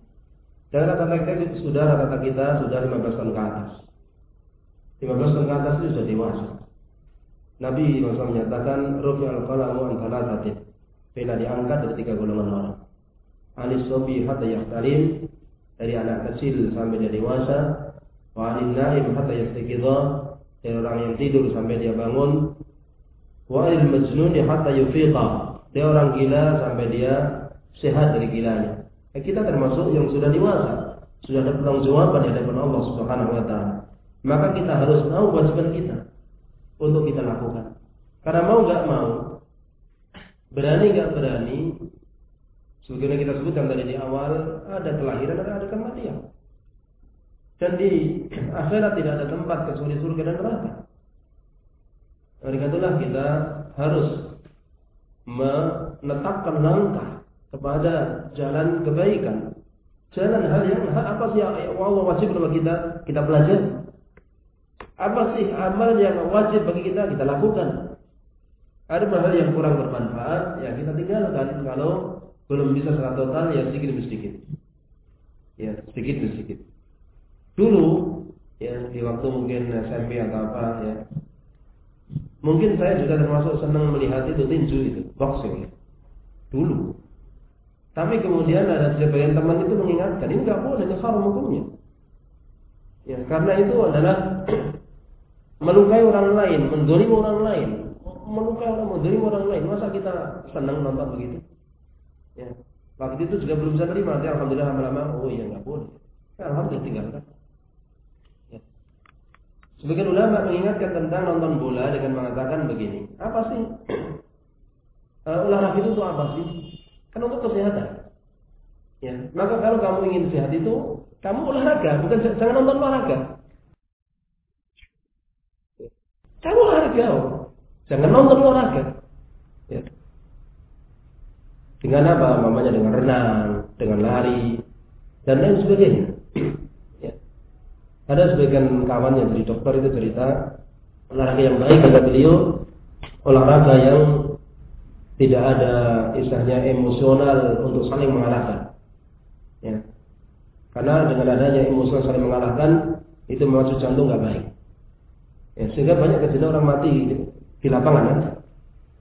dan rata-rata kita sudah rata-rata kita sudah 15 tahun ke atas. 15 tahun ke atas itu sudah dewasa. Nabi SAW menyatakan Rufi al-qalamu antara tadi Bila diangkat dari tiga golongan orang anis sobi hatta yahtalim dari anak kecil sampai dia dewasa. Wa anin naim hatta yastakidha dari orang yang tidur sampai dia bangun. Wa anil majnun hatta yufiqa dari orang gila sampai dia sehat dari gilanya. Eh, kita termasuk yang sudah dewasa sudah ada pertanggung jawaban di hadapan Allah Subhanahu wa taala. Maka kita harus tahu kewajiban kita untuk kita lakukan. Karena mau nggak mau berani nggak berani Sebagaimana kita sebutkan tadi di awal, ada kelahiran, ada, ada kematian. Dan di akhirat tidak ada tempat kecuali surga dan neraka. Oleh itulah kita harus menetapkan langkah kepada jalan kebaikan. Jalan hal yang apa sih yang Allah wajib bagi kita kita pelajari. Apa sih amal yang wajib bagi kita kita lakukan. Ada hal yang kurang bermanfaat ya kita tinggalkan kalau belum bisa secara total ya sedikit demi sedikit. Ya sedikit demi sedikit. Dulu ya di waktu mungkin SMP atau apa ya Mungkin saya juga termasuk senang melihat itu tinju itu, boxing. Dulu. Tapi kemudian ada sebagian teman itu mengingatkan, ini nggak boleh, ini haram hukumnya. Ya, karena itu adalah melukai orang lain, mendolim orang lain, melukai orang, mendolim orang lain. Masa kita senang nonton begitu? Ya. Waktu itu juga belum bisa terima, nanti alhamdulillah lama-lama, oh iya nggak boleh. Ya, alhamdulillah tinggalkan. Sebagian ulama mengingatkan tentang nonton bola dengan mengatakan begini, apa sih uh, olahraga itu apa sih? Kan untuk kesehatan. Ya, maka kalau kamu ingin sehat itu, kamu olahraga, bukan jangan nonton olahraga. Kamu olahraga, oh. jangan nonton olahraga. Ya. Dengan apa? Mamanya dengan renang, dengan lari, dan lain sebagainya. Ada sebagian kawan yang jadi dokter itu cerita olahraga yang baik kata beliau olahraga yang tidak ada istilahnya emosional untuk saling mengalahkan. Ya. Karena dengan adanya emosional saling mengalahkan itu memacu jantung nggak baik. Ya, sehingga banyak kejadian orang mati di lapangan kan?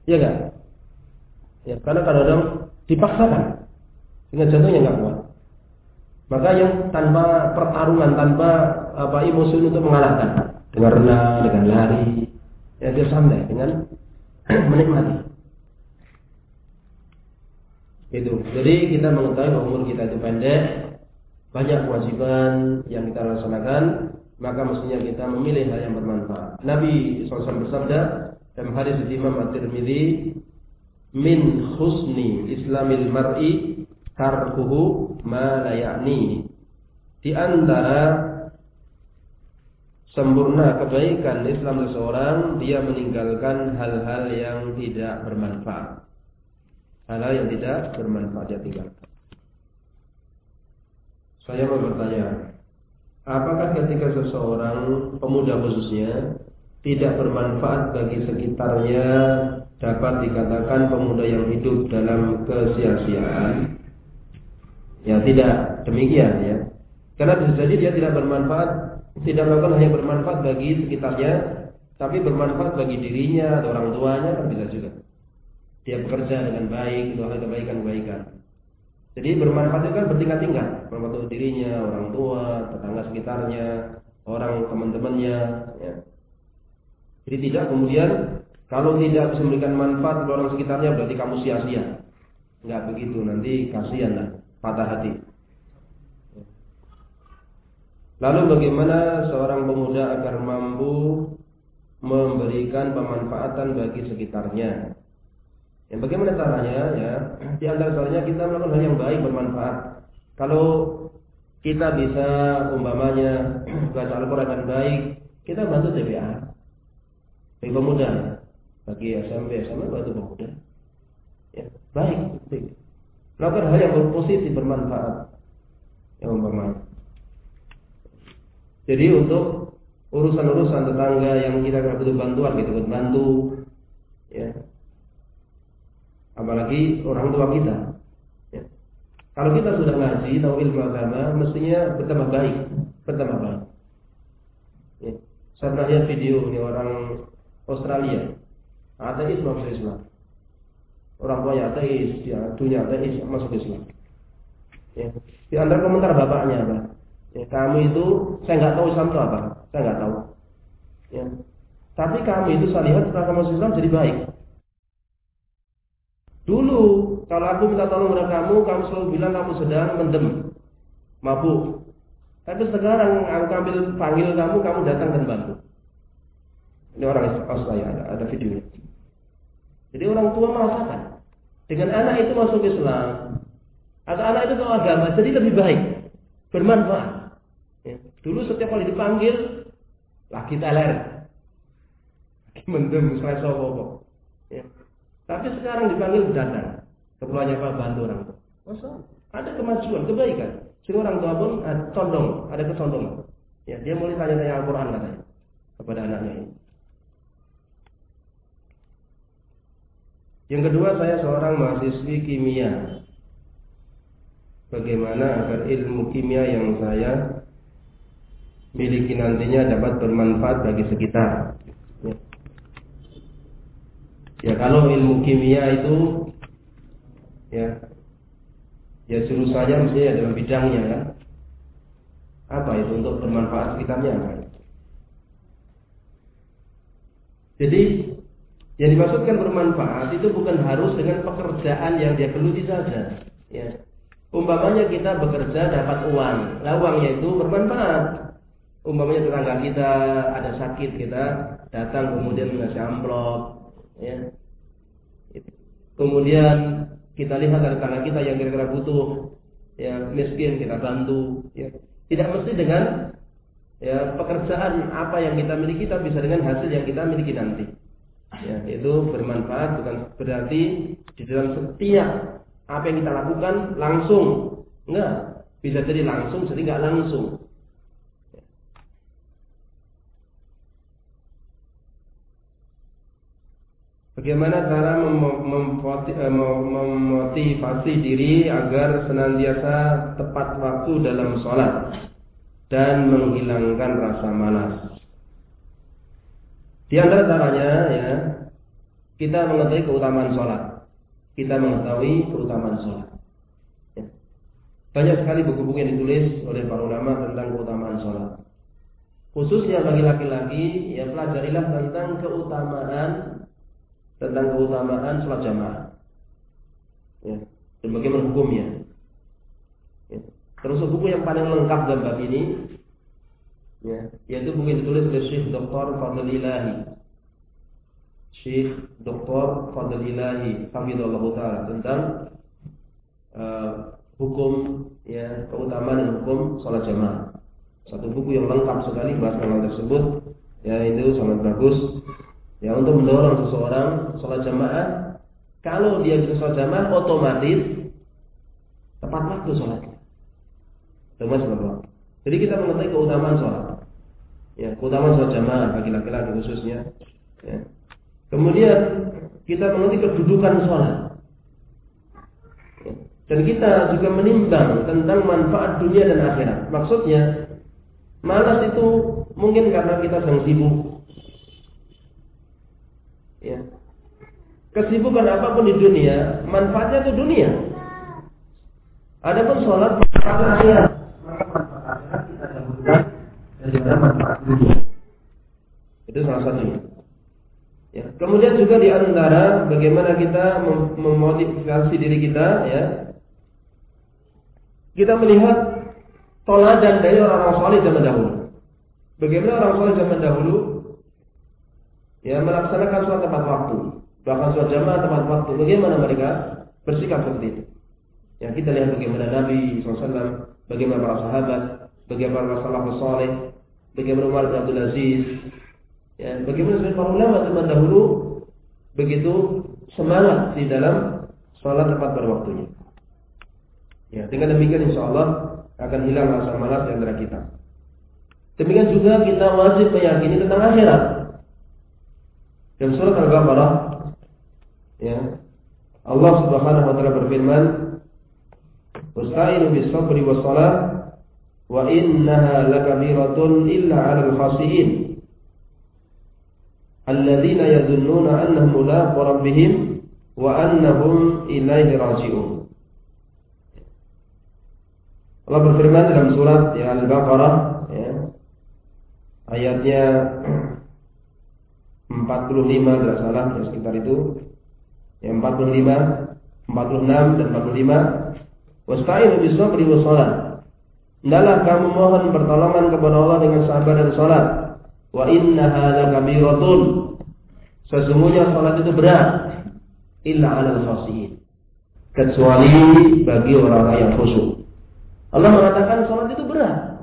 Iya enggak? Ya, karena kadang-kadang dipaksakan sehingga jantungnya nggak kuat. Maka yang tanpa pertarungan, tanpa apa emosi untuk mengalahkan dengan renang, dengan lari, ya dia santai dengan menikmati. Itu. Jadi kita mengetahui bahwa umur kita itu pendek, banyak kewajiban yang kita laksanakan, maka mestinya kita memilih hal yang bermanfaat. Nabi SAW bersabda dalam hadis Imam At-Tirmidzi, "Min husni Islamil mar'i tarkuhu ma la ya'ni. Di antara sempurna kebaikan Islam seseorang, dia meninggalkan hal-hal yang tidak bermanfaat. Hal-hal yang tidak bermanfaat dia tinggalkan. Saya mau bertanya, apakah ketika seseorang pemuda khususnya tidak bermanfaat bagi sekitarnya dapat dikatakan pemuda yang hidup dalam kesia-siaan? Ya tidak demikian ya. Karena bisa jadi dia tidak bermanfaat, tidak melakukan hal yang bermanfaat bagi sekitarnya, tapi bermanfaat bagi dirinya atau orang tuanya kan bisa juga. Dia bekerja dengan baik, melakukan kebaikan-kebaikan. Jadi bermanfaat itu kan bertingkat-tingkat, bermanfaat untuk dirinya, orang tua, tetangga sekitarnya, orang teman-temannya. Ya. Jadi tidak kemudian kalau tidak bisa memberikan manfaat kepada orang sekitarnya berarti kamu sia-sia. Enggak begitu, nanti kasihan lah patah hati. Lalu bagaimana seorang pemuda agar mampu memberikan pemanfaatan bagi sekitarnya? Yang bagaimana caranya? Ya, di antara caranya kita melakukan hal yang baik bermanfaat. Kalau kita bisa umpamanya baca Al-Quran dengan baik, kita bantu TPA. Bagi pemuda, bagi SMP, SMA bantu pemuda. Ya, baik, baik. Melakukan hal yang berpositif bermanfaat. Yang umpama. Jadi untuk urusan-urusan tetangga yang kita butuh bantuan kita butuh bantu ya apalagi orang tua kita ya. kalau kita sudah ngaji tahu ilmu agama mestinya bertambah baik bertambah baik ya. saya pernah lihat video ini orang Australia ateis masuk Islam orang tuanya ateis, ya, dunia ateis masuk Islam. Ya. Di antara komentar bapaknya apa? Ya, kamu itu saya nggak tahu Islam itu apa, saya nggak tahu. Ya. Tapi kamu itu saya lihat setelah kamu Islam jadi baik. Dulu kalau aku minta tolong kepada kamu, kamu selalu bilang kamu sedang mendem, mabuk. Tapi sekarang aku ambil panggil kamu, kamu datang dan bantu. Ini orang Australia ada, ada videonya. Jadi orang tua merasakan dengan anak itu masuk Islam atau anak itu tahu agama, jadi lebih baik, bermanfaat. Ya. Dulu setiap kali dipanggil lagi teler, lagi mendem selesai apa ya. Tapi sekarang dipanggil datang, keperluannya Pak bantu orang tua. Masa ada kemajuan, kebaikan. Sehingga orang tua pun ada condong, ada kesondongan. Ya, dia mulai tanya-tanya Al-Quran katanya kepada anaknya ini. Yang kedua saya seorang mahasiswi kimia. Bagaimana agar ilmu kimia yang saya miliki nantinya dapat bermanfaat bagi sekitar. Ya, ya kalau ilmu kimia itu ya ya jurusannya mestinya dalam bidangnya kan. Apa itu untuk bermanfaat sekitarnya? Jadi yang dimaksudkan bermanfaat itu bukan harus dengan pekerjaan yang dia geluti saja. Ya. Umpamanya kita bekerja dapat uang, lah uangnya itu bermanfaat. Umpamanya tetangga kita ada sakit kita datang kemudian mengasih amplop, ya. Kemudian kita lihat ada tetangga kita yang kira-kira butuh, ya miskin kita bantu, ya. Tidak mesti dengan ya pekerjaan apa yang kita miliki, tapi bisa dengan hasil yang kita miliki nanti ya, itu bermanfaat bukan berarti di dalam setiap apa yang kita lakukan langsung enggak bisa jadi langsung jadi enggak langsung Bagaimana cara eh, memotivasi diri agar senantiasa tepat waktu dalam sholat dan menghilangkan rasa malas? Di antara caranya ya kita mengetahui keutamaan sholat. Kita mengetahui keutamaan sholat. Ya. Banyak sekali buku-buku yang ditulis oleh para ulama tentang keutamaan sholat. Khususnya bagi laki-laki, ya pelajarilah tentang keutamaan tentang keutamaan sholat jamaah. Ya. Dan bagaimana. Ya. Terus buku yang paling lengkap dalam bab ini ya, yaitu buku ditulis oleh Syekh Dr. Fadl Ilahi. Syekh Dr. Fadl Ilahi hafizallah taala tentang uh, hukum ya keutamaan dan hukum salat jamaah. Satu buku yang lengkap sekali bahas hal tersebut ya itu sangat bagus ya untuk mendorong seseorang salat jamaah kalau dia bisa salat jamaah otomatis tepat waktu sholatnya. Teman Jadi kita mengetahui keutamaan sholat ya keutamaan sholat jamaah bagi laki-laki khususnya. Ya. kemudian kita mengerti kedudukan sholat. Ya. dan kita juga menimbang tentang manfaat dunia dan akhirat. Maksudnya malas itu mungkin karena kita sedang sibuk. Ya. Kesibukan apa pun di dunia manfaatnya itu dunia. Adapun sholat manfaatnya akhirat daripada manfaat dunia. Itu salah satunya. Ya. Kemudian juga di antara bagaimana kita memotivasi diri kita ya. Kita melihat toladan dari orang-orang soleh zaman dahulu. Bagaimana orang soleh zaman dahulu ya melaksanakan sholat tepat waktu, bahkan sholat jamaah tepat waktu. Bagaimana mereka bersikap seperti itu? Ya kita lihat bagaimana Nabi SAW, bagaimana para sahabat, bagaimana para salafus soleh, bagaimana Umar bin Abdul Aziz, ya, bagaimana para ulama zaman dahulu begitu semangat di dalam sholat tepat pada waktunya. Ya, dengan demikian insya Allah akan hilang rasa malas di antara kita. Demikian juga kita wajib meyakini tentang akhirat. Dalam surat Al-Baqarah, ya, Allah Subhanahu wa taala berfirman, "Wasta'inu bis sabri was salat wa innaha lakabiratun illa 'alal khasiin. Alladzina yadhunnuna annahum mulaqu rabbihim wa annahum ilaihi raji'un. Allah berfirman dalam surat ya Al-Baqarah ya ayatnya 45 tidak salah ya sekitar itu. Ya 45 46 dan 45 wasta'inu bis sabri was salat Hendaklah kamu mohon pertolongan kepada Allah dengan sabar dan salat. Wa innaha lakabiratun. Sesungguhnya salat itu berat. Illa 'alal khashiyin. Kecuali bagi orang-orang yang khusyuk. Allah mengatakan salat itu berat.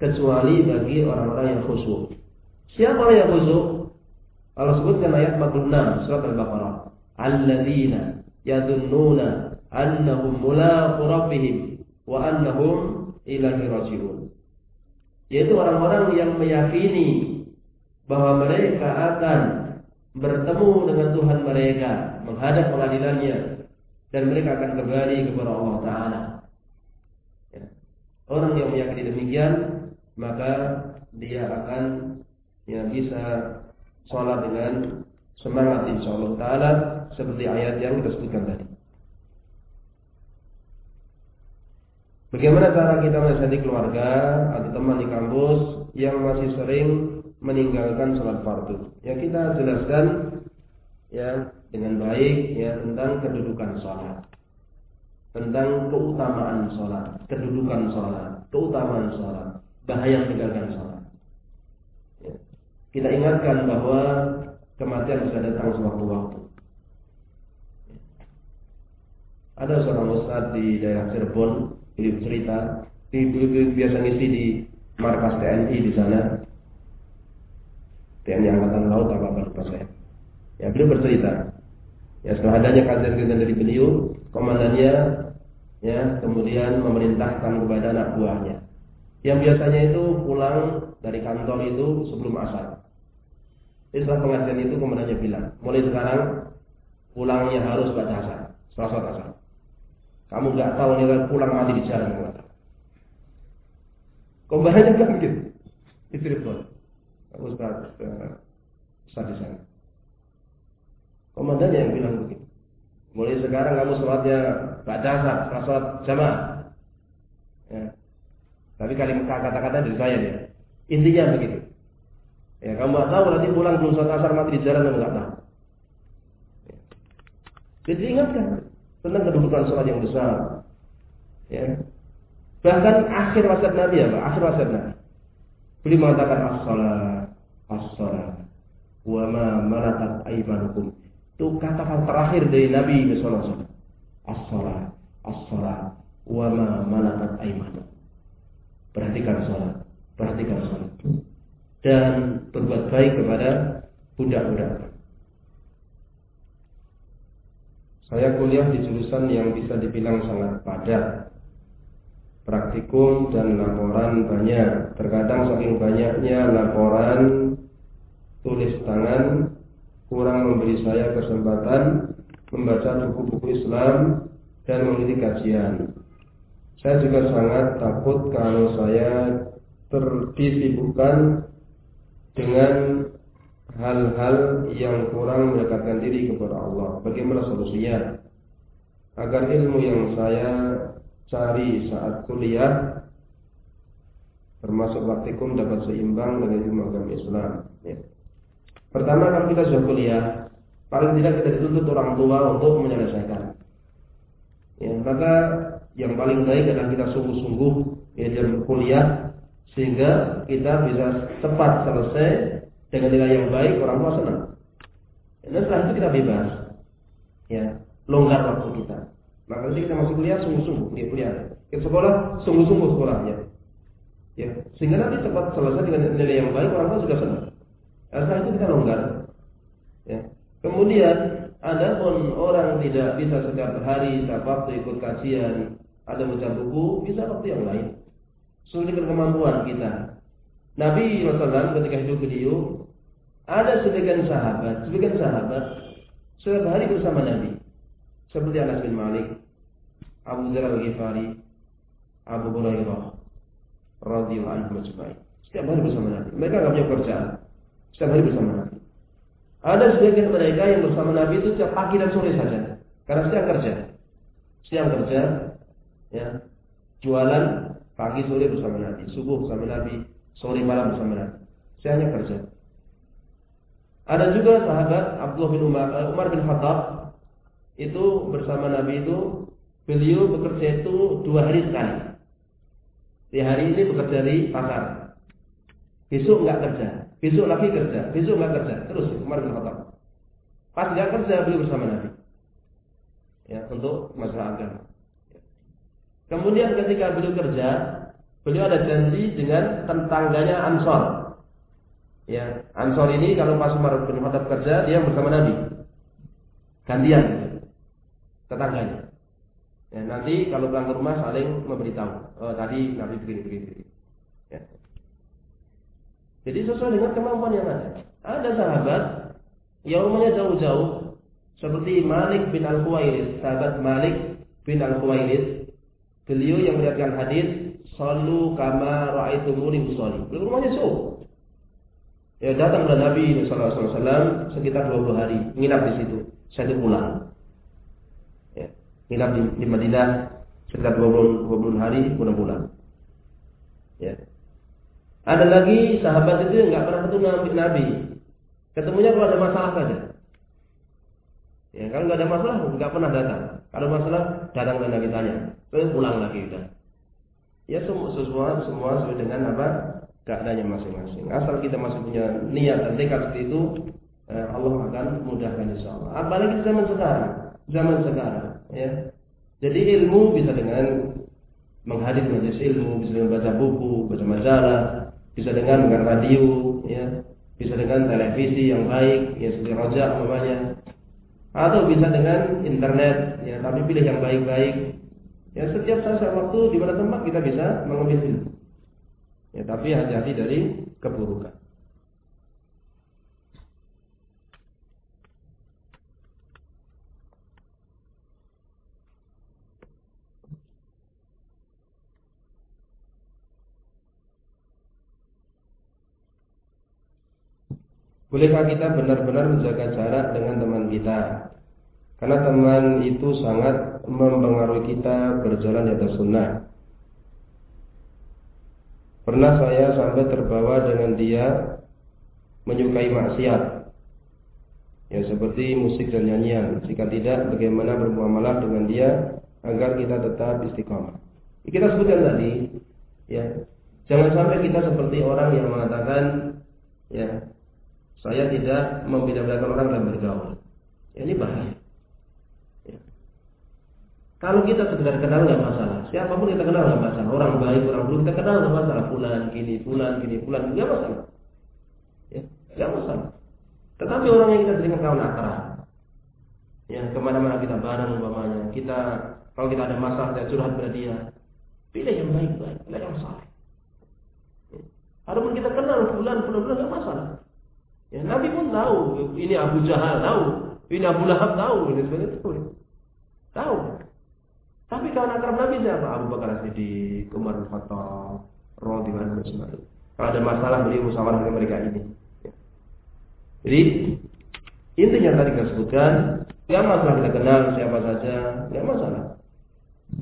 kecuali bagi orang-orang yang khusyuk. Siapa orang yang khusyuk? Allah sebutkan ayat 46 surat Al-Baqarah. Alladzina yadunnuna annahum mulaqu rabbihim wa annahum ilaihi rajiun. Yaitu orang-orang yang meyakini bahwa mereka akan bertemu dengan Tuhan mereka, menghadap pengadilannya dan mereka akan kembali kepada Allah Taala. Ya. Orang yang meyakini demikian, maka dia akan ya bisa sholat dengan semangat insya Allah Taala seperti ayat yang kita sebutkan tadi. Bagaimana cara kita menasihati keluarga atau teman di kampus yang masih sering meninggalkan sholat fardu? Ya kita jelaskan ya dengan baik ya tentang kedudukan sholat, tentang keutamaan sholat, kedudukan sholat, keutamaan sholat, bahaya meninggalkan sholat. Ya. Kita ingatkan bahwa kematian bisa datang sewaktu-waktu. Ya. Ada seorang ustadz di daerah Cirebon beliau cerita. Di beliau biasa ngisi di markas TNI di sana. TNI Angkatan Laut apa apa lupa saya. Ya beliau bercerita. Ya setelah adanya kajian-kajian dari beliau komandannya ya kemudian memerintahkan kepada anak buahnya. Yang biasanya itu pulang dari kantor itu sebelum asar. Jadi setelah pengajian itu komandannya bilang mulai sekarang pulangnya harus baca asar setelah asar kamu nggak tahu nih pulang mati di jalan ke mana. Kombahnya kan begitu. Di Cirebon. Ustaz, Ustaz di sana. Komandannya yang bilang begitu. Mulai sekarang kamu sholatnya baca dasar, sholat jamaah. Ya. Tapi kali kata-kata dari saya ya. Intinya begitu. Ya kamu nggak tahu nanti pulang belum sholat asar mati di jalan kamu nggak tahu. Ya. Jadi ingatkan tentang kedudukan sholat yang besar. Ya. Bahkan akhir wasiat Nabi ya, Pak, akhir wasiat Nabi. Beliau mengatakan as-salat, as-salat, wa ma malakat aimanukum. Itu kata-kata terakhir dari Nabi sallallahu alaihi wasallam. As-salat, as-salat, wa ma malakat aimanukum. Perhatikan salat, perhatikan salat. Dan berbuat baik kepada budak-budak. Saya kuliah di jurusan yang bisa dibilang sangat padat. Praktikum dan laporan banyak. Terkadang saking banyaknya laporan tulis tangan kurang memberi saya kesempatan membaca buku-buku Islam dan mengikuti kajian. Saya juga sangat takut kalau saya terdisibukkan dengan hal-hal yang kurang mendekatkan diri kepada Allah. Bagaimana solusinya? Agar ilmu yang saya cari saat kuliah termasuk praktikum dapat seimbang dengan ilmu agama Islam. Ya. Pertama kalau kita sudah kuliah, paling tidak kita dituntut orang tua untuk menyelesaikan. Ya, maka yang paling baik adalah kita sungguh-sungguh ya, dalam kuliah sehingga kita bisa cepat selesai dengan nilai yang baik orang tua senang. Dan setelah itu kita bebas, ya longgar waktu kita. Maka nanti kita masuk kuliah sungguh-sungguh dia kuliah. Kita sekolah sungguh-sungguh sekolahnya. Ya, sehingga nanti cepat selesai dengan nilai yang baik orang tua juga senang. Dan setelah itu kita longgar. Ya. Kemudian ada pun orang tidak bisa setiap hari setiap waktu ikut kajian, ada baca buku, bisa waktu yang lain. Sesuai dengan kemampuan kita. Nabi Rasulullah ketika hidup beliau ada sebagian sahabat, sebagian sahabat setiap hari bersama Nabi. Seperti Anas bin Malik, Abu Dzar al-Ghifari, Abu Hurairah radhiyallahu anhu majma'in. Setiap hari bersama Nabi. Mereka enggak punya kerjaan. Setiap hari bersama Nabi. Ada sebagian mereka yang bersama Nabi itu setiap pagi dan sore saja. Karena siang kerja. Siang kerja, ya, jualan pagi sore bersama Nabi, subuh bersama Nabi, sore malam Nabi. Saya hanya kerja. Ada juga sahabat Abdullah bin Umar, uh, Umar bin Khattab itu bersama Nabi itu beliau bekerja itu dua hari sekali. Di hari ini bekerja di pasar. Besok nggak kerja, besok lagi kerja, besok nggak kerja, terus Umar bin Khattab. Pas nggak kerja beliau bersama Nabi. Ya, untuk masalah agama. Kemudian ketika beliau kerja, Beliau ada janji dengan tetangganya Ansor. Ya, Ansor ini kalau pas Umar bin Khattab kerja, dia bersama Nabi. Gantian tetangganya. Ya, nanti kalau pulang ke rumah saling memberitahu. Oh, tadi Nabi begini begini. Ya. Jadi sesuai dengan kemampuan yang ada. Ada sahabat yang rumahnya jauh-jauh seperti Malik bin Al-Khuwairid, sahabat Malik bin Al-Khuwairid. Beliau yang meriwayatkan hadis, "Sallu kama ra'aitumuni usolli." Beliau rumahnya jauh. Ya datang kepada Nabi sallallahu alaihi wasallam sekitar 20 hari, nginap di situ. Saya pulang nginap di, di Madinah sekitar 20, 20 hari kemudian pulang. Ya. Ada lagi sahabat itu nggak pernah ketemu Nabi, Nabi. Ketemunya kalau ada masalah saja. Ya, kalau nggak ada masalah nggak pernah datang. Kalau masalah datang dan Nabi tanya, terus pulang lagi udah. Ya semua semua sesuai dengan apa keadaannya masing-masing. Asal kita masih punya niat dan tekad seperti itu, eh, Allah akan mudahkan insya Allah. Apalagi di zaman sekarang, zaman sekarang ya. Jadi ilmu bisa dengan menghadir majelis ilmu, bisa dengan baca buku, baca majalah, bisa dengan dengan radio, ya, bisa dengan televisi yang baik, ya seperti rojak umpamanya, atau bisa dengan internet, ya tapi pilih yang baik-baik. Ya setiap saat waktu di mana tempat kita bisa mengambil ilmu. Ya tapi hati-hati dari keburukan. Bolehkah kita benar-benar menjaga jarak dengan teman kita? Karena teman itu sangat mempengaruhi kita berjalan di atas sunnah. Pernah saya sampai terbawa dengan dia menyukai maksiat. Ya seperti musik dan nyanyian. Jika tidak, bagaimana bermuamalah dengan dia agar kita tetap istiqomah. Kita sebutkan tadi, ya jangan sampai kita seperti orang yang mengatakan, ya saya tidak membeda-bedakan orang dalam bergaul. Ya, ini bahaya. Kalau kita sekedar kenal nggak masalah. Siapa pun kita kenal nggak masalah. Orang baik, orang buruk kita kenal nggak masalah. Fulan gini, fulan gini, fulan nggak masalah. Ya, nggak masalah. Tetapi orang yang kita jadikan kawan akrab, ya ke mana-mana kita bareng umpamanya, kita kalau kita ada masalah kita curhat pada dia, pilih yang baik-baik, pilih yang saleh. Ya. Adapun kita kenal fulan, fulan, fulan nggak masalah. Ya, Nabi pun tahu, ini Abu Jahal tahu, ini Abu Lahab tahu, ini sebenarnya tahu. Tahu. Tapi kawan akrab Nabi siapa? Abu Bakar Siddiq, Umar bin Khattab, radhiyallahu anhu. Kalau ada masalah beliau musyawarah dengan mereka ini. Jadi intinya tadi kita sebutkan, ya masalah kita kenal siapa saja, ya masalah.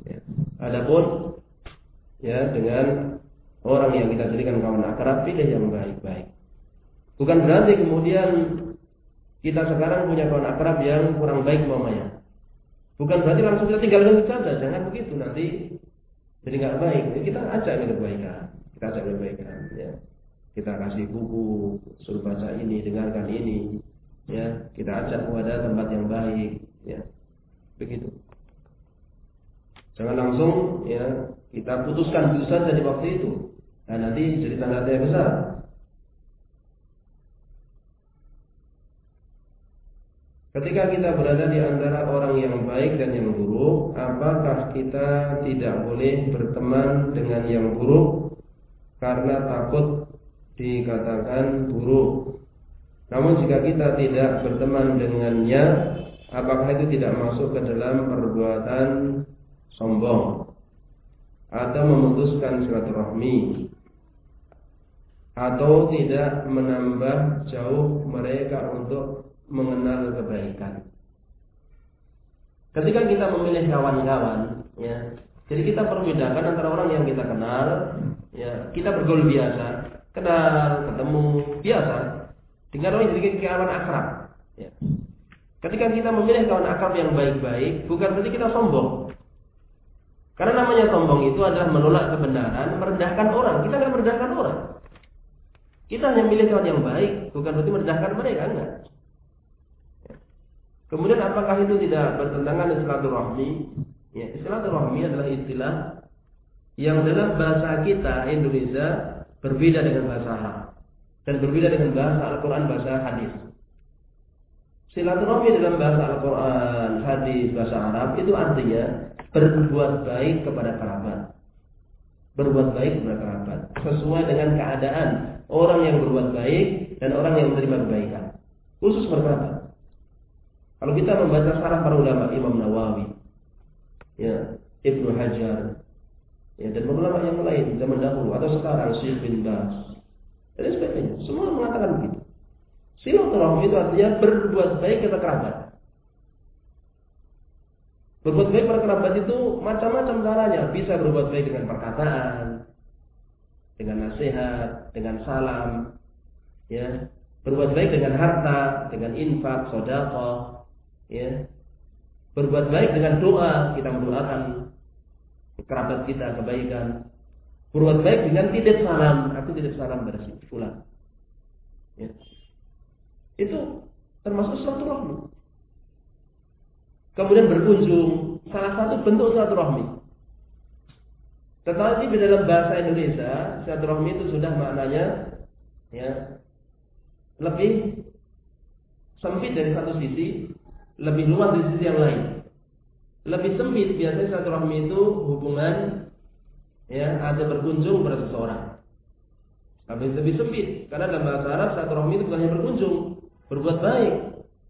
Ya. Adapun ya dengan orang yang kita jadikan kawan akrab pilih yang baik-baik. Bukan berarti kemudian kita sekarang punya kawan akrab yang kurang baik mamanya. Bukan berarti langsung kita tinggalkan saja, jangan begitu nanti jadi nggak baik. Jadi kita ajak ini kebaikan, kita ajak kebaikan, ya. Kita kasih buku, suruh baca ini, dengarkan ini, ya. Kita ajak kepada tempat yang baik, ya. Begitu. Jangan langsung ya kita putuskan itu saja di waktu itu. Nah nanti jadi tanda tanya besar. Ketika kita berada di antara orang yang baik dan yang buruk, apakah kita tidak boleh berteman dengan yang buruk karena takut dikatakan buruk? Namun jika kita tidak berteman dengannya, apakah itu tidak masuk ke dalam perbuatan sombong atau memutuskan silaturahmi atau tidak menambah jauh mereka untuk mengenal kebaikan. Ketika kita memilih kawan-kawan, ya, jadi kita perlu bedakan antara orang yang kita kenal, ya, kita bergaul biasa, kenal, ketemu, biasa, dengan orang yang jadi kawan akrab. Ya. Ketika kita memilih kawan akrab yang baik-baik, bukan berarti kita sombong. Karena namanya sombong itu adalah menolak kebenaran, merendahkan orang. Kita nggak merendahkan orang. Kita hanya milih kawan yang baik, bukan berarti merendahkan mereka, enggak. Kemudian apakah itu tidak bertentangan dengan silaturahmi? Ya, silaturahmi adalah istilah yang dalam bahasa kita Indonesia berbeda dengan bahasa Arab dan berbeda dengan bahasa Al-Quran, bahasa hadis. Silaturahmi dalam bahasa Al-Quran, hadis, bahasa Arab itu artinya berbuat baik kepada kerabat. Berbuat baik kepada kerabat sesuai dengan keadaan orang yang berbuat baik dan orang yang menerima kebaikan. Khusus berkerabat. Kalau kita membaca sarah para ulama Imam Nawawi, ya, Ibnu Hajar, ya, dan ulama yang lain zaman dahulu atau sekarang Syekh bin Bas dan sebagainya, semua mengatakan begitu. Silaturahmi itu artinya berbuat baik kepada kerabat. Berbuat baik kepada kerabat itu macam-macam caranya. Bisa berbuat baik dengan perkataan, dengan nasihat, dengan salam, ya. Berbuat baik dengan harta, dengan infak, sodako, ya. Berbuat baik dengan doa, kita mendoakan kerabat kita kebaikan. Berbuat baik dengan titip salam, aku titip salam pada si fulan. Ya. Itu termasuk silaturahmi. Kemudian berkunjung, salah satu bentuk silaturahmi. Tetapi di dalam bahasa Indonesia, silaturahmi itu sudah maknanya ya lebih sempit dari satu sisi, lebih luas dari sisi yang lain. Lebih sempit biasanya silaturahmi itu hubungan ya ada berkunjung pada seseorang. Lebih lebih sempit karena dalam bahasa Arab silaturahmi itu bukan hanya berkunjung, berbuat baik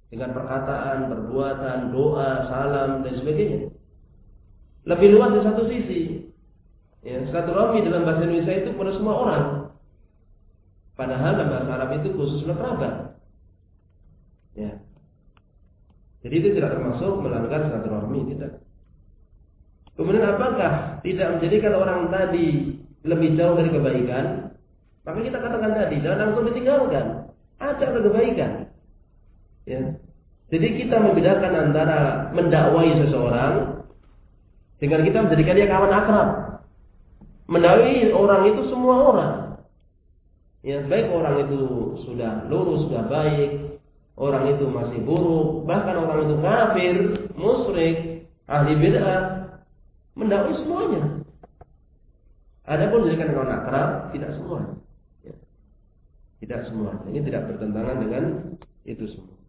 dengan perkataan, perbuatan, doa, salam dan sebagainya. Lebih luas di satu sisi. Ya, silaturahmi dalam bahasa Indonesia itu pada semua orang. Padahal dalam bahasa Arab itu khusus kerabat. Ya. Jadi itu tidak termasuk melanggar silaturahmi, tidak. Kemudian apakah tidak menjadikan orang tadi lebih jauh dari kebaikan? Maka kita katakan tadi, jangan langsung ditinggalkan. Ada kebaikan. Ya. Jadi kita membedakan antara mendakwai seseorang dengan kita menjadikan dia kawan akrab. Mendakwai orang itu semua orang. Ya, baik orang itu sudah lurus, sudah baik, orang itu masih buruk, bahkan orang itu kafir, musyrik, ahli bid'ah, mendakwai semuanya. Adapun menjadikan kawan akrab tidak semua. Ya. Tidak semua. Ini tidak bertentangan dengan itu semua.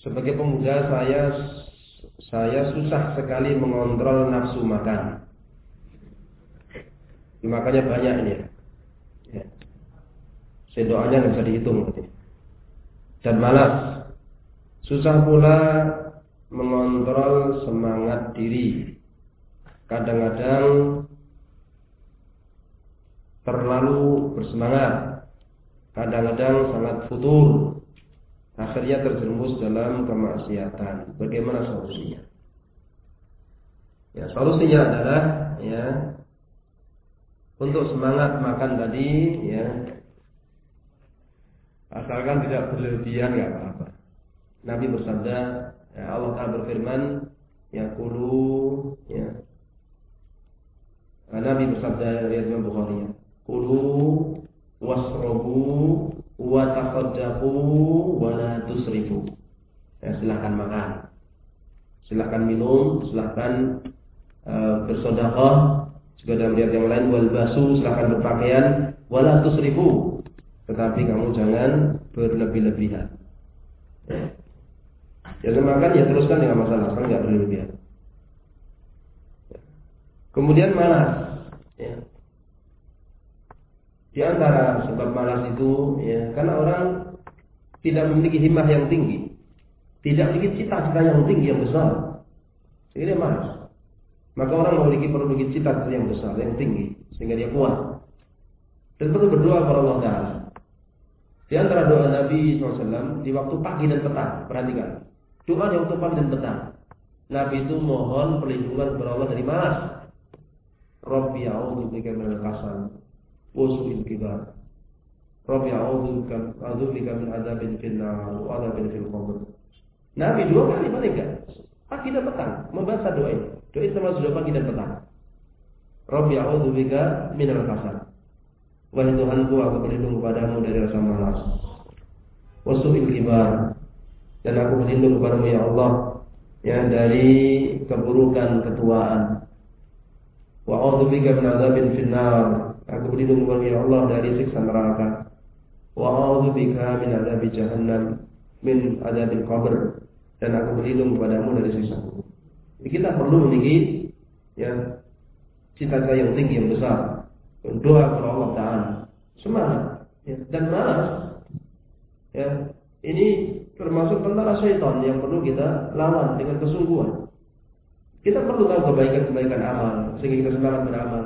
Sebagai pemuda saya saya susah sekali mengontrol nafsu makan. Makanya banyak ini. Ya. Sendokannya nggak bisa dihitung. Dan malas. Susah pula mengontrol semangat diri. Kadang-kadang terlalu bersemangat. Kadang-kadang sangat futur akhirnya terjerumus dalam kemaksiatan. Bagaimana solusinya? Ya, solusinya adalah ya untuk semangat makan tadi ya asalkan tidak berlebihan nggak apa-apa. Nabi bersabda, ya Allah Taala berfirman, ya kulu ya Nabi bersabda riwayat Imam Bukhari, kulu wasrobu wa taqaddaqu wa la. Ya, silahkan makan. Silahkan minum, silahkan uh, bersedekah. Juga dalam riwayat yang lain wal basu, silahkan berpakaian, wala tusrifu. Tetapi kamu jangan berlebih-lebihan. Ya. Makan ya teruskan dengan masalah, kan nggak berlebihan. Kemudian malas. Ya. Di antara sebab malas itu ya karena orang tidak memiliki himmah yang tinggi, tidak memiliki cita-cita yang tinggi yang besar, sehingga dia malas. Maka orang memiliki perlu cita-cita yang besar, yang tinggi, sehingga dia kuat. Dan perlu berdoa kepada Allah Taala. Di antara doa Nabi SAW di waktu pagi dan petang, perhatikan. Doa yang waktu pagi dan petang. Nabi itu mohon perlindungan kepada Allah dari malas. Rabbi a'udzu bika minal kasal wa su'il kibar. Rabbi a'udzu bika min adzabin fil nar wa adzabin fil qabr. Nabi dua kali mereka pagi dan petang membaca doa ini. Doa termasuk doa pagi dan petang. Rabbi a'udzubika min al-kasal. Wahai Tuhanku, aku berlindung kepadamu dari rasa malas. Wasu'il kibar dan aku berlindung kepadamu ya Allah ya dari keburukan ketuaan. Wa a'udzubika min adzabil finnar. Aku berlindung kepadamu ya Allah dari siksa neraka. Wa a'udzubika min adzabi jahannam min adzabil qabr. Dan aku berlindung kepadamu dari siksa kubur. Kita perlu memiliki ya cita-cita yang tinggi yang besar. Doa kepada Allah Taala. Semangat ya. dan malas. Ya, ini termasuk tentara syaitan yang perlu kita lawan dengan kesungguhan. Kita perlu tahu kebaikan-kebaikan amal sehingga kita semangat beramal.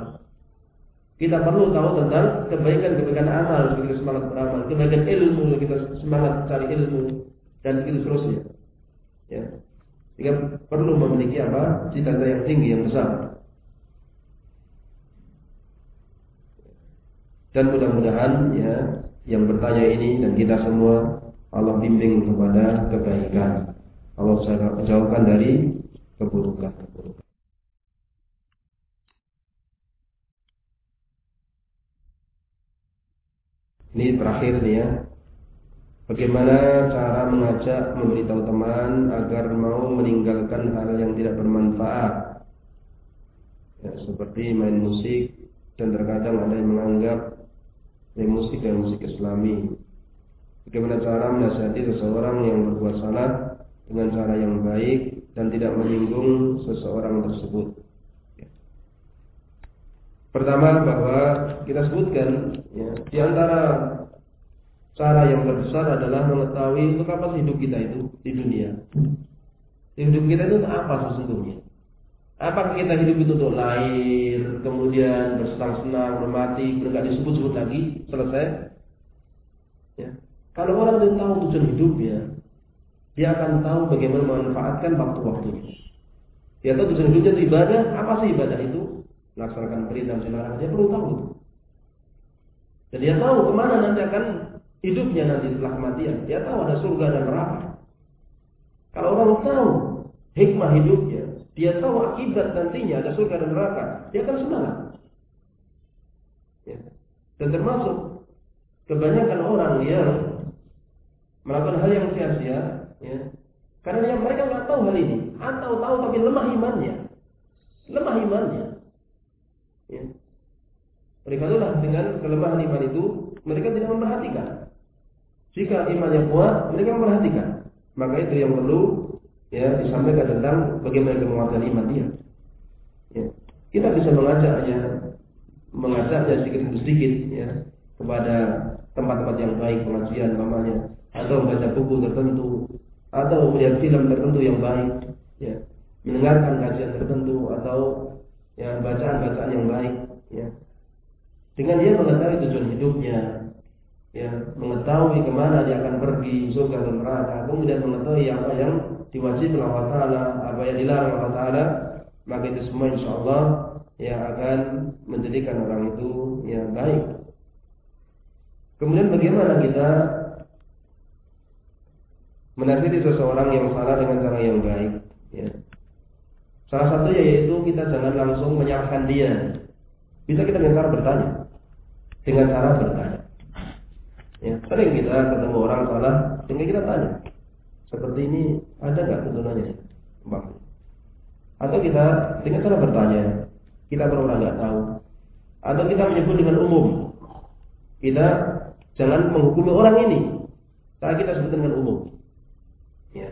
Kita perlu tahu tentang kebaikan-kebaikan amal sehingga kita semangat beramal. Kebaikan ilmu kita semangat cari ilmu dan begitu seterusnya. Ya. Sehingga perlu memiliki apa? Cita-cita yang tinggi yang besar. Dan mudah-mudahan ya yang bertanya ini dan kita semua Allah bimbing kepada kebaikan. Allah jauhkan dari keburukan-keburukan. Ini terakhir nih ya. Bagaimana cara mengajak memberitahu teman agar mau meninggalkan hal yang tidak bermanfaat? Ya, seperti main musik dan terkadang ada yang menganggap main musik dan musik islami Bagaimana cara menasihati seseorang yang berbuat salah dengan cara yang baik dan tidak menyinggung seseorang tersebut. Ya. Pertama bahwa kita sebutkan ya, di antara cara yang terbesar adalah mengetahui untuk apa hidup kita itu di dunia. Hidup kita itu apa sesungguhnya? Apakah kita hidup itu untuk lahir, kemudian bersenang-senang, bermati, berkat disebut-sebut lagi, selesai? Ya. Kalau orang itu tahu tujuan hidupnya, dia akan tahu bagaimana memanfaatkan waktu-waktunya. Dia tahu tujuan hidupnya itu ibadah, apa sih ibadah itu? Melaksanakan perintah dan dia perlu tahu itu. Dan dia tahu ke mana nanti akan hidupnya nanti setelah kematian. Dia tahu ada surga dan neraka. Kalau orang tahu hikmah hidupnya, dia tahu akibat nantinya ada surga dan neraka, dia akan semangat. Ya. Dan termasuk kebanyakan orang yang melakukan hal yang sia-sia, ya. Karena yang mereka nggak tahu hal ini, atau tahu tapi lemah imannya, lemah imannya. Ya. Itulah dengan kelemahan iman itu mereka tidak memperhatikan. Jika imannya kuat, mereka memperhatikan. Maka itu yang perlu ya disampaikan tentang bagaimana kekuatan iman dia. Ya. Kita bisa mengajaknya, mengajaknya sedikit demi sedikit ya kepada tempat-tempat yang baik pengajian namanya atau membaca buku tertentu atau melihat film tertentu yang baik ya mendengarkan kajian tertentu atau ya bacaan-bacaan yang baik ya dengan dia mengetahui tujuan hidupnya ya mengetahui ke mana dia akan pergi surga dan neraka kemudian mengetahui apa yang diwajibkan Allah Taala apa yang dilarang Allah Taala maka itu semua insya Allah ya akan menjadikan orang itu ya baik kemudian bagaimana kita menasihati seseorang yang salah dengan cara yang baik. Ya. Salah satunya yaitu kita jangan langsung menyalahkan dia. Bisa kita dengan cara bertanya, dengan cara bertanya. Ya, sering kita ketemu orang salah, sehingga kita tanya, seperti ini ada nggak tuntunannya, bang? Atau kita dengan cara bertanya, kita berulang nggak tahu, atau kita menyebut dengan umum, kita jangan menghukumi orang ini, tapi kita sebut dengan umum. Ya.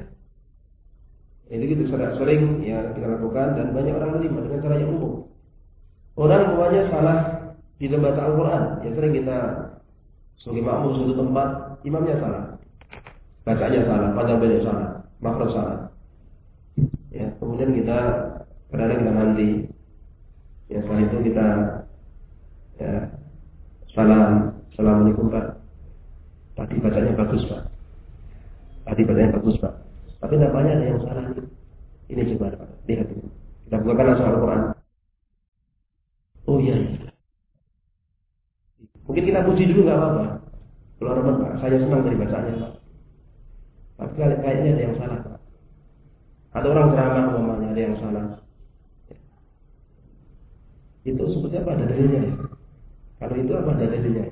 Ini kita sering ya kita lakukan dan banyak orang terima dengan cara yang umum. Orang semuanya salah di baca Al-Quran. Ya sering kita sebagai makmum suatu tempat, imamnya salah. Bacanya salah, pada banyak salah, makro salah. Ya, kemudian kita kadang kita nanti ya setelah itu kita ya salam assalamualaikum pak tadi bacanya bagus pak Tadi yang bagus Pak. Tapi nampaknya ada yang salah ini. Coba Pak. Lihat ini. Kita bukakan soal Al-Quran. Oh iya. Mungkin kita puji dulu nggak apa-apa. Kalau Rahman Pak, saya senang dari bacaannya Pak. Tapi kayaknya ada yang salah Pak. Atau orang ceramah umpamanya ada yang salah. Itu seperti apa ada dalilnya? Kalau itu apa ada dalilnya?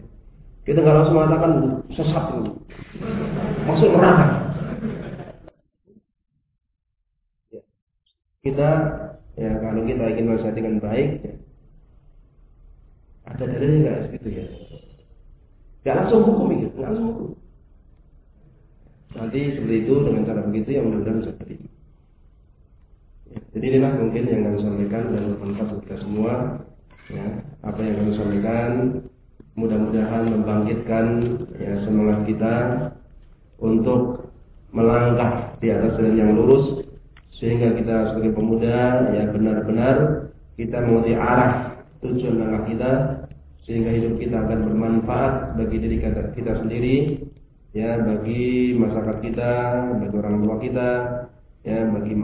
Kita nggak langsung mengatakan sesat itu. Masuk neraka. kita ya kalau kita ingin menasihat dengan baik ya, ada dalilnya nggak segitu ya nggak langsung hukum itu nggak langsung hukum. Nanti seperti itu dengan cara begitu yang mudah-mudahan bisa terima ya, jadi inilah mungkin yang kami sampaikan dan bermanfaat untuk kita semua. Ya apa yang kami sampaikan mudah-mudahan membangkitkan ya semangat kita untuk melangkah di atas jalan yang lurus sehingga kita sebagai pemuda ya benar-benar kita mengerti arah tujuan langkah kita sehingga hidup kita akan bermanfaat bagi diri kita, sendiri ya bagi masyarakat kita bagi orang tua kita ya bagi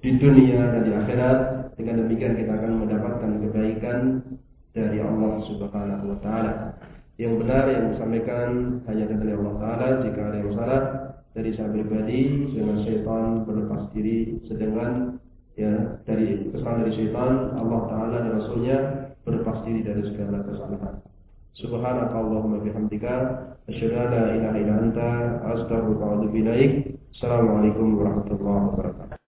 di dunia dan di akhirat. Dengan demikian kita akan mendapatkan kebaikan dari Allah Subhanahu wa taala. Yang benar yang disampaikan hanya dari Allah taala. Jika ada yang salah dari saya pribadi dengan syaitan berlepas diri sedangkan ya dari kesalahan dari syaitan Allah taala dan rasulnya berlepas diri dari segala kesalahan. Subhanaka allahumma bihamdika asyhadu an la ilaha illa anta astaghfiruka wa atubu ilaik. Assalamualaikum warahmatullahi wabarakatuh